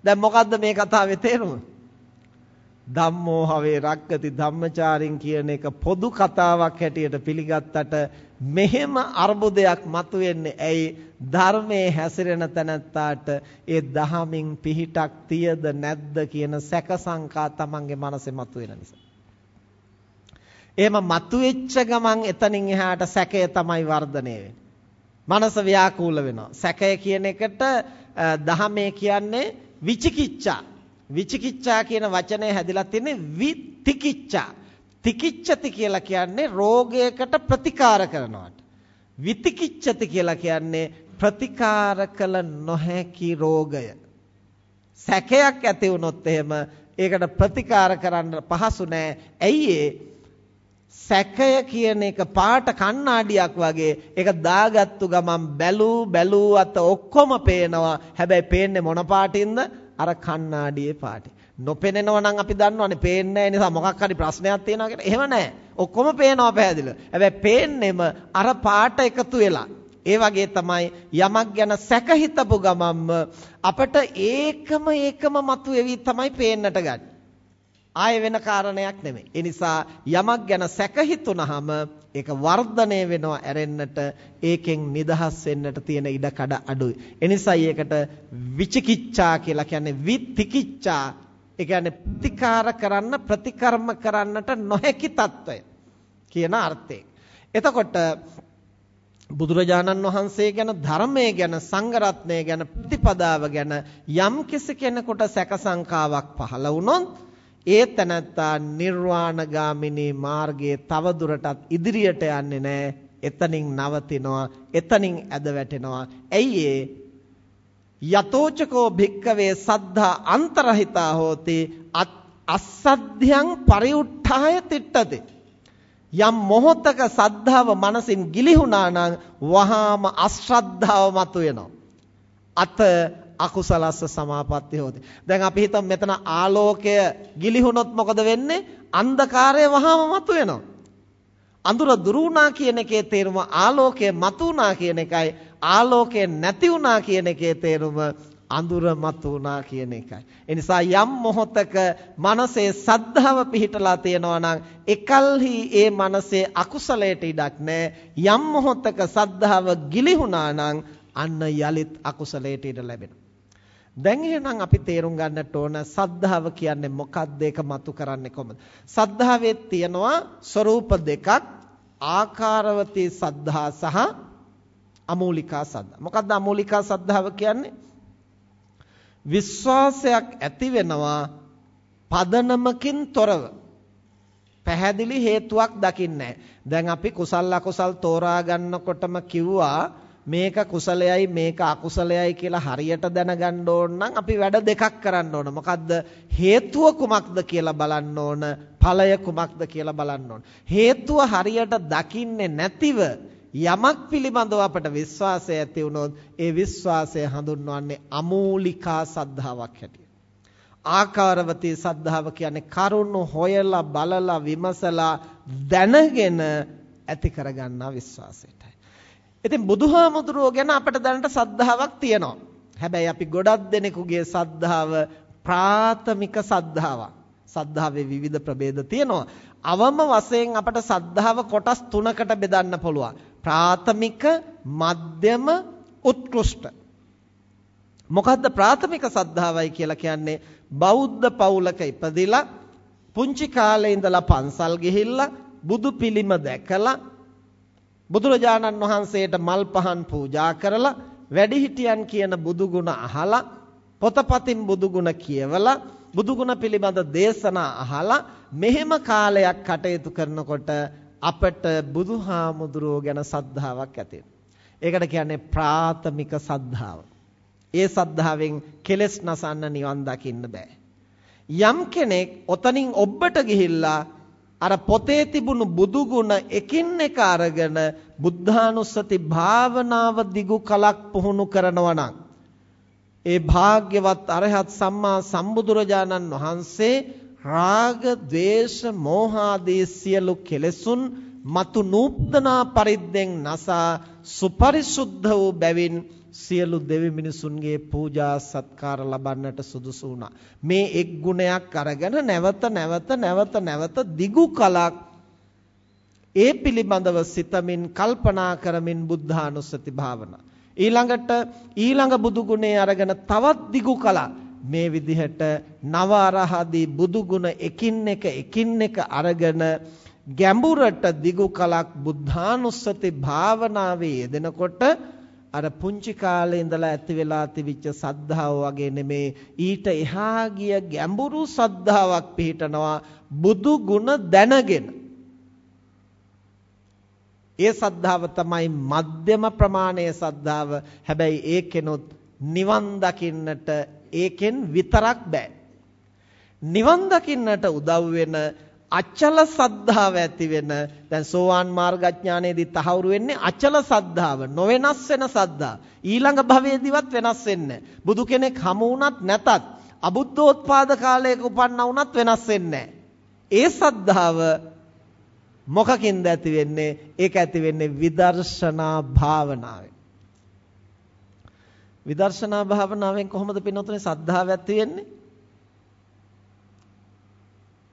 දැන් මොකද්ද මේ කතාවේ තේරුම? ධම්මෝ හවේ රක්කති ධම්මචාරින් කියන එක පොදු කතාවක් හැටියට පිළිගත්තට මෙහෙම අර්බුදයක් මතුවෙන්නේ ඇයි ධර්මයේ හැසිරෙන තැනැත්තාට ඒ දහමින් පිහිටක් තියද නැද්ද කියන සැක සංකා තමන්ගේ මනසේ මතුවෙන නිසා එහෙම මතුවෙච්ච ගමන් එතනින් එහාට සැකය තමයි වර්ධනය වෙන්නේ. මනස ව්‍යාකූල වෙනවා. සැකය කියන එකට දහමේ කියන්නේ විචිකිච්ඡා. විචිකිච්ඡා කියන වචනේ හැදිලා තියෙන්නේ විතිකිච්ඡා. තිකිච්ඡති කියලා කියන්නේ රෝගයකට ප්‍රතිකාර කරනවාට. විතිකිච්ඡති කියලා කියන්නේ ප්‍රතිකාර කළ නොහැකි රෝගය. සැකයක් ඇති වුණොත් එහෙම ඒකට ප්‍රතිකාර කරන්න පහසු නෑ. ඇයි ඒ සැකය කියන එක පාට කණ්ණාඩියක් වගේ ඒක දාගත්තු ගමන් බැලූ බැලූ අත ඔක්කොම පේනවා. හැබැයි පේන්නේ මොන පාටින්ද? අර කණ්ණාඩියේ පාටි. නොපෙනෙනවා නම් අපි දන්නවනේ පේන්නේ නිසා මොකක් හරි ප්‍රශ්නයක් තියෙනවා කියලා. එහෙම නැහැ. ඔක්කොම පේනවා පැහැදිලිව. හැබැයි පේන්නෙම අර පාට එකතු වෙලා. ඒ වගේ තමයි යමක් ගැන සැක හිතපු ගමන්ම අපිට ඒකම ඒකම මතුවේවි තමයි පේන්නට ගන්නේ. ආය වෙන කාරණයක් නෙමෙයි. ඒ නිසා යමක් ගැන සැක හිතුනහම ඒක වර්ධනය වෙනවා ඇරෙන්නට ඒකෙන් නිදහස් වෙන්නට තියෙන ඉඩ කඩ අඩුයි. ඒ නිසායි ඒකට විචිකිච්ඡා කියලා කියන්නේ විතිකිච්ඡා. ඒ කියන්නේ ප්‍රතිකාර කරන්න ප්‍රතිකර්ම කරන්නට නොහැකි తত্ত্বය කියන අර්ථයෙන්. එතකොට බුදුරජාණන් වහන්සේ ගැන ධර්මයේ ගැන සංඝ ගැන ප්‍රතිපදාව ගැන යම් කෙනෙකුට සැක සංකාවක් පහළ වුණොත් ඒ තැනත්තා නිර්වාණගාමිනී මාර්ගයේ තව දුරටත් ඉදිරියට යන්නේ නැහැ. එතනින් නවතිනවා. එතනින් ඇද වැටෙනවා. ඇයි ඒ? යතෝචකෝ භික්කවේ සද්ධා අන්තරහිතා හෝති අස්සද්ධයන් පරිඋත්ථාය තිට්ඨති. යම් මොහොතක සද්ධාව මනසින් ගිලිහුණා නම් වහාම අශ්‍රද්ධාව මතුවෙනවා. අත අකුසලස්ස සමාපatti හොති. දැන් අපි හිතමු මෙතන ආලෝකය ගිලිහුනොත් මොකද වෙන්නේ? අන්ධකාරය වහාම මතුවෙනවා. අඳුර දුරු වුණා කියන එකේ තේරුම ආලෝකය මතු වුණා කියන එකයි. ආලෝකය නැති වුණා කියන එකේ තේරුම අඳුර මතු වුණා කියන එකයි. ඒ නිසා යම් මොහොතක මනසේ සද්ධාව පිහිටලා තියෙනවා නම් එකල්හි ඒ මනසේ අකුසලයට ඉඩක් නැහැ. යම් මොහොතක සද්ධාව ගිලිහුණා නම් අන්න යලිත් අකුසලයට ඉඩ ලැබෙනවා. දැන් එහෙනම් අපි තේරුම් ගන්නට ඕන සද්ධාව කියන්නේ මොකක්ද ඒක මතු කරන්නේ කොහොමද? සද්ධාවේ තියෙනවා ස්වરૂප දෙකක් ආකාරවතී සද්ධා සහ අමූලිකා සද්ධා. මොකක්ද අමූලිකා සද්ධාව කියන්නේ? විශ්වාසයක් ඇති වෙනවා පදනමකින් තොරව. පැහැදිලි හේතුවක් දකින්නේ දැන් අපි කුසල් අකුසල් තෝරා ගන්නකොටම කිව්වා මේක කුසලයයි මේක අකුසලයයි කියලා හරියට දැනගන්න ඕන නම් අපි වැඩ දෙකක් කරන්න ඕන. මොකද්ද? හේතුව කුමක්ද කියලා බලන්න ඕන. ඵලය කුමක්ද කියලා බලන්න ඕන. හේතුව හරියට දකින්නේ නැතිව යමක් පිළිබඳව අපට විශ්වාසය ඇති වුණොත් ඒ විශ්වාසය හඳුන්වන්නේ අමූලිකා සද්ධාාවක් හැටියට. ආකාරවතී සද්ධාව කියන්නේ කරුණු හොයලා බලලා විමසලා දැනගෙන ඇති කරගන්නා විශ්වාසයටයි. ඉතින් බුදුහාමුදුරුවෝ ගැන අපිට දැනට සද්ධාාවක් තියෙනවා. හැබැයි අපි ගොඩක් දෙනෙකුගේ සද්ධාව ප්‍රාථමික සද්ධාවක්. සද්ධාවේ විවිධ ප්‍රභේද තියෙනවා. අවම වශයෙන් අපට සද්ධාව කොටස් තුනකට බෙදන්න පුළුවන්. ප්‍රාථමික, මධ්‍යම, උත්කෘෂ්ඨ. මොකද්ද ප්‍රාථමික සද්ධාවයි කියලා කියන්නේ? බෞද්ධ පවුලක ඉපදිලා පුංචි කාලේ ඉඳලා පන්සල් ගිහිල්ලා බුදු පිළිම දැකලා බුදුරජාණන් වහන්සේට මල් පහන් පූජා කරලා වැඩිහිටියන් කියන බුදුගුණ අහලා පොතපතින් බුදුගුණ කියවලා බුදුගුණ පිළිබඳ දේශනා අහලා මෙහෙම කාලයක් කටයුතු කරනකොට අපට බුදුහාමුදුරුවෝ ගැන සද්ධාාවක් ඇති ඒකට කියන්නේ ප්‍රාථමික සද්ධාව. ඒ සද්ධාවෙන් කෙලෙස් නසන්න නිවන් දකින්න බෑ. යම් කෙනෙක් ඔතනින් ඔබට ගිහිල්ලා අර පොතේ තිබුණු බුදු ගුණ එකින් එක අරගෙන බුද්ධානුස්සති භාවනාව දිගු කලක් පුහුණු කරනවා නම් ඒ භාග්‍යවත් අරහත් සම්මා සම්බුදුරජාණන් වහන්සේ රාග, ద్వේෂ, මෝහ ආදී සියලු කෙලෙසුන් మతు නූප්තනා පරිද්දෙන් නසා සුපරිසුද්ධ වූ බැවින් සියලු දෙවි මිනිසුන්ගේ පූජා සත්කාර ලබන්නට සුදුසු වුණා. මේ එක් ගුණයක් අරගෙන නැවත නැවත නැවත නැවත දිගු කලක් ඒ පිළිබඳව සිතමින් කල්පනා කරමින් බුද්ධානුස්සති භාවනා ඊළඟට ඊළඟ බුදු ගුණේ අරගෙන තවත් දිගු කලක් මේ විදිහට නව අරහදී බුදු ගුණ එකින් එක එකින් එක අරගෙන ගැඹුරට දිගු කලක් බුද්ධානුස්සති භාවනාවේ යෙදෙනකොට අර පුංචි කාලේ ඉඳලා ඇති වෙලා තිබිච්ච සද්ධාව වගේ නෙමේ. ඊට එහා ගිය ගැඹුරු සද්ධාාවක් පිහිටනවා බුදු ගුණ දැනගෙන. ඒ සද්ධාව තමයි මධ්‍යම ප්‍රමාණයේ සද්ධාව. හැබැයි ඒකෙනොත් නිවන් දකින්නට ඒකෙන් විතරක් බෑ. නිවන් දකින්නට උදව් වෙන අචල සද්ධාව ඇති වෙන දැන් සෝවාන් මාර්ගඥානයේදී තහවුරු වෙන්නේ අචල සද්ධාව නොවෙනස් වෙන සද්ධා. ඊළඟ භවයේදීවත් වෙනස් වෙන්නේ බුදු කෙනෙක් හමු වුණත් නැතත් අබුද්ධෝත්පාද කාලයක උපන්නා වුණත් වෙනස් වෙන්නේ ඒ සද්ධාව මොකකින්ද ඇති වෙන්නේ? ඒක ඇති වෙන්නේ විදර්ශනා භාවනාවෙන්. විදර්ශනා භාවනාවෙන් කොහොමද පින්නතුනේ සද්ධාව ඇති වෙන්නේ?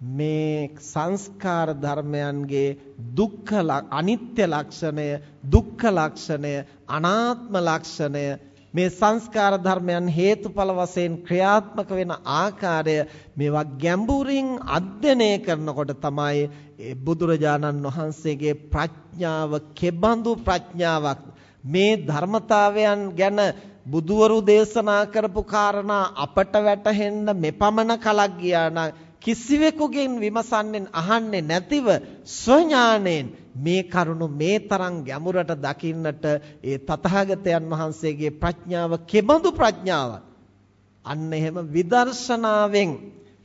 මේ සංස්කාර ධර්මයන්ගේ දුක්ඛ අනිත්‍ය ලක්ෂණය දුක්ඛ ලක්ෂණය අනාත්ම ලක්ෂණය මේ සංස්කාර ධර්මයන් හේතුඵල වශයෙන් ක්‍රියාත්මක වෙන ආකාරය මේවා ගැඹුරින් අධ්‍යයනය කරනකොට තමයි බුදුරජාණන් වහන්සේගේ ප්‍රඥාව කෙබඳු ප්‍රඥාවක්. මේ ධර්මතාවයන් ගැන බුදුවරු දේශනා කරපු කාරණා අපට වැටහෙන්න මෙපමණ කලක් ගියා නම් කිසිවෙකුගෙන් විමසන්නේ අහන්නේ නැතිව ස්වඥාණයෙන් මේ කරුණු මේ තරම් ගැඹුරට දකින්නට ඒ තථාගතයන් වහන්සේගේ ප්‍රඥාව කෙබඳු ප්‍රඥාවක්. අන්න එහෙම විදර්ශනාවෙන්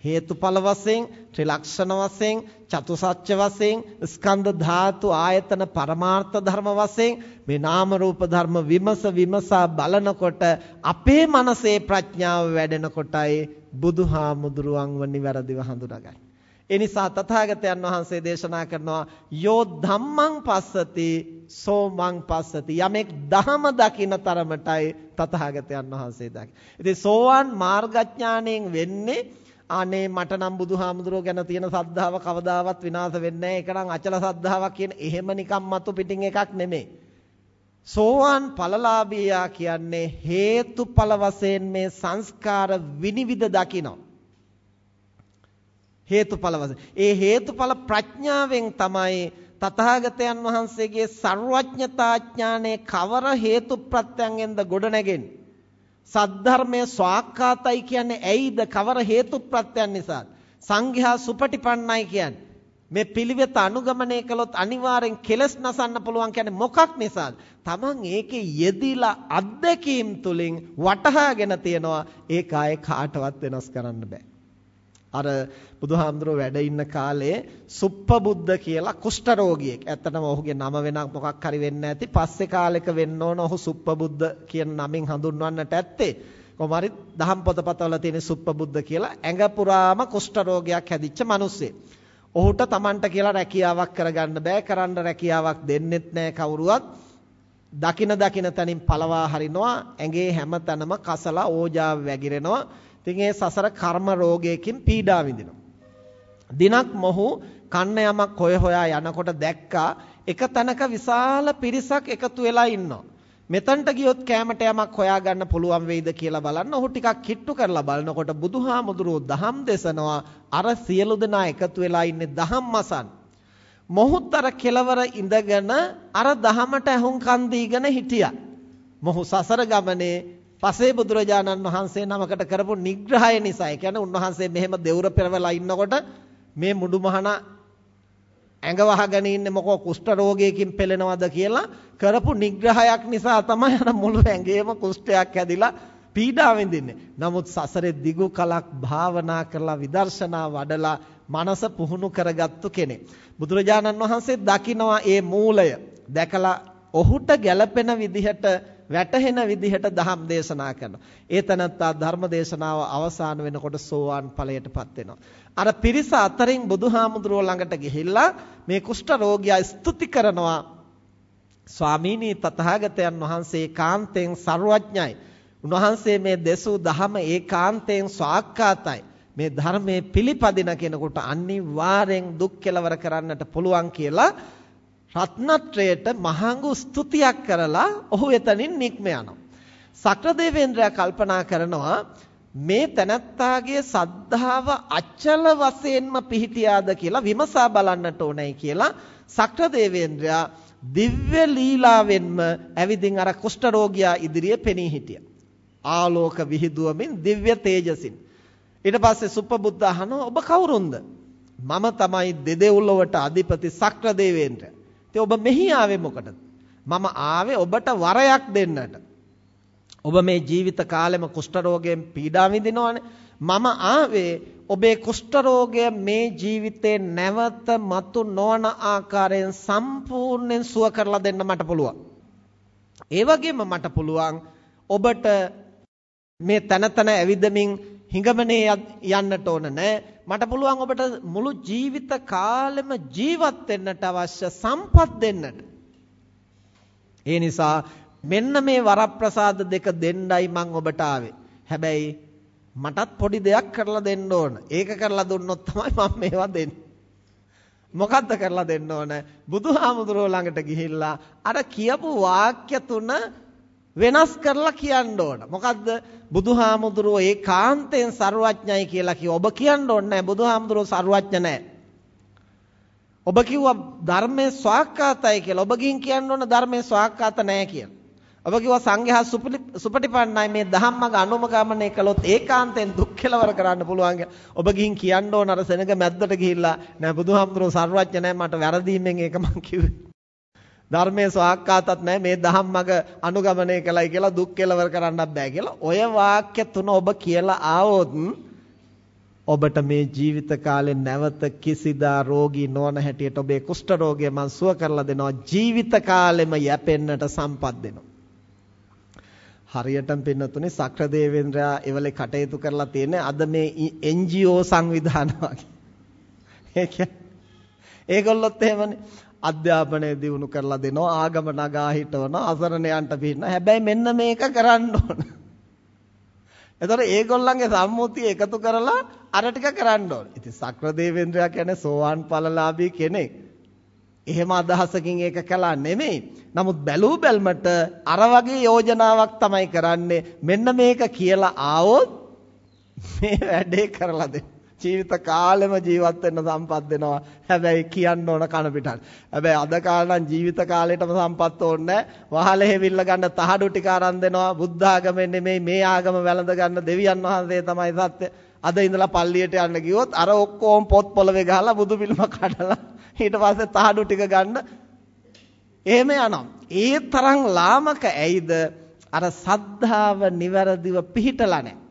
හේතුඵල වශයෙන් ත්‍රිලක්ෂණ වශයෙන් චතුසත්‍ය වශයෙන් ස්කන්ධ ධාතු ආයතන පරමාර්ථ ධර්ම වශයෙන් මේ නාම රූප ධර්ම විමස විමසා බලනකොට අපේ මනසේ ප්‍රඥාව වැඩෙනකොටයි බුදුහාමුදුරුවන්ව නිවැරදිව හඳුනාගන්නේ. ඒ නිසා තථාගතයන් වහන්සේ දේශනා කරනවා යෝ ධම්මං පස්සති සෝමං පස්සති යමෙක් දහම දකින තරමටයි තථාගතයන් වහන්සේ දකින්නේ. ඉතින් සෝවාන් මාර්ගඥාණයෙන් වෙන්නේ අනේ මට නම් බුදුහාමුදුරුවෝ ගැන තියෙන සද්ධාව කවදාවත් විනාශ වෙන්නේ නැහැ. ඒක නම් අචල සද්ධාවක් කියන එහෙම නිකම් මතු පිටින් එකක් නෙමෙයි. සෝවාන් ඵලලාභියා කියන්නේ හේතුඵල වශයෙන් මේ සංස්කාර විනිවිද දකිනවා. හේතුඵල වශයෙන්. ඒ හේතුඵල ප්‍රඥාවෙන් තමයි තථාගතයන් වහන්සේගේ ਸਰවඥතා ඥානයේ කවර හේතු ප්‍රත්‍යයෙන්ද ගොඩනැගෙන්නේ. සද්ධර්මය ස්වාක්කාතයි කියන්නේ ඇයිද කවර හේතු ප්‍රත්‍යයන් නිසාද? සංඝයා සුපටිපන්නයි කියන්නේ. මේ පිළිවෙත අනුගමනය කළොත් අනිවාර්යෙන් කෙලස් නසන්න පුළුවන් කියන්නේ මොකක් නිසාද? Taman ඒකේ යෙදිලා අත්දැකීම් තුලින් වටහාගෙන තියනවා ඒක ආයේ කාටවත් වෙනස් කරන්න බෑ. අර බුදුහාමුදුරුවෝ වැඩ ඉන්න කාලේ සුප්පබුද්ධ කියලා කුෂ්ඨ රෝගියෙක්. ඇත්තටම ඔහුගේ නම වෙනක් මොකක් හරි වෙන්න ඇති. පස්සේ කාලෙක වෙන්න ඕන ඔහු සුප්පබුද්ධ කියන නමින් හඳුන්වන්නට ඇත්තේ. කොහොමරි දහම් පොතපතවල තියෙන සුප්පබුද්ධ කියලා ඇඟ පුරාම කුෂ්ඨ රෝගයක් හැදිච්ච මිනිස්සෙක්. ඔහුට Tamanට කියලා රැකියාවක් කරගන්න බෑ. කරන්න රැකියාවක් දෙන්නෙත් නෑ කවුරුවත්. දකින දකින තැනින් පළවා හරිනවා. ඇඟේ හැම තැනම කසලා ඕජාව වැగిරෙනවා. ඉතින් ඒ සසර කර්ම රෝගයකින් පීඩා විඳිනවා. දිනක් මොහු කන්න යමක් හොය හොයා යනකොට දැක්කා එක තැනක විශාල පිරිසක් එකතු වෙලා ඉන්නවා. මෙතනට ගියොත් කැමට යමක් හොයාගන්න පුළුවන් වෙයිද කියලා බලන්න ඔහු ටිකක් කිට්ටු කරලා බලනකොට බුදුහාමුදුරුවෝ දහම් දෙසනවා අර සියලු දෙනා එකතු වෙලා ඉන්නේ දහම් මසන්. මොහුත් අර කෙලවර ඉඳගෙන අර දහමට ඇහුම්කන් දීගෙන හිටියා. මොහු සසර ගමනේ පසේ බුදුරජාණන් වහන්සේ නමකට කරපු නිග්‍රහය නිසා ඒ කියන්නේ උන්වහන්සේ මෙහෙම දෙවුර පෙරවලා ඉන්නකොට මේ මුඩුමහන ඇඟ වහගෙන ඉන්නේ මොකෝ කුෂ්ඨ රෝගයකින් පෙළෙනවද කියලා කරපු නිග්‍රහයක් නිසා තමයි අර මුළු ඇඟේම කුෂ්ඨයක් හැදිලා පීඩා විඳින්නේ. නමුත් සසරේ දිගු කලක් භාවනා කරලා විදර්ශනා වඩලා මනස පුහුණු කරගත්තු කෙනෙක්. බුදුරජාණන් වහන්සේ දකිනවා ඒ මූලය. දැකලා ඔහුට ගැළපෙන විදිහට වැටහෙන විදිහට ධම් දේශනා කරනවා. ඒ තනත්තා ධර්ම දේශනාව අවසන් වෙනකොට සෝවාන් ඵලයටපත් වෙනවා. අර පිරිස අතරින් බුදුහාමුදුරුවෝ ළඟට ගිහිල්ලා මේ කුෂ්ඨ රෝගියා ස්තුති කරනවා. ස්වාමීනි තථාගතයන් වහන්සේ කාන්තෙන් ਸਰවඥයි. උන්වහන්සේ මේ දෙසූ දහම ඒකාන්තයෙන් ස්වාක්කාතයි. මේ ධර්මයේ පිළිපදින කෙනෙකුට අනිවාර්යෙන් දුක් කෙලවර කරන්නට පුළුවන් කියලා රත්නත්‍රයට මහඟු ස්තුතියක් කරලා ඔහු එතනින් නික්ම යනවා. සක්‍රදේවේන්ද්‍රයා කල්පනා කරනවා මේ තනත්තාගේ සද්ධාව අචල වශයෙන්ම පිහිටියාද කියලා විමසා බලන්නට ඕනේ කියලා සක්‍රදේවේන්ද්‍රයා දිව්‍ය ලීලාවෙන්ම ඇවිදින් අර කුෂ්ඨ රෝගියා ඉදිරියේ පෙනී හිටියා. ආලෝක විහිදුවමින් දිව්‍ය තේජසින්. ඊට පස්සේ සුප්පබුද්ධ අහනවා ඔබ කවුරුන්ද? මම තමයි දෙදෙව්ලොවට අධිපති සක්‍රදේවේන්ද්‍ර. ඉතින් ඔබ මෙහි ආවේ මොකටද? මම ආවේ ඔබට වරයක් දෙන්නට. ඔබ මේ ජීවිත කාලෙම කුෂ්ඨ රෝගයෙන් පීඩා විඳිනවනේ. මම ආවේ ඔබේ කුෂ්ඨ රෝගය මේ ජීවිතේ නැවත මතු නොවන ආකාරයෙන් සම්පූර්ණයෙන් සුව කරලා දෙන්න මට පුළුවන්. ඒ වගේම මට පුළුවන් ඔබට මේ තන තන ඇවිදමින් හිඟමනේ යන්නට ඕන නෑ. මට පුළුවන් ඔබට මුළු ජීවිත කාලෙම ජීවත් වෙන්නට අවශ්‍ය සම්පත් දෙන්නට. ඒ නිසා මෙන්න මේ වරප්‍රසාද දෙක දෙන්නයි මං ඔබට ආවේ. හැබැයි මටත් පොඩි දෙයක් කරලා දෙන්න ඕන. ඒක කරලා දුන්නොත් තමයි මම මේවා දෙන්නේ. මොකද්ද කරලා දෙන්න ඕන? බුදුහාමුදුරුවෝ ළඟට ගිහිල්ලා අර කියපු වාක්‍ය තුන වෙනස් කරලා කියන්න ඕන. මොකද්ද? බුදුහාමුදුරුවෝ ඒ කාන්තෙන් ਸਰුවඥයි කියලා කිය. ඔබ කියන්න ඕනේ නැහැ. බුදුහාමුදුරුවෝ ਸਰුවඥ නැහැ. ඔබ කිව්වා ධර්මයේ ස්වාක්කාතයි කියලා. ඔබ ගින් කියන්න ඕන ධර්මයේ ස්වාක්කාත නැහැ කියලා. ඔබ කිව්වා සංඝයා සුපටිපන්නයි මේ ධම්මග අනුමගමනය කළොත් ඒකාන්තෙන් දුක් කෙලවර කරන්න පුළුවන් කියලා. ඔබ ගින් කියන්න ඕන අර සෙනඟ මැද්දට ගිහිල්ලා නෑ බුදුහාමුදුරුවෝ ਸਰුවඥ නැහැ. මට වැරදීමෙන් ඒක මං කිව්වේ. ධර්මයේ සාක්කාතත් නැහැ මේ දහම් මග අනුගමනය කළයි කියලා දුක් කෙලවර කරන්නත් බෑ කියලා ඔය වාක්‍ය තුන ඔබ කියලා ආවොත් ඔබට මේ ජීවිත කාලේ නැවත කිසිදා රෝගී නොවන හැටියට ඔබේ කුෂ්ඨ රෝගය මං සුව කරලා දෙනවා. ජීවිත කාලෙම යැපෙන්නට සම්පත් දෙනවා. හරියටම පින්නතුනේ සක්‍රදේවේන්ද්‍රයා එවලේ කටයුතු කරලා තියෙන්නේ අද මේ NGO සංවිධාන වගේ. ඒ කියන්නේ ඒගොල්ලොත් එහෙමනේ. අධ්‍යාපනය දියුණු කරලා දෙනවා ආගම නගා හිටවනවා අසරණයන්ට පින්න හැබැයි මෙන්න මේක කරන්න ඕන. එතකොට ඒගොල්ලන්ගේ සම්මුතිය එකතු කරලා අර ටික කරන්න ඕන. ඉතින් සක්‍රදේවේන්ද්‍රයා කියන්නේ සෝවාන් ඵලලාභී කෙනෙක්. එහෙම අදහසකින් ඒක කළා නෙමෙයි. නමුත් බැලූ බැල්මට අර වගේ යෝජනාවක් තමයි කරන්නේ. මෙන්න මේක කියලා ආවොත් මේ වැඩේ කරලා දෙන්න. ජීවිත කාලෙම ජීවත් වෙන්න සම්පත් දෙනවා. හැබැයි කියන්න ඕන කන පිටක්. හැබැයි අද කාලේ නම් ජීවිත කාලෙටම සම්පත් ඕනේ වහලෙ හෙවිල්ල ගන්න තහඩු ටික අරන් දෙනවා. බුද්ධ ආගමෙන් නෙමෙයි මේ ආගම වැළඳ ගන්න දෙවියන් වහන්සේ තමයි සත්‍ය. අද ඉඳලා පල්ලියට යන්න ගියොත් අර ඔක්කොම පොත් පොළවේ ගහලා බුදු පිළිම කඩලා ඊට පස්සේ තහඩු ටික ගන්න එහෙම යනවා. ඒ තරම් ලාමක ඇයිද අර සද්ධාව નિවරදිව පිහිටලා නැහැ.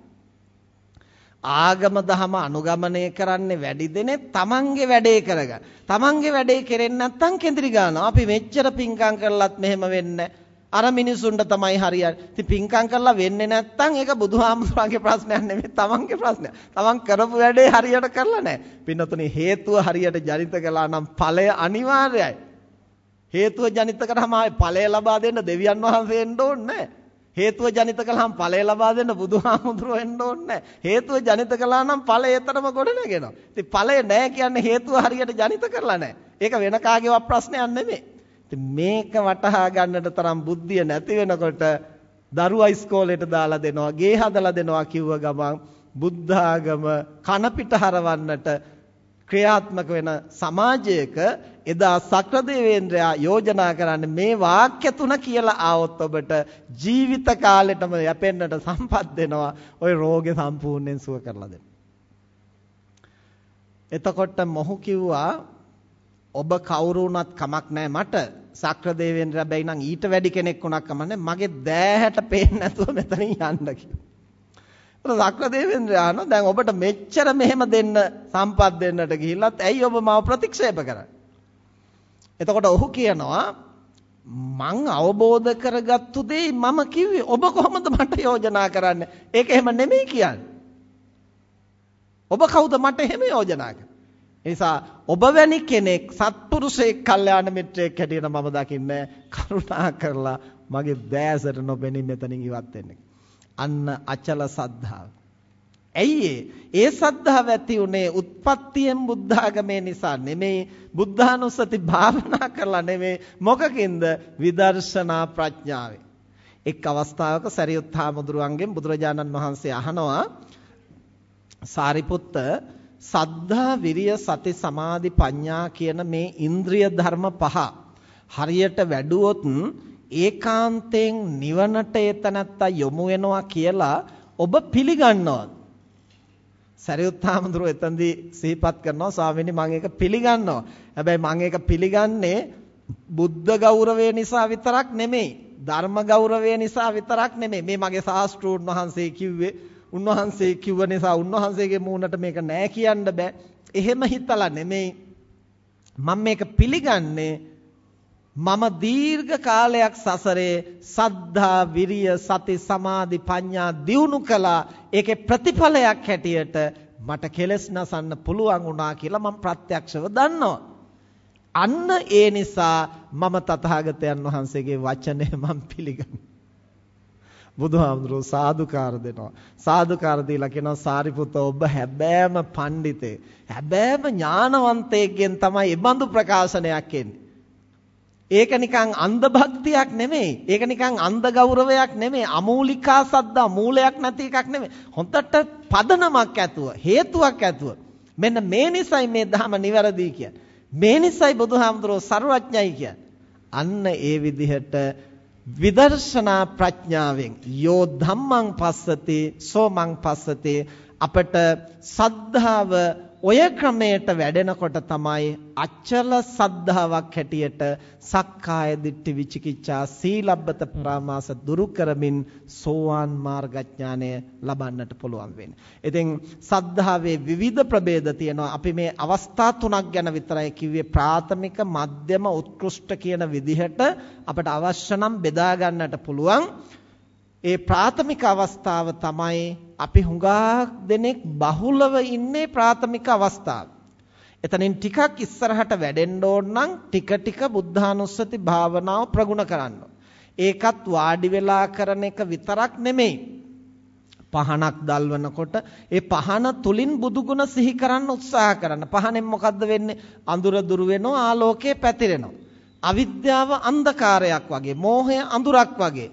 ආගම දහම අනුගමනය කරන්නේ වැඩි දෙනේ තමන්ගේ වැඩේ කරගන්න. තමන්ගේ වැඩේ කෙරෙන්නේ නැත්නම් කෙඳිරි ගන්නවා. අපි මෙච්චර පිංකම් කරලත් මෙහෙම වෙන්නේ අර මිනිසුන්ට තමයි හරියන්නේ. ඉතින් පිංකම් කරලා වෙන්නේ නැත්නම් ඒක බුදුහාමුදුරන්ගේ ප්‍රශ්නයක් නෙමෙයි තමන්ගේ ප්‍රශ්නයක්. තමන් කරපු වැඩේ හරියට කරලා නැහැ. පින්නතුනේ හේතුව හරියට ජනිත කළා නම් ඵලය අනිවාර්යයි. හේතුව ජනිත කරාම ආයේ ඵලය ලබා දෙන්න දෙවියන් වහන්සේ එන්න ඕනේ නැහැ. හේතුව ජනිත කළාම ඵලය ලබා දෙන්න බුදුහාමුදුරුවෝ එන්න ඕනේ හේතුව ජනිත කළා නම් ඵලය එතරම් ගොඩ නැගෙනවා. ඉතින් ඵලය නැහැ කියන්නේ හේතුව හරියට ජනිත කරලා නැහැ. ඒක වෙන කාගේවත් ප්‍රශ්නයක් නෙමෙයි. ඉතින් මේක වටහා ගන්නට තරම් බුද්ධිය නැති වෙනකොට දරුවා ඉස්කෝලේට දාලා දෙනවා, ගේ හදලා දෙනවා කිව්ව ගමන් බුද්ධ ආගම කන පිට හරවන්නට ක්‍රියාත්මක වෙන සමාජයක එදා සක්‍රදේවේන්ද්‍රයා යෝජනා කරන්නේ මේ වාක්‍ය තුන කියලා ආවොත් ඔබට ජීවිත කාලෙටම යැපෙන්නට සම්පත් දෙනවා ওই රෝගේ සම්පූර්ණයෙන් සුව කරලා දෙන්න. එතකොට මොහු කිව්වා ඔබ කවුරු වුණත් කමක් නැහැ මට. සක්‍ර දේවේන්ද්‍ර බැයි නම් ඊට වැඩි කෙනෙක් වුණා කමන්නේ මගේ දෑහැට පේන්නේ නැතුව මෙතනින් යන්න කිව්වා. සක්‍ර දේවේන්ද්‍ර ආනෝ දැන් ඔබට මෙච්චර මෙහෙම දෙන්න සම්පත් දෙන්නට ගිහිල්ලත් ඇයි ඔබ මාව ප්‍රතික්ෂේප කරන්නේ? එතකොට ඔහු කියනවා මං අවබෝධ කරගත්තු දේ මම කිව්වේ ඔබ කොහොමද මට යෝජනා කරන්නේ? ඒක එහෙම නෙමෙයි කියන්නේ. ඔබ කවුද මට එහෙම යෝජනා කරන්නේ? නිසා ඔබ වැනි කෙනෙක් සත්පුරුෂයෙක් කල්යාණ මිත්‍රයෙක් හැටියට මම දකින්නේ කරුණා කරලා මගේ දෑසට නොබෙනී මෙතනින් ඉවත් වෙන්න. අන්න අචල සද්ධාව. ඇයි ඒ සද්ධාව ඇති උනේ උත්පත්තියෙන් බුද්ධාගමේ නිසා නෙමෙයි බුද්ධානුස්සති භාවනා කරලා නෙමෙයි මොකකින්ද විදර්ශනා ප්‍රඥාවෙන්. එක් අවස්ථාවක සරියුත් හාමුදුරුවන්ගෙන් බුදුරජාණන් වහන්සේ අහනවා සාරිපුත්ත සද්ධා විරිය සති සමාධි ප්‍රඥා කියන මේ ඉන්ද්‍රිය ධර්ම පහ හරියට වැඩුවොත් ඒකාන්තයෙන් නිවනට එතනත්තා යොමු වෙනවා කියලා ඔබ පිළිගන්නවද? සරියුත් හාමුදුරුවෝ එතනදී සිහිපත් කරනවා ස්වාමීනි මම ඒක පිළිගන්නවා. හැබැයි මම ඒක පිළිගන්නේ බුද්ධ ගෞරවය නිසා විතරක් නෙමෙයි. ධර්ම ගෞරවය නිසා විතරක් නෙමෙයි. මේ මගේ ශාස්ත්‍රූන් වහන්සේ කිව්වේ උන්වහන්සේ කිව්ව නිසා උන්වහන්සේගේ මූණට මේක නෑ කියන්න බෑ. එහෙම හිතලා නෙමෙයි මම මේක පිළිගන්නේ මම දීර්ඝ කාලයක් සසරේ සද්ධා විරිය සති සමාධි ප්‍රඥා දියුණු කළා ඒකේ ප්‍රතිඵලයක් හැටියට මට කෙලස් නසන්න පුළුවන් වුණා කියලා මම ප්‍රත්‍යක්ෂව දන්නවා අන්න ඒ නිසා මම තථාගතයන් වහන්සේගේ වචනය මම පිළිගන්නවා බුදුහාමුදුරුවෝ සාදුකාර දෙනවා. සාදුකාර දීලා කියනවා සාරිපුත්ත ඔබ හැබෑම පඬිතේ. හැබෑම ඥානවන්තයෙක්ගෙන් තමයි ඒ බඳු ප්‍රකාශනයක් එන්නේ. ඒක නිකන් අන්ධ භක්තියක් නෙමෙයි. ඒක නිකන් අන්ධ ගෞරවයක් නෙමෙයි. අමූලිකා සද්දා මූලයක් නැති එකක් නෙමෙයි. හොඳට පදනමක් ඇතුව, හේතුවක් ඇතුව. මෙන්න මේ නිසයි මේ ධර්ම නිවැරදි කියන්නේ. මේ නිසයි බුදුහාමුදුරුවෝ ਸਰවඥයි කියන්නේ. අන්න ඒ විදිහට විදර්ශනා ප්‍රඥාවෙන් යෝ ධම්මං පස්සති සෝ මං පස්සති අපට සද්ධාව ඔය ක්‍රමයට වැඩෙනකොට තමයි අචල සද්ධාාවක් හැටියට සක්කාය දිට්ඨි විචිකිච්ඡා සීලබ්බත පරාමාස දුරු කරමින් සෝවාන් මාර්ගඥානය ලබන්නට පුළුවන් වෙන්නේ. ඉතින් සද්ධාවේ විවිධ ප්‍රභේද තියෙනවා. අපි මේ අවස්ථා තුනක් ගැන විතරයි කිව්වේ ප්‍රාථමික, මධ්‍යම, උත්කෘෂ්ඨ කියන විදිහට අපට අවශ්‍ය නම් බෙදා ගන්නට පුළුවන්. ඒ ප්‍රාථමික අවස්ථාව තමයි අපි හුඟක් දෙනෙක් බහුලව ඉන්නේ ප්‍රාථමික අවස්ථාව. එතනින් ටිකක් ඉස්සරහට වැඩෙන්න ඕන නම් ටික ටික බුද්ධානුස්සති භාවනාව ප්‍රගුණ කරන්න. ඒකත් වාඩි වෙලා කරන එක විතරක් නෙමෙයි. පහනක් දල්වනකොට ඒ පහන තුලින් බුදුගුණ සිහි කරන්න උත්සාහ කරන්න. පහනෙන් මොකද්ද වෙන්නේ? අඳුර දුරු වෙනවා, ආලෝකය පැතිරෙනවා. අවිද්‍යාව අන්ධකාරයක් වගේ, මෝහය අඳුරක් වගේ.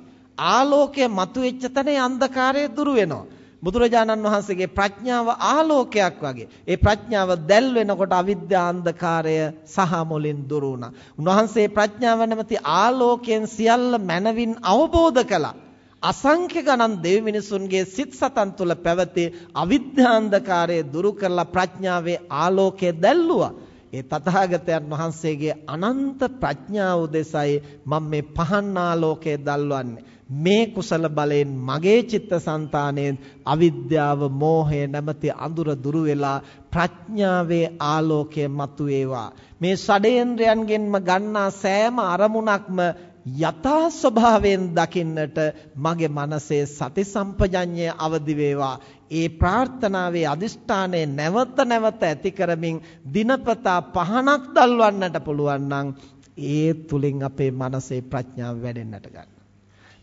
ආලෝකය මතුවෙච්ච තැන අන්ධකාරය දුරු වෙනවා. බුදුරජාණන් වහන්සේගේ ප්‍රඥාව ආලෝකයක් වගේ. ඒ ප්‍රඥාව දැල් වෙනකොට අවිද්‍යා අන්ධකාරය සහ මොලින් දුරු වුණා. උන්වහන්සේ ප්‍රඥාව නැමැති ආලෝකයෙන් සියල්ල මනවින් අවබෝධ කළා. අසංඛ්‍ය ගණන් දෙවි මිනිසුන්ගේ සිත් සතන් තුළ පැවති අවිද්‍යාන්ධකාරය දුරු කරලා ප්‍රඥාවේ ආලෝකය දැල්ලුවා. ඒ තථාගතයන් වහන්සේගේ අනන්ත ප්‍රඥාව උදෙසයි මම මේ පහන් ආලෝකය දල්වන්නේ. මේ කුසල බලයෙන් මගේ චිත්තසංතානයෙන් අවිද්‍යාව මෝහය නැමැති අඳුර දුරු වෙලා ප්‍රඥාවේ ආලෝකය මතුවේවා. මේ ෂඩේන්ද්‍රයන්ගෙන්ම ගන්නා සෑම අරමුණක්ම යථා ස්වභාවයෙන් දකින්නට මගේ මනසේ සති සම්පජඤ්ඤය අවදි වේවා. ඒ ප්‍රාර්ථනාවේ අදිෂ්ඨානයේ නැවත නැවත ඇති කරමින් දිනපතා පහනක් දල්වන්නට පුළුවන් නම් ඒ තුලින් අපේ මනසේ ප්‍රඥාව වැඩෙන්නට ගන්න.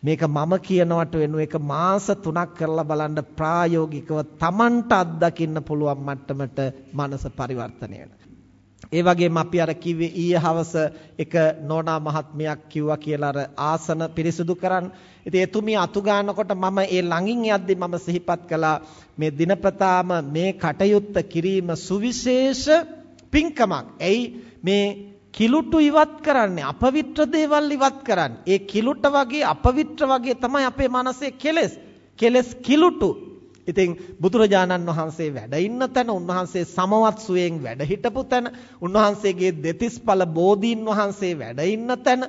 මේක මම කියනවට වෙනු එක මාස 3ක් කරලා බලන්න ප්‍රායෝගිකව Tamanට අත්දකින්න පුළුවන් මට්ටමට මනස පරිවර්තනය ඒ වගේම අපි අර කිව්වේ ඊයේ හවස එක නෝනා මහත්මියක් කිව්වා කියලා අර ආසන පිරිසිදු කරන්න. ඉතින් එතුමිය අතු ගන්නකොට මම ඒ ළඟින් යද්දි මම සිහිපත් කළා මේ දිනපතාම මේ කටයුත්ත කිරීම සුවිශේෂ පින්කමක්. එයි මේ කිලුටු ඉවත් කරන්නේ අපවිත්‍ර දේවල් ඉවත් කරන්නේ. ඒ කිලුට වගේ අපවිත්‍ර වගේ තමයි අපේ මනසේ කෙලෙස්. කෙලෙස් කිලුටු. ඉතින් බුදුරජාණන් වහන්සේ වැඩ ඉන්න තැන උන්වහන්සේ සමවත් සුවයෙන් වැඩ හිටපු තැන උන්වහන්සේගේ දෙතිස්ඵල බෝධීන් වහන්සේ වැඩ ඉන්න තැන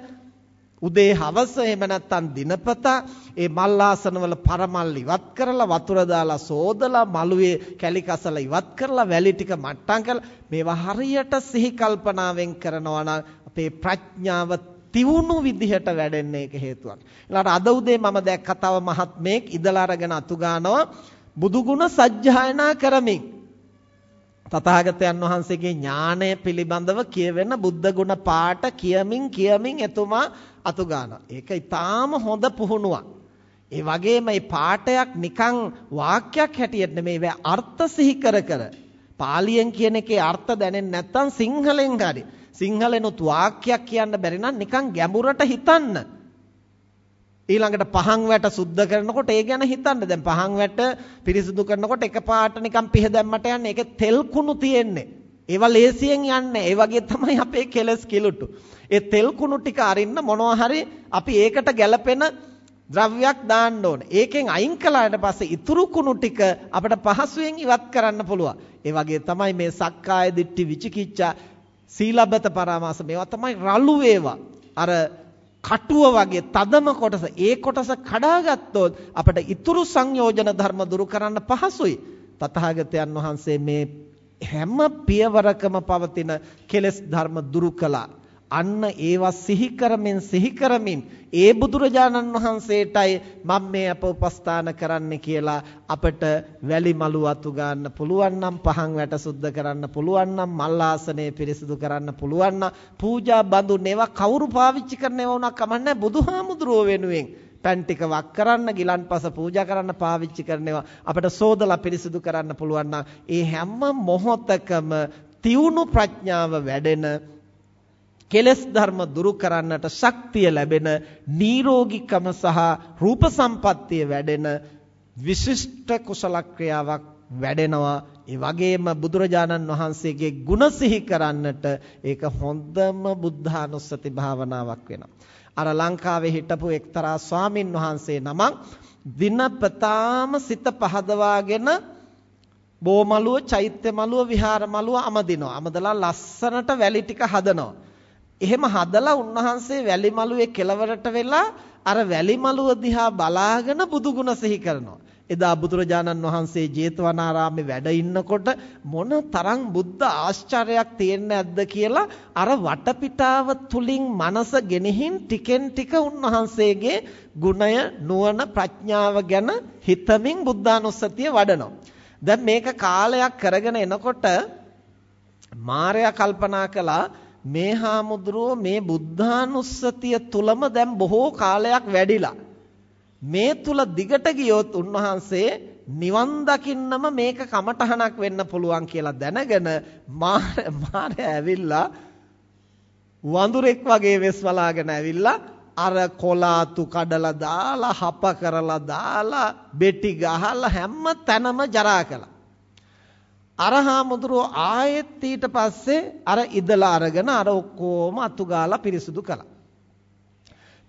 උදේ හවස එහෙම නැත්නම් දිනපතා ඒ මල් ආසනවල පරමල් ඉවත් කරලා වතුර දාලා සෝදලා මළුවේ කැලි කසල ඉවත් කරලා වැලි ටික මට්ටම් කරලා මේවා හරියට සිහි කල්පනාවෙන් කරනවා නම් අපේ ප්‍රඥාව තියුණු විදිහට වැඩෙන්න ඒක හේතුවක්. ඊළඟට අද උදේ මම දැක්ක තව මහත්මයෙක් ඉදලා අරගෙන අතු ගන්නවා බුදුගුණ සජ්ජායනා කරමින් තථාගතයන් වහන්සේගේ ඥාණය පිළිබඳව කියවෙන බුද්ධ ගුණ පාඨ කියමින් කියමින් එතුමා අතු ගන්නවා. ඒක ඊටාම හොඳ පුහුණුවක්. ඒ වගේම මේ පාඨයක් නිකන් වාක්‍යයක් හැටියට නෙමෙයි අර්ථ සිහි කර කර පාලියෙන් කියන එකේ අර්ථ දැනෙන්නේ නැත්නම් සිංහලෙන් හරි සිංහලෙනුත් වාක්‍යයක් කියන්න බැරි නම් නිකන් ගැඹුරට හිතන්න ඊළඟට පහන් වැට සුද්ධ කරනකොට ඒ ගැන හිතන්න. දැන් පහන් වැට පිරිසිදු කරනකොට එකපාරට නිකන් පිහ දැම්මට යන්නේ. ඒකේ තෙල් කුණු තියෙන්නේ. ඒවා ලේසියෙන් යන්නේ. ඒ වගේ තමයි අපේ කෙලස් කිලුටු. ඒ තෙල් කුණු ටික අරින්න මොනවා හරි අපි ඒකට ගැළපෙන ද්‍රව්‍යයක් දාන්න ඕනේ. ඒකෙන් අයින් කළාට පස්සේ ඉතුරු කුණු ටික අපිට පහසුවෙන් ඉවත් කරන්න පුළුවන්. ඒ වගේ තමයි මේ සක්කාය දිට්ඨි විචිකිච්ඡා සීලබ්බත පරාමාස මේවා තමයි රළු වේවා. අර කටුව වගේ තදම කොටස ඒ කොටස කඩාගත්තොත් අපිට ඉතුරු සංයෝජන ධර්ම දුරු කරන්න පහසුයි. තථාගතයන් වහන්සේ මේ හැම පියවරකම පවතින කෙලෙස් ධර්ම දුරු කළා. අන්න ඒවා සිහි කරමින් සිහි කරමින් ඒ බුදුරජාණන් වහන්සේටයි මම මේ අප උපස්ථාන කරන්න කියලා අපට වැලි මලු අතු ගන්න පුළුවන් නම් පහන් වැට සුද්ධ කරන්න පුළුවන් නම් මල් ආසනය පිරිසිදු කරන්න පුළුවන් නම් පූජා බඳු නේවා කවුරු පාවිච්චි කරන්නේව උනා කමන්නේ බුදුහාමුදුරුව වෙනුවෙන් පෑන් ටික වක් කරන්න ගිලන්පස පූජා කරන්න පාවිච්චි කරනවා අපිට සෝදලා පිරිසිදු කරන්න පුළුවන් නම් ඒ හැම මොහොතකම තියුණු ප්‍රඥාව වැඩෙන කෙලස් ධර්ම දුරු කරන්නට ශක්තිය ලැබෙන නිරෝගීකම සහ රූප සම්පත්තිය වැඩෙන විශිෂ්ට කුසල ක්‍රියාවක් වැඩෙනවා. ඒ වගේම බුදුරජාණන් වහන්සේගේ ගුණ සිහි කරන්නට ඒක හොඳම බුද්ධානුස්සති භාවනාවක් වෙනවා. අර ලංකාවේ හිටපු එක්තරා ස්වාමින් වහන්සේ නමක් දිනපතාම සිත පහදවාගෙන බෝමලුව චෛත්‍ය මලුව විහාර මලුව අමදිනවා. අමදලා ලස්සනට වැලි ටික හදනවා. එහෙම හදලා උන්වහන්සේ වැලි මළුවේ කෙළවරට වෙලා අර වැලි මළුව දිහා බලාගෙන බුදුගුණ සිහි කරනවා. එදා බුදුරජාණන් වහන්සේ ජේතවනාරාමේ වැඩ ඉන්නකොට මොන තරම් බුද්ධ ආශ්චර්යයක් තියෙන්නේ නැද්ද කියලා අර වටපිටාව තුලින් මනස ගෙනihin ටිකෙන් ටික උන්වහන්සේගේ ගුණය නුවණ ප්‍රඥාව ගැන හිතමින් බුද්ධානුස්සතිය වඩනවා. දැන් මේක කාලයක් කරගෙන එනකොට මාර්යා කල්පනා කළා මේ හාමුදුරුවෝ මේ බුද්ධානුස්සතිය තුලම දැන් බොහෝ කාලයක් වැඩිලා. මේ තුල දිගට ගියොත් උන්වහන්සේ නිවන් දකින්නම මේක කමටහනක් වෙන්න පුළුවන් කියලා දැනගෙන මාරය ඇවිල්ලා වඳුරෙක් වගේ වෙස්වලාගෙන ඇවිල්ලා අර කොලාතු කඩලා දාලා හප කරලා දාලා බෙටි ගහලා හැම තැනම ජරා කළා. අරහාමුදුරුව ආයෙත් ඊට පස්සේ අර ඉදලා අරගෙන අර ඔක්කොම අතු ගාලා පිරිසුදු කළා.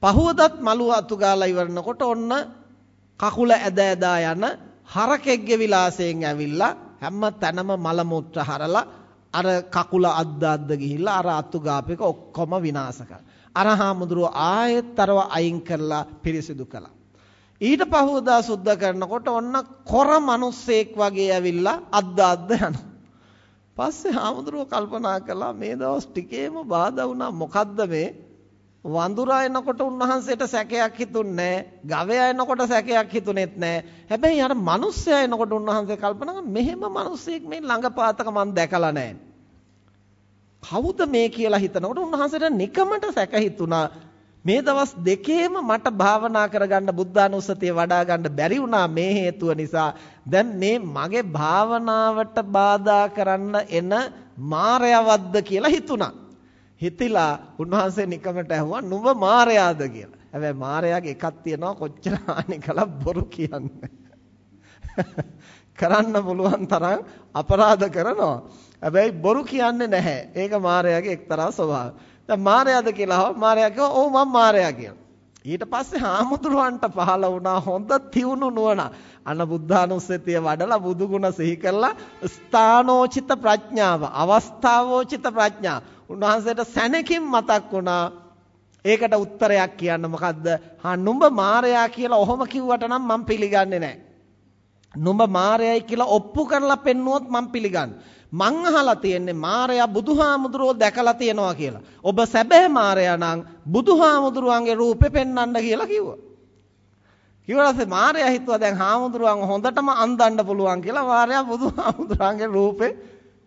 පහුවදත් මලුව අතු ගාලා ඉවරනකොට ඔන්න කකුල ඇද ඇදා යන හරකෙක්ගේ විලාසයෙන් ඇවිල්ලා හැම තැනම මල මුත්‍ර හරලා අර කකුල අද්ද අද්ද ගිහිල්ලා අර අතු ගාපේක ඔක්කොම විනාශ කළා. අරහාමුදුරුව ආයෙත් අරව අයින් කරලා පිරිසිදු කළා. ඊට පහුවදා සුද්ධ කරනකොට ඔන්න කොර මිනිස්සෙක් වගේ ඇවිල්ලා අද්ද අද්ද යනවා. පස්සේ හාමුදුරුවෝ කල්පනා කළා මේ දවස් ටිකේම බාධා වුණා මොකද්ද මේ වඳුරා එනකොට උන්වහන්සේට සැකයක් හිතුන්නේ ගවයා එනකොට සැකයක් හිතුනේත් නැහැ. හැබැයි අර මිනිස්සයා එනකොට උන්වහන්සේ කල්පනා මෙහෙම මිනිස්සෙක් මේ ළඟපාතක මම දැකලා නැහැ. කවුද මේ කියලා හිතනකොට උන්වහන්සේට නිකමට සැක හිතුණා. මේ දවස් දෙකේම මට භාවනා කරගන්න බුද්ධානුස්සතිය වඩා ගන්න බැරි වුණා මේ හේතුව නිසා. දැන් මේ මගේ භාවනාවට බාධා කරන්න එන මායවද්ද කියලා හිතුණා. හිතිලා උන්වහන්සේ නිකමට ඇහුවා නුඹ මායයාද කියලා. හැබැයි මායයාගේ එකක් තියෙනවා කොච්චර හානි කළා බොරු කියන්නේ. [laughs] කරන්න පුළුවන් තරම් අපරාධ කරනවා. හැබැයි බොරු කියන්නේ නැහැ. ඒක මායයාගේ එක්තරා ස්වභාවයක්. දැන් මාරයාද කියලා අහුවා මාරයා කිව්වා ඔව් මම මාරයා කියලා. ඊට පස්සේ හාමුදුරුවන්ට පහළ වුණා හොඳ තියුණු නුවණ. අන්න බුද්ධානුස්සතිය වඩලා බුදු ගුණ සිහි කරලා ස්ථානෝචිත ප්‍රඥාව, අවස්ථාවෝචිත ප්‍රඥා. උන්වහන්සේට සැනකින් මතක් වුණා. ඒකට උත්තරයක් කියන්න මොකද්ද? හා නුඹ මාරයා කියලා ඔහොම කිව්වට නම් මම පිළිගන්නේ නැහැ. නුඹ මාරයයි කියලා ඔප්පු කරලා පෙන්නුවොත් මම පිළිගන්නවා. මං අහලා තියෙන්නේ මාරයා බුදුහාමුදුරුවෝ දැකලා තියෙනවා කියලා. ඔබ සැබෑ මාරයා නම් බුදුහාමුදුරුවන්ගේ රූපේ පෙන්වන්න කියලා කිව්වා. කිව්වලසේ මාරයා හිතුවා දැන් හාමුදුරුවන් හොඳටම අන්දන්න පුළුවන් කියලා මාරයා බුදුහාමුදුරුවන්ගේ රූපේ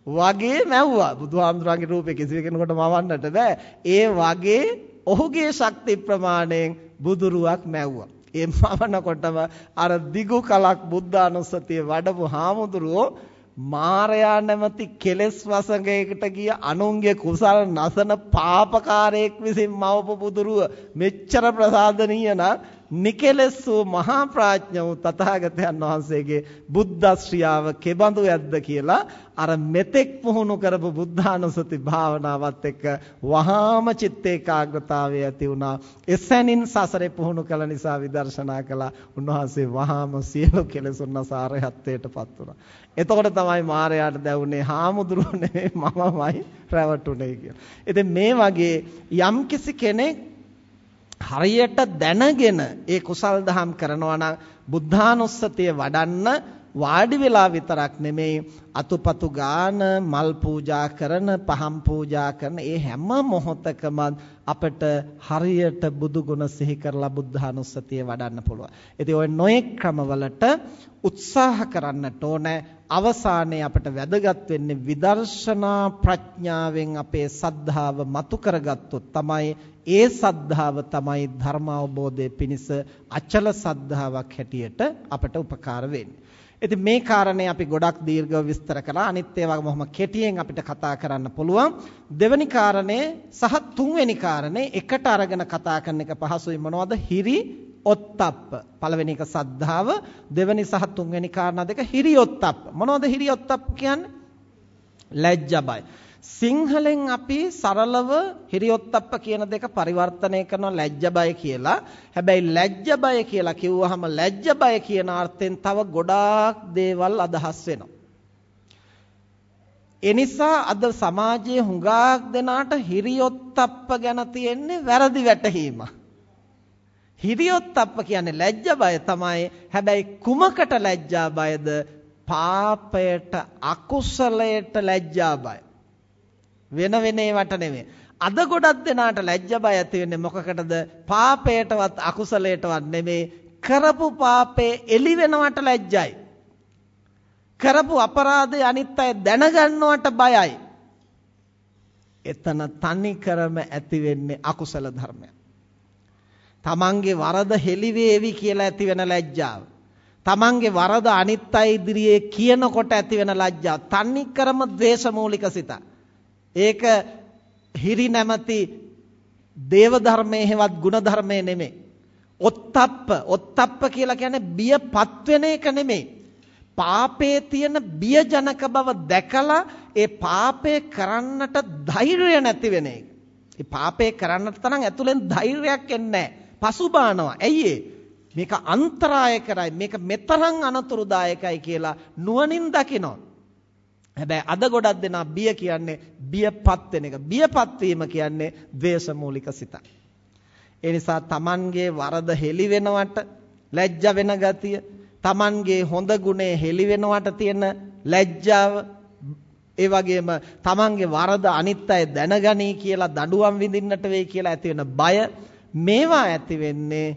වගේ මැව්වා. බුදුහාමුදුරුවන්ගේ රූපේ කිසි කෙනෙකුට මවන්නට බෑ. ඒ වගේ ඔහුගේ ශක්ති ප්‍රමාණයෙන් බුදුරුවක් මැව්වා. ඒ මවනකොටම අර දිගු කලක් බුද්ධානුස්සතිය වඩපු හාමුදුරුවෝ මාරයා නැමැති කෙලෙස් වසඟයකට ගිය අනුන්ගේ කුසල් නසන පාපකාරයෙක් විසින් මවපු පුදුරුව මෙච්චර ප්‍රසාදනීය නම් නිකලස් වූ මහා ප්‍රඥ වූ තථාගතයන් වහන්සේගේ බුද්ධ ශ්‍රියාව කෙබඳු යද්ද කියලා අර මෙතෙක් පුහුණු කරපු බුද්ධානුසති භාවනාවත් එක්ක වහාම චිත්ත ඒකාග්‍රතාවය ඇති වුණා. එසැනින් සසරේ පුහුණු කළ නිසා විදර්ශනා කළා. උන්වහන්සේ වහාම සියලු කෙලෙසුන් නසාරහත්ත්වයටපත් වුණා. එතකොට තමයි මාරයාට දැවුනේ හාමුදුරුවෝ නෙමෙයි මමමයි රැවටුනේ කියලා. ඉතින් මේ වගේ යම්කිසි කෙනෙක් හරියට දැනගෙන ඒ කුසල් දහම් කරනවා නම් බුද්ධානුස්සතිය වඩන්න වාඩි වෙලා විතරක් නෙමෙයි අතුපතු ගාන මල් පූජා කරන පහම් පූජා කරන ඒ හැම මොහොතකම අපිට හරියට බුදු ගුණ සිහි කරලා බුද්ධානුස්සතිය වඩන්න පුළුවන්. ඉතින් ওই නොයෙක් ක්‍රමවලට උත්සාහ කරන්නට ඕනේ. අවසානයේ අපිට වැදගත් වෙන්නේ විදර්ශනා ප්‍රඥාවෙන් අපේ සද්ධාව මතු කරගත්තොත් තමයි ඒ සද්ධාව තමයි ධර්ම අවබෝධයේ පිණිස අචල සද්ධාාවක් හැටියට අපට උපකාර වෙන්නේ. ඉතින් මේ කාරණේ අපි ගොඩක් දීර්ඝව විස්තර කළා. අනිත් ඒවා මොහොම කෙටියෙන් අපිට කතා කරන්න පුළුවන්. දෙවෙනි කාරණේ සහ තුන්වෙනි කාරණේ එකට අරගෙන කතා කරන එක පහසුයි මොනවද? හිරි ඔත්තප්ප. පළවෙනි එක සද්ධාව, දෙවෙනි සහ තුන්වෙනි කාරණා දෙක හිරි ඔත්තප්ප. මොනවද හිරි ඔත්තප්ප කියන්නේ? ලැජ්ජා බය. සිංහලෙන් අපි සරලව හිරියොත්ප්ප කියන දෙක පරිවර්තනය කරනවා ලැජ්ජ බය කියලා. හැබැයි ලැජ්ජ බය කියලා කිව්වහම ලැජ්ජ බය කියන අර්ථයෙන් තව ගොඩාක් දේවල් අදහස් වෙනවා. ඒ නිසා අද සමාජයේ හුඟක් දෙනාට හිරියොත්ප්ප ගැන තියෙන්නේ වැරදි වැටහීම. හිරියොත්ප්ප කියන්නේ ලැජ්ජ බය තමයි. හැබැයි කුමකට ලැජ්ජා බයද? පාපයට අකුසලයට ලැජ්ජා බය. වෙන වෙන ඒවට නෙමෙයි. අද ගොඩක් දෙනාට ලැජ්ජ බය ඇති වෙන්නේ මොකකටද? පාපයටවත් අකුසලයටවත් නෙමෙයි. කරපු පාපේ එළි වෙනවට ලැජ්ජයි. කරපු අපරාධය අනිත් අය දැනගන්නවට බයයි. එතන තනි කරම ඇති වෙන්නේ අකුසල ධර්මයක්. තමන්ගේ වරද හෙළි වේවි කියලා ඇති වෙන ලැජ්ජාව. තමන්ගේ වරද අනිත් අය ඉදිරියේ කියනකොට ඇති වෙන ලැජ්ජාව. තනි කරම ද්වේෂමූලික සිතක්. ඒක හිරි නැමැති දේව ධර්මයේ හෙවත් ගුණ ධර්මයේ නෙමෙයි. ඔත්තප්ප ඔත්තප්ප කියලා කියන්නේ බියපත් වෙන එක නෙමෙයි. පාපේ තියෙන බියජනක බව දැකලා ඒ පාපේ කරන්නට ධෛර්යය නැති වෙන එක. ඒ පාපේ කරන්නට තරම් ඇතුලෙන් ධෛර්යයක් එන්නේ පසුබානවා. ඇයි මේක අන්තරාය කරයි මේක මෙතරම් අනතුරුදායකයි කියලා නුවණින් දකිනවා. හැබැයි අද ගොඩක් දෙනා බිය කියන්නේ බියපත් වෙන එක. බියපත් වීම කියන්නේ ද්වේෂ මූලික සිතක්. ඒ නිසා Tamanගේ වරද හෙලි වෙනවට ලැජ්ජ වෙන ගතිය, Tamanගේ හොඳ ගුණේ හෙලි වෙනවට තියෙන ලැජ්ජාව, ඒ වගේම Tamanගේ වරද අනිත් අය දැනගනී කියලා දඬුවම් විඳින්නට වෙයි කියලා ඇති වෙන බය මේවා ඇති වෙන්නේ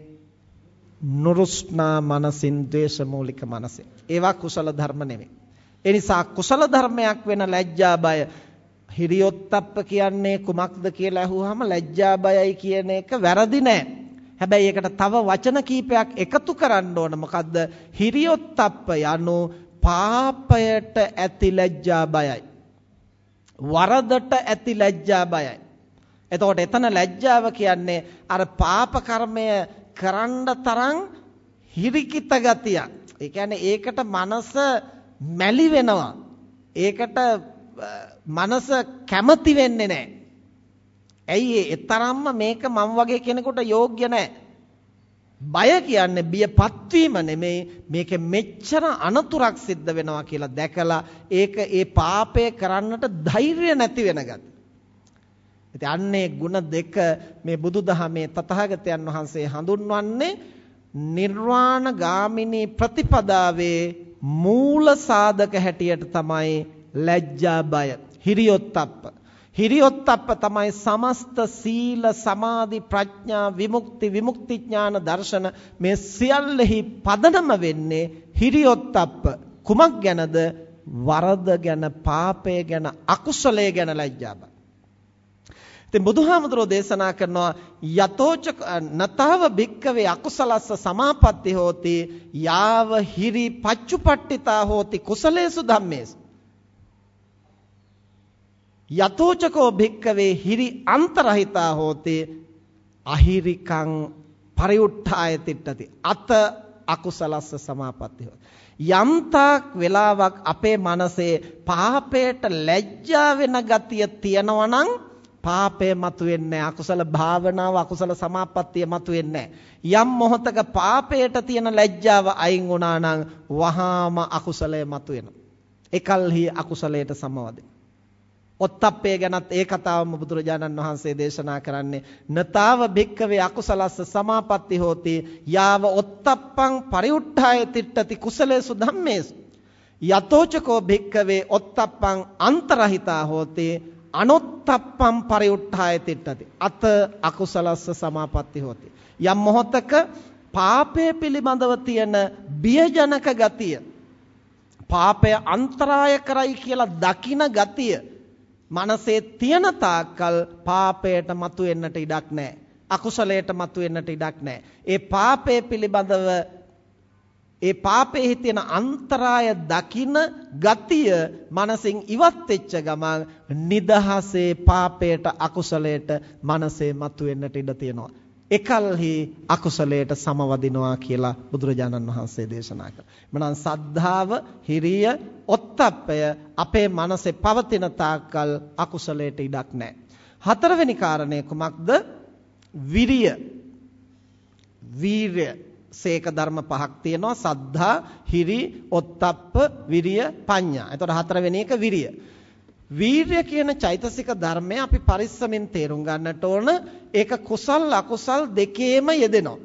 නුරුස්නා මනසින් ද්වේෂ මූලික මනසින්. ඒවා කුසල ධර්ම නෙමෙයි. ඒ නිසා කුසල ධර්මයක් වෙන ලැජ්ජා බය හිරියොත්ප්ප කියන්නේ කුමක්ද කියලා අහුවාම ලැජ්ජා බයයි කියන එක වැරදි නෑ. හැබැයි ඒකට තව වචන කීපයක් එකතු කරන්න ඕන. මොකද්ද? හිරියොත්ප්ප යනු පාපයට ඇති ලැජ්ජා බයයි. වරදට ඇති ලැජ්ජා බයයි. එතකොට එතන ලැජ්ජාව කියන්නේ අර පාප කර්මය කරන්න තරම් හිරිකිත ගතියක්. ඒ කියන්නේ ඒකට මනස මැලි වෙනවා. ඒකට මනස කැමති වෙන්නේ නැහැ. ඇයි ඒ තරම්ම මේක මම වගේ කෙනෙකුට යෝග්‍ය නැහැ. බය කියන්නේ බියපත් වීම නෙමෙයි මේකේ මෙච්චර අනතුරක් සිද්ධ වෙනවා කියලා දැකලා ඒක ඒ පාපය කරන්නට ධෛර්ය නැති වෙන ගතිය. ඉතින් අන්නේ ಗುಣ දෙක මේ බුදුදහමේ තථාගතයන් වහන්සේ හඳුන්වන්නේ නිර්වාණ ගාමිනී ප්‍රතිපදාවේ මූල සාධක හැටියට තමයි ලැජ්ජා බය. හිරියොත්ප්ප හිරියොත්ප්ප තමයි සමස්ත සීල සමාධි ප්‍රඥා විමුක්ති විමුක්ති ඥාන දර්ශන මේ සියල්ලෙහි පදනම වෙන්නේ හිරියොත්ප්ප කුමක් ගැනද? වරද ගැන පාපය ගැන අකුසලය ගැන ලැජ්ජා බය. ඉතින් බුදුහාමුදුරෝ දේශනා කරනවා යතෝච නතාව භික්කවේ අකුසලස්ස සමාපatti හෝති යාව හිරි පච්චුපට්ඨිතා හෝති කුසලේසු ධම්මේසු. යතෝචකෝ භික්කවේ හිරි අන්තරහිතා හෝති අහිරිකං පරිඋත්ථාය තිට්ඨති අත අකුසලස්ස සමාපatti හෝති. යම්තාක් වෙලාවක් අපේ මනසේ පාපයට ලැජ්ජා වෙන ගතිය තියනවා නම් පාපය මතුවෙන්නේ අකුසල භාවනාව අකුසල සමාපත්තිය මතුවෙන්නේ යම් මොහතක පාපයට තියෙන ලැජ්ජාව අයින් වුණා නම් වහාම අකුසලය මතුවෙනවා. එකල්හි අකුසලයට සමවදින ඔත්තප්පේ ගැනත් ඒ කතාවම බුදුරජාණන් වහන්සේ දේශනා කරන්නේ නතාව භික්කවේ අකුසලස්ස සමාපatti හෝති යාව ඔත්තප්පං පරිඋට්ඨාය තිට්ඨති කුසලේසු ධම්මේසු. යතෝචකෝ භික්කවේ ඔත්තප්පං අන්තරහිතා හෝති අනොත්තප්පම් පරිඋට්ඨාය තිට්ඨති. අත අකුසලස්ස සමාපatti හොති. යම් මොහොතක පාපය පිළිබඳව තියෙන බියජනක ගතිය පාපය අන්තරාය කරයි කියලා දකින ගතිය මනසේ තියෙන තාක්කල් පාපයට මතු වෙන්නට ඉඩක් නැහැ. අකුසලයට මතු වෙන්නට ඉඩක් නැහැ. ඒ පාපය පිළිබඳව ඒ පාපයේ තියෙන අන්තරාය දකින ගතිය මනසින් ඉවත් වෙච්ච ගමන් නිදහසේ පාපයට අකුසලයට මනසේ මතුවෙන්නට ඉඩ තියෙනවා. එකල්හි අකුසලයට සමවදිනවා කියලා බුදුරජාණන් වහන්සේ දේශනා කළා. එමනම් සද්ධාව, හිරිය, ඔත්තප්පය අපේ මනසේ පවතින තාක්කල් අකුසලයට ඉඩක් නැහැ. හතරවෙනි කාරණය කුමක්ද? විරිය. වීරය සේක ධර්ම පහක් තියෙනවා සද්ධා, හිරි, ඔත්තප්ප, විරිය, පඤ්ඤා. එතකොට හතරවෙනි එක විරිය. වීරය කියන චෛතසික ධර්මය අපි පරිස්සමින් තේරුම් ගන්නට ඕන. ඒක කුසල් අකුසල් දෙකේම යෙදෙනවා.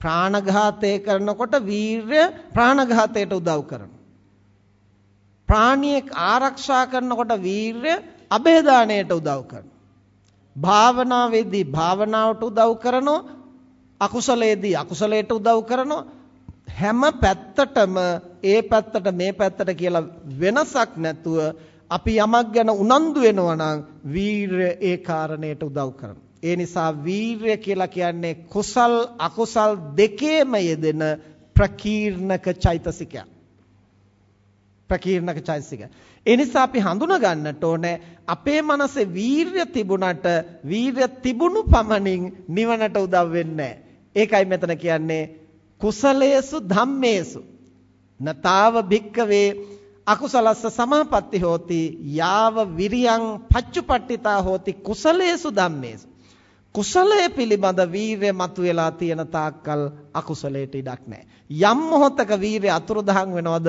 ප්‍රාණඝාතය කරනකොට වීරය ප්‍රාණඝාතයට උදව් කරනවා. ප්‍රාණියෙක් ආරක්ෂා කරනකොට වීරය અભේදානයට උදව් කරනවා. භාවනාවේදී භාවනාවට උදව් කරනවා අකුසලයේදී අකුසලයට උදව් කරනවා හැම පැත්තටම ඒ පැත්තට මේ පැත්තට කියලා වෙනසක් නැතුව අපි යමක් ගැන උනන්දු වෙනවා නම් වීරය ඒ කාරණයට උදව් කරනවා. ඒ නිසා වීරය කියලා කියන්නේ කුසල් අකුසල් දෙකේම යෙදෙන ප්‍රකීර්ණක චෛතසිකයක්. ප්‍රකීර්ණක චෛතසික. ඒ නිසා අපි හඳුනා ගන්නට ඕනේ අපේ මනසේ වීරය තිබුණට වීරය තිබුණු පමණින් නිවනට උදව් වෙන්නේ නැහැ. ඒකයි මෙතන කියන්නේ. කුසලයේසු ධම්මේසු. නතාව භික්කවේ අකුසලස්ස සමාපatti හෝති යාව විරියං පච්චුපට්ඨිතා හෝති කුසලේසු ධම්මේසු. කුසලයේ පිළිබඳ වීරය මතුවලා තියෙන තාක්කල් අකුසලයට ඉඩක් නැහැ යම් මොහොතක වීරය අතුරුදහන් වෙනවද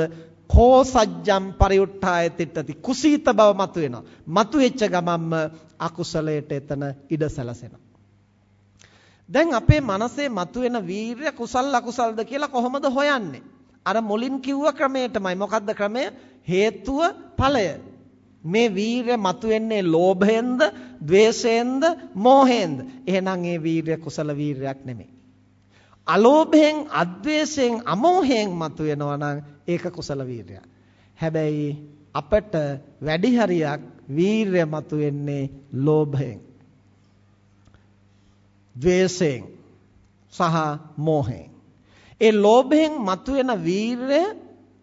කෝ සජ්ජම් පරිඋට්ඨාය තිට්ඨති. කුසීත බව මතුවෙනවා. මතුවෙච්ච ගමන්ම අකුසලයට එතන ඉඩ සැලසෙනවා. දැන් අපේ මනසේ මතුවෙන වීරය කුසල් අකුසල්ද කියලා කොහොමද හොයන්නේ? අර මුලින් කිව්ව ක්‍රමයටමයි. මොකද්ද ක්‍රමය? හේතුව ඵලය. මේ වීරය මතුවෙන්නේ ලෝභයෙන්ද, ద్వේෂයෙන්ද, මෝහයෙන්ද? එහෙනම් ඒ වීරය කුසල වීරයක් නෙමෙයි. අලෝභයෙන්, අද්වේෂයෙන්, අමෝහයෙන් මතුවෙනවා නම් ඒක කුසල වීරයක්. හැබැයි අපට වැඩි හරියක් වීරය මතුවෙන්නේ ලෝභයෙන්. ද්වේෂයෙන් සහ මෝහයෙන්. ඒ ලෝභයෙන් මතුවෙන වීරය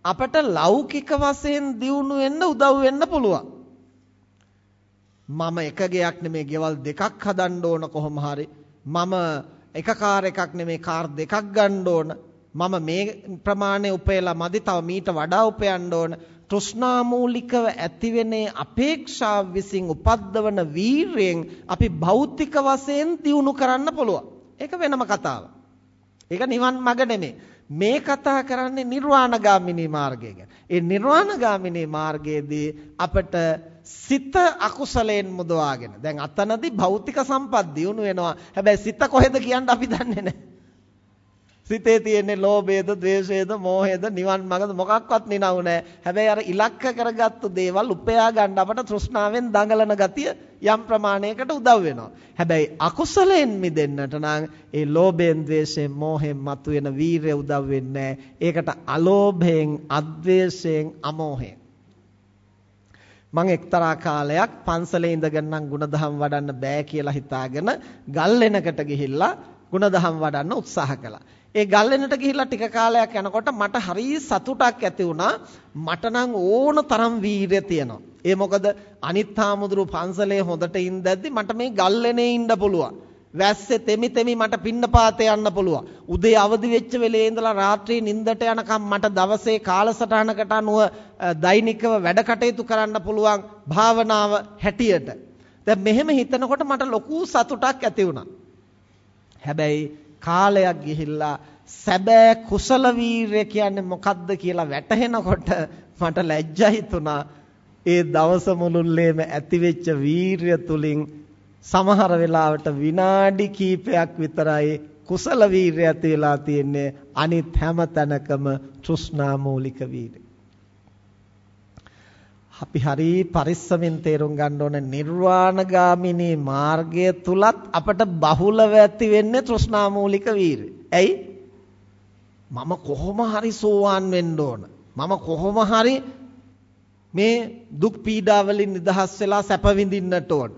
අපට ලෞකික වශයෙන් දියුණු වෙන්න උදව් වෙන්න පුළුවන්. මම එක ගයක් නෙමේ ගෙවල් දෙකක් හදන්න ඕන කොහොම හරි. මම එක කාර් එකක් නෙමේ කාර් දෙකක් ගන්න ඕන. මම මේ ප්‍රමාණය උපයලා මදි තව මීට වඩා උපයන්න ඕන. තෘෂ්ණාමූලිකව ඇතිවෙනේ අපේක්ෂාව විසින් උපද්දවන වීරයෙන් අපි භෞතික වශයෙන් දියුණු කරන්න පුළුවන්. ඒක වෙනම කතාවක්. ඒක නිවන් මඟ නෙමෙයි. මේ කතා කරන්නේ නිර්වාණගාමිනී මාර්ගය ගැන. ඒ නිර්වාණගාමිනී මාර්ගයේදී අපට සිත අකුසලයෙන් මුදවාගෙන දැන් අතනදී භෞතික සම්පත් දියුණු වෙනවා. හැබැයි සිත කොහෙද කියන්න අපි දන්නේ නැහැ. සිතේ තියෙන්නේ ලෝභයද, ද්වේෂයද, මෝහයද, නිවන් මඟද මොකක්වත් නිනව නැහැ. හැබැයි අර ඉලක්ක කරගත්තු දේවල් උපයා ගන්න අපට තෘෂ්ණාවෙන් දඟලන ගතිය යම් ප්‍රමාණයකට උදව් වෙනවා. හැබැයි අකුසලයෙන් මිදෙන්නට නම් ඒ ලෝභයෙන්, ද්වේෂයෙන්, මෝහයෙන් මතුවෙන වීරය උදව් වෙන්නේ ඒකට අලෝභයෙන්, අද්වේෂයෙන්, අමෝහයෙන් මම එක්තරා කාලයක් පන්සලේ ඉඳගෙන නම් ಗುಣධම් වඩන්න බෑ කියලා හිතාගෙන ගල් වෙනකට ගිහිල්ලා ಗುಣධම් වඩන්න උත්සාහ කළා. ඒ ගල්ලෙනට ගිහිල්ලා ටික කාලයක් යනකොට මට හරි සතුටක් ඇති වුණා. මට නම් ඕන තරම් වීරිය තියෙනවා. ඒ මොකද අනිත් හාමුදුරු පන්සලේ හොඳට ඉඳද්දි මට මේ ගල්ලෙනේ ඉන්න පුළුවන්. වැස්සේ තෙමි තෙමි මට පින්නපාතේ යන්න පුළුවන්. උදේ අවදි වෙච්ච වෙලේ ඉඳලා රාත්‍රී නිින්දට යනකම් මට දවසේ කාලසටහනකට අනුව දෛනිකව වැඩ කටයුතු කරන්න පුළුවන් භාවනාව හැටියට. දැන් මෙහෙම හිතනකොට මට ලොකු සතුටක් ඇති වුණා. හැබැයි කාලයක් ගිහිල්ලා සැබෑ කුසල වීරය කියන්නේ මොකක්ද කියලා වැටහෙනකොට මට ලැජ්ජා හිතුණා. ඒ දවස මුළුල්ලේම ඇතිවෙච්ච වීරිය තුලින් සමහර වෙලාවට විනාඩි කිහිපයක් විතරයි කුසල වීරය ඇති වෙලා තියෙන්නේ අනිත් හැම තැනකම තෘෂ්ණා මූලික වීරය. අපි හරි පරිස්සමෙන් තේරුම් ගන්න ඕන නිර්වාණගාමිනී මාර්ගය තුලත් අපට බහුලව ඇති වෙන්නේ තෘෂ්ණා මූලික වීරය. ඇයි? මම කොහොම හරි සෝවාන් වෙන්න ඕන. මම කොහොම හරි මේ දුක් පීඩා වලින් නිදහස් වෙලා සැප විඳින්නට ඕන.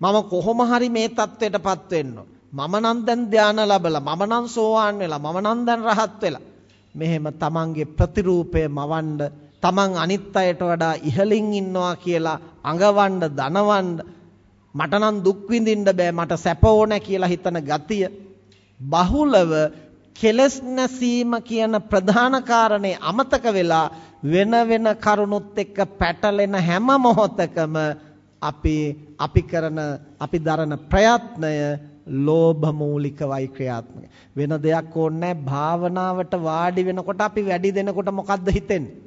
මම කොහොම හරි මේ தത്വෙටපත් වෙන්න ඕන. මම නම් දැන් ධානය ලැබලා, මම නම් සෝවාන් වෙලා, මම නම් දැන් රහත් වෙලා. මෙහෙම Tamange ප්‍රතිරූපය මවන්නේ තමන් අනිත් අයට වඩා ඉහළින් ඉන්නවා කියලා අඟවන්න දනවන්න මට නම් දුක් විඳින්න බෑ මට සැප ඕන කියලා හිතන ගතිය. බහුලව කෙලස් නැසීම කියන ප්‍රධාන කාරණේ අමතක වෙලා වෙන වෙන කරුණුත් එක්ක පැටලෙන හැම මොහොතකම අපි අපි කරන අපි දරන ප්‍රයත්නය ලෝභ මූලිකවයි ක්‍රියාත්මක වෙන දෙයක් ඕනේ භාවනාවට වාඩි වෙනකොට අපි වැඩි දෙනකොට මොකද්ද හිතෙන්නේ?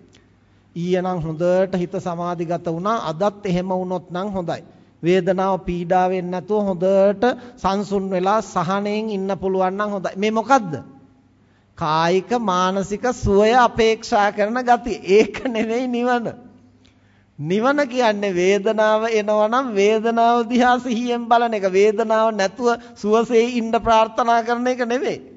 ඊයේ නම් හොඳට හිත සමාධිගත වුණා. අදත් එහෙම වුණොත් නම් හොඳයි. වේදනාව පීඩාවෙන් නැතුව හොඳට සංසුන් වෙලා සහනෙන් ඉන්න පුළුවන් නම් හොඳයි. මේ මොකද්ද? කායික මානසික සුවය අපේක්ෂා කරන ගතිය. ඒක නෙවෙයි නිවන. නිවන කියන්නේ වේදනාව එනවා නම් වේදනාව දිහා සිහියෙන් බලන එක. වේදනාව නැතුව සුවසේ ඉන්න ප්‍රාර්ථනා කරන එක නෙවෙයි.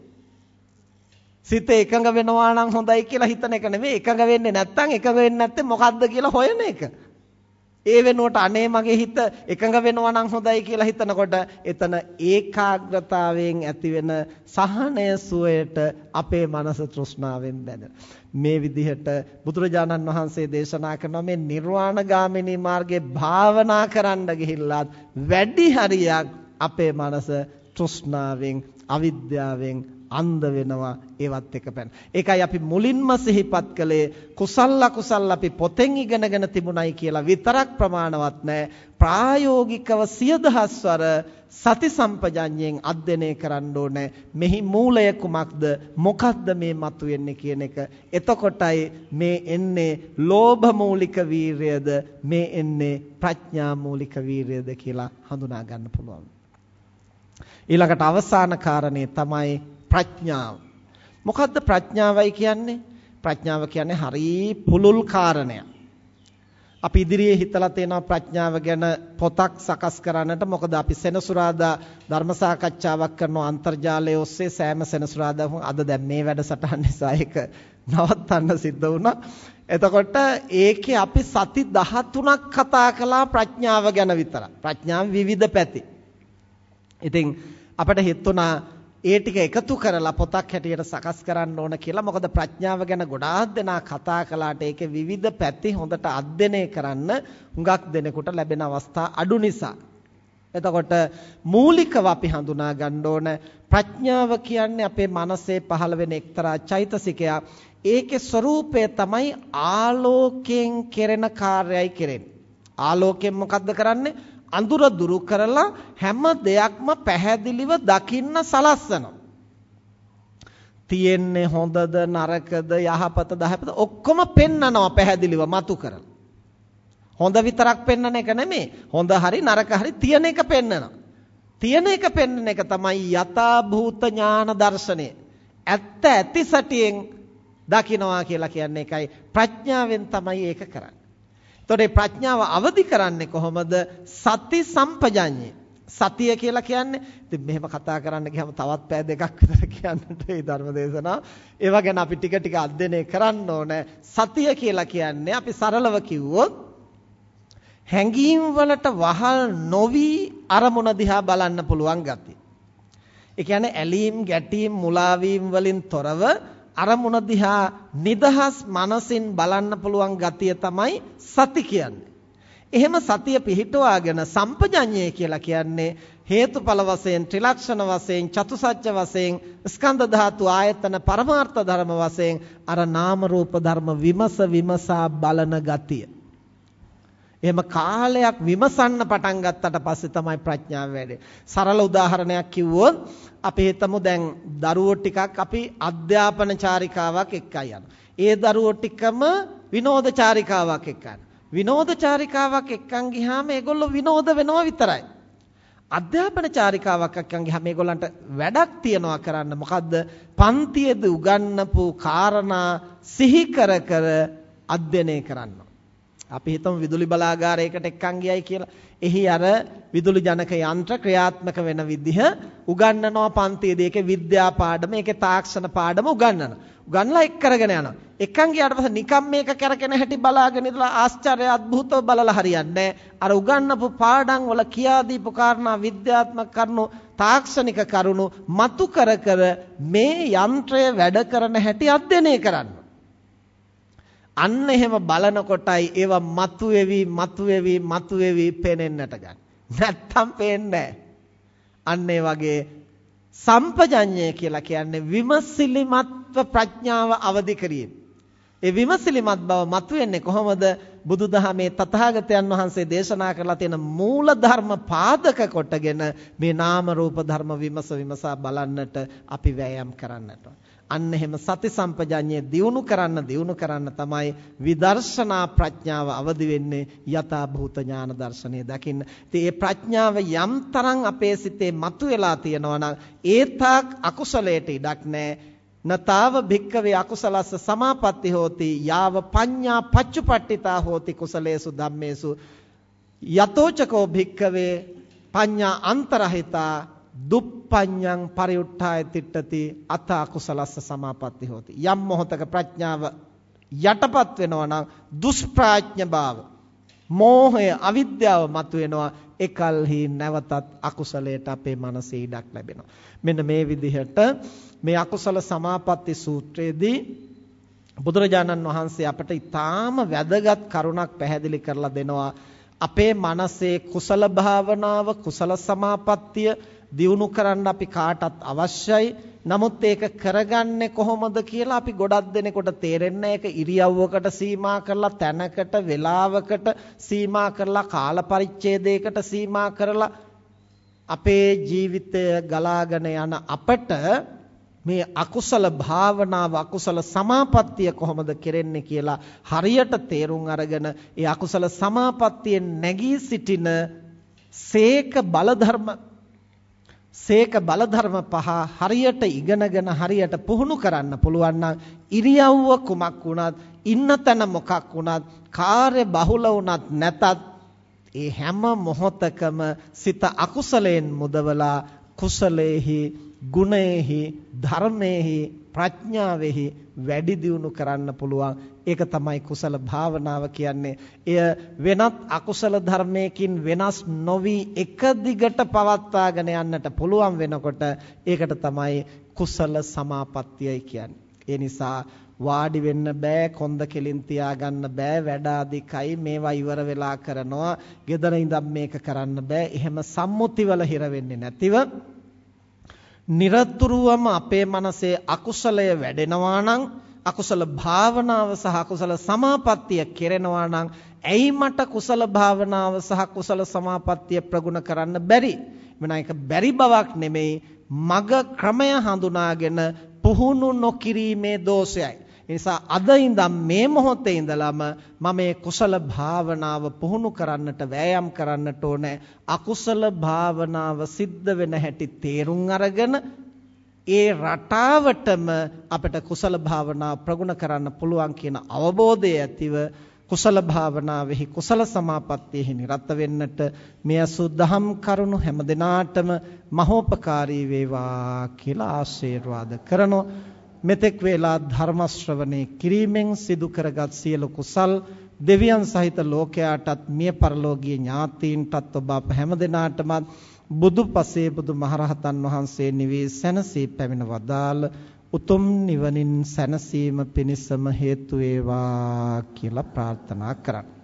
සිත එකඟ වෙනවා නම් හොඳයි කියලා හිතන එක නෙමෙයි එකඟ වෙන්නේ නැත්නම් එකඟ වෙන්නේ නැත්තේ මොකද්ද කියලා හොයන එක. ඒ වෙනුවට අනේ මගේ හිත එකඟ වෙනවා නම් හොඳයි කියලා හිතනකොට එතන ඒකාග්‍රතාවයෙන් ඇතිවෙන සහනය සුවයට අපේ මනස තෘෂ්ණාවෙන් බැඳෙන. මේ විදිහට බුදුරජාණන් වහන්සේ දේශනා කරන මේ නිර්වාණගාමිනී මාර්ගයේ භාවනා කරන්න ගිහිල්ලත් වැඩි හරියක් අපේ මනස තෘෂ්ණාවෙන් අවිද්‍යාවෙන් අන්ධ වෙනවා ඒවත් එක පැන. ඒකයි අපි මුලින්ම සිහිපත් කළේ කුසල් අකුසල් අපි පොතෙන් ඉගෙනගෙන තිබුණයි කියලා විතරක් ප්‍රමාණවත් නැහැ. ප්‍රායෝගිකව සිය දහස්වර සති සම්පජඤ්ඤයෙන් අධ්‍යයනය කරන්න ඕනේ. මෙහි මූලය කුමක්ද? මොකක්ද මේ මතුවෙන්නේ කියන එක. එතකොටයි මේ එන්නේ ලෝභ මූලික වීරයද මේ එන්නේ ප්‍රඥා මූලික වීරයද කියලා හඳුනා ගන්න පුළුවන්. ඊළඟට අවසාන කාරණේ තමයි ප්‍රඥාව. මොකද්ද ප්‍රඥාවයි කියන්නේ? ප්‍රඥාව කියන්නේ හරි පුලුල් කාරණයක්. අපි ඉදිරියේ හිතලා තියෙනවා ප්‍රඥාව ගැන පොතක් සකස් කරන්නට මොකද අපි සෙනසුරාදා ධර්ම සාකච්ඡාවක් කරන අන්තර්ජාලය ඔස්සේ සෑම සෙනසුරාදාම අද දැන් මේ වැඩසටහන නිසා ඒක නවත්තන්න සිද්ධ වුණා. එතකොට ඒකේ අපි සති 13ක් කතා කළා ප්‍රඥාව ගැන විතර. ප්‍රඥාව විවිධ පැති. ඉතින් අපිට හිතුණා ඒ ටික එකතු කරලා පොතක් හැටියට සකස් කරන්න ඕන කියලා. මොකද ප්‍රඥාව ගැන ගොඩාක් දෙනා කතා කළාට ඒකේ විවිධ පැති හොඳට අධ්‍යයනය කරන්න හුඟක් දෙනෙකුට ලැබෙන අවස්ථා අඩු නිසා. එතකොට මූලිකව අපි හඳුනා ගන්න ඕන ප්‍රඥාව කියන්නේ අපේ මනසේ පහළ වෙන එක්තරා චෛතසිකයක්. ඒකේ ස්වરૂපය තමයි ආලෝකයෙන් කෙරෙන කාර්යයි කෙරෙන්නේ. ආලෝකයෙන් මොකද්ද කරන්නේ? අඳුර දුරු කරලා හැම දෙයක්ම පැහැදිලිව දකින්න සලස්සනවා. තියෙන්නේ හොඳද නරකද යහපතද අයහපත ඔක්කොම පෙන්නනවා පැහැදිලිව මතු කරලා. හොඳ විතරක් පෙන්නන එක නෙමෙයි. හොඳ හරි නරක හරි තියෙන එක පෙන්නනවා. තියෙන එක පෙන්නන එක තමයි යථා භූත ඥාන දර්ශනය. ඇත්ත ඇති සැටියෙන් දකින්නවා කියලා කියන්නේ ඒකයි ප්‍රඥාවෙන් තමයි ඒක කරන්නේ. එතකොට ප්‍රඥාව අවදි කරන්නේ කොහොමද? සති සම්පජඤ්ඤේ. සතිය කියලා කියන්නේ ඉතින් මෙහෙම කතා කරන්න ගියාම තවත් පෑ දෙකක් විතර කියන්නට මේ ධර්ම දේශනාව. ඒවා ගැන අපි ටික ටික අධ්‍යයනය කරන්න ඕනේ. සතිය කියලා කියන්නේ අපි සරලව කිව්වොත් හැඟීම් වලට වහල් නොවි අරමුණ දිහා බලන්න පුළුවන් ගතිය. ඒ කියන්නේ ඇලීම් ගැටීම් මුලාවීම් වලින් තොරව අරමුණ දිහා නිදහස් මනසින් බලන්න පුළුවන් ගතිය තමයි සති කියන්නේ. එහෙම සතිය පිහිටුවාගෙන සම්පජඤ්ඤය කියලා කියන්නේ හේතුඵල වශයෙන් ත්‍රිලක්ෂණ වශයෙන් චතුසත්‍ය වශයෙන් ස්කන්ධ ධාතු ආයතන පරමාර්ථ ධර්ම වශයෙන් අර නාම රූප ධර්ම විමස විමසා බලන ගතිය. එහෙම කාලයක් විමසන්න පටන් ගත්තට පස්සේ තමයි ප්‍රඥාව වැඩි. සරල උදාහරණයක් කිව්වොත් අපි හිතමු දැන් දරුවෝ ටිකක් අපි අධ්‍යාපන චාරිකාවක් එක්කයි යනවා. ඒ දරුවෝ ටිකම විනෝද චාරිකාවක් එක්ක විනෝද චාරිකාවක් එක්කන් ගියාම ඒගොල්ලෝ විනෝද වෙනවා විතරයි. අධ්‍යාපන චාරිකාවක් එක්කන් ගියාම ඒගොල්ලන්ට වැඩක් තියනවා කරන්න. මොකද්ද? පන්තියේදී උගන්වපු කාරණා සිහි කර කර අධ්‍යයනය කරනවා. අපි හිතමු විදුලි බලාගාරයකට එක්කන් ගියයි කියලා. එහි අර විදුලි ජනක යන්ත්‍ර ක්‍රියාත්මක වෙන විදිහ උගන්වනවා පන්තියේදී. ඒකේ විද්‍යා පාඩම, ඒකේ තාක්ෂණ පාඩම උගන්වනවා. උගන්ලා එක් කරගෙන යනවා. එක්කන් ගියාට පස්සේ නිකම් මේක කරගෙන හැටි බලාගෙන ඉඳලා ආශ්චර්ය අద్භූතව බලලා හරියන්නේ අර උගන්වපු පාඩම් වල කියා දීපු කාරණා විද්‍යාත්මක කරුණු තාක්ෂණික කරුණු මතු කර කර මේ යන්ත්‍රය වැඩ කරන හැටි අධ්‍යයනය කරන්න. අන්න එහෙම බලනකොටයි ඒවා මතුවේවි මතුවේවි මතුවේවි පේනෙන්නට ගන්න. නැත්තම් පේන්නේ අන්න ඒ වගේ සම්පජඤ්ඤය කියලා කියන්නේ විමසිලිමත්ව ප්‍රඥාව අවදි කිරීම. ඒ විමසිලිමත් බව මතුවෙන්නේ කොහොමද? බුදුදහමේ තථාගතයන් වහන්සේ දේශනා කරලා තියෙන මූල ධර්ම පාදක කොටගෙන මේ නාම රූප ධර්ම විමස විමසා බලන්නට අපි වෑයම් කරන්නට. අන්න එහෙම සති සම්පජාඤ්ඤය දියුණු කරන්න දියුණු කරන්න තමයි විදර්ශනා ප්‍රඥාව අවදි වෙන්නේ යථා භූත ඥාන දර්ශනය දකින්න. ඉතින් මේ ප්‍රඥාව යම් තරම් අපේ සිතේ මතුවලා තියෙනවා නම් ඒ තාක් අකුසලයට ඉඩක් නැහැ. නතාව භික්කවේ අකුසලස්ස සමාපatti හෝති යාව පඤ්ඤා පච්චුපට්ඨිතා හෝති කුසලේසු ධම්මේසු යතෝචකෝ භික්කවේ පඤ්ඤා අන්තරහිතා දුප්පඤ්ඤං පරිඋත්ථාය තිට්ඨති අත අකුසලස්ස සමාපatti හෝති. යම් මොහතක ප්‍රඥාව යටපත් වෙනවා නම් දුෂ්ප්‍රඥ භාව මෝහය අවිද්‍යාව මතුවෙනවා එකල්හි නැවතත් අකුසලයට අපේ මනසේ ඉඩක් ලැබෙනවා. මෙන්න මේ විදිහට මේ අකුසල සමාපatti සූත්‍රයේදී බුදුරජාණන් වහන්සේ අපට ඊටාම වැදගත් කරුණක් පැහැදිලි කරලා දෙනවා. අපේ මනසේ කුසල භාවනාව කුසල සමාපත්තිය දියුණු කරන්න අපි කාටත් අවශ්‍යයි. නමුත් ඒක කරගන්නේ කොහොමද කියලා අපි ගොඩක් දෙනෙකුට තේරෙන්නේ ඒක ඉරියව්වකට සීමා කරලා තැනකට වෙලාවකට සීමා කරලා කාල පරිච්ඡේදයකට සීමා කරලා අපේ ජීවිතය ගලාගෙන යන අපට මේ අකුසල භාවනාව අකුසල සමාපත්තිය කොහොමද කෙරෙන්නේ කියලා හරියට තේරුම් අරගෙන ඒ අකුසල සමාපත්තියෙන් නැගී සිටින සේක බලධර්ම සේක බලධර්ම පහ හරියට ඉගෙනගෙන හරියට පුහුණු කරන්න පුළුවන් නම් ඉරියව්ව කුමක් වුණත් ඉන්න තැන මොකක් වුණත් කාර්ය බහුල වුණත් නැතත් ඒ හැම මොහොතකම සිත අකුසලයෙන් මුදවලා කුසලයේහි ගුණයේහි ධර්මයේහි ප්‍රඥාවෙහි වැඩි දියුණු කරන්න පුළුවන්. ඒක තමයි කුසල භාවනාව කියන්නේ. එය වෙනත් අකුසල ධර්මයකින් වෙනස් නොවි එක දිගට පවත්වාගෙන යන්නට පුළුවන් වෙනකොට ඒකට තමයි කුසල සමාපත්තියයි කියන්නේ. ඒ නිසා වාඩි වෙන්න බෑ කොන්ද කෙලින් තියාගන්න බෑ වැඩ අධිකයි මේවා ඉවර වෙලා කරනවා gedara ඉඳන් මේක කරන්න බෑ. එහෙම සම්මුතිවල හිර වෙන්නේ නැතිව নিরතුරුවම අපේ මනසේ අකුසලය වැඩෙනවා නම් අකුසල භාවනාව සහ අකුසල සමාපත්තිය කෙරෙනවා නම් ඇයි මට කුසල භාවනාව සහ කුසල සමාපත්තිය ප්‍රගුණ කරන්න බැරි? මෙන්න ඒක බැරි බවක් නෙමෙයි මග ක්‍රමය හඳුනාගෙන පුහුණු නොකිරීමේ දෝෂයයි. ඒ නිසා අද ඉඳන් මේ මොහොතේ ඉඳලම මම මේ කුසල භාවනාව පුහුණු කරන්නට වෑයම් කරන්නට ඕනේ. අකුසල භාවනාව සිද්ධ වෙන හැටි තේරුම් අරගෙන ඒ රටාවටම අපිට කුසල භාවනා ප්‍රගුණ කරන්න පුළුවන් කියන අවබෝධය ඇතිව කුසල භාවනාවෙහි කුසල සමාපත්තියෙහි නිරත වෙන්නට මෙය සුද්ධහම් කරුණු හැම දිනාටම මහෝපකාරී වේවා කියලා ආශිර්වාද කරනෝ. මෙතෙක් වේලා ධර්ම ශ්‍රවණේ කිරීමෙන් සිදු කරගත් සියලු කුසල් දෙවියන් සහිත ලෝකයාටත් මිය පරලෝකීය ඥාතීන්ටත් ඔබ අප හැම දිනාටම බුදු පසේ බුදු මහරහතන් වහන්සේ නිවී සැනසී පැමිණ වදාළ උතුම් නිවනින් සැනසීම පිණිසම හේතු වේවා කියලා ප්‍රාර්ථනා කරන්නේ.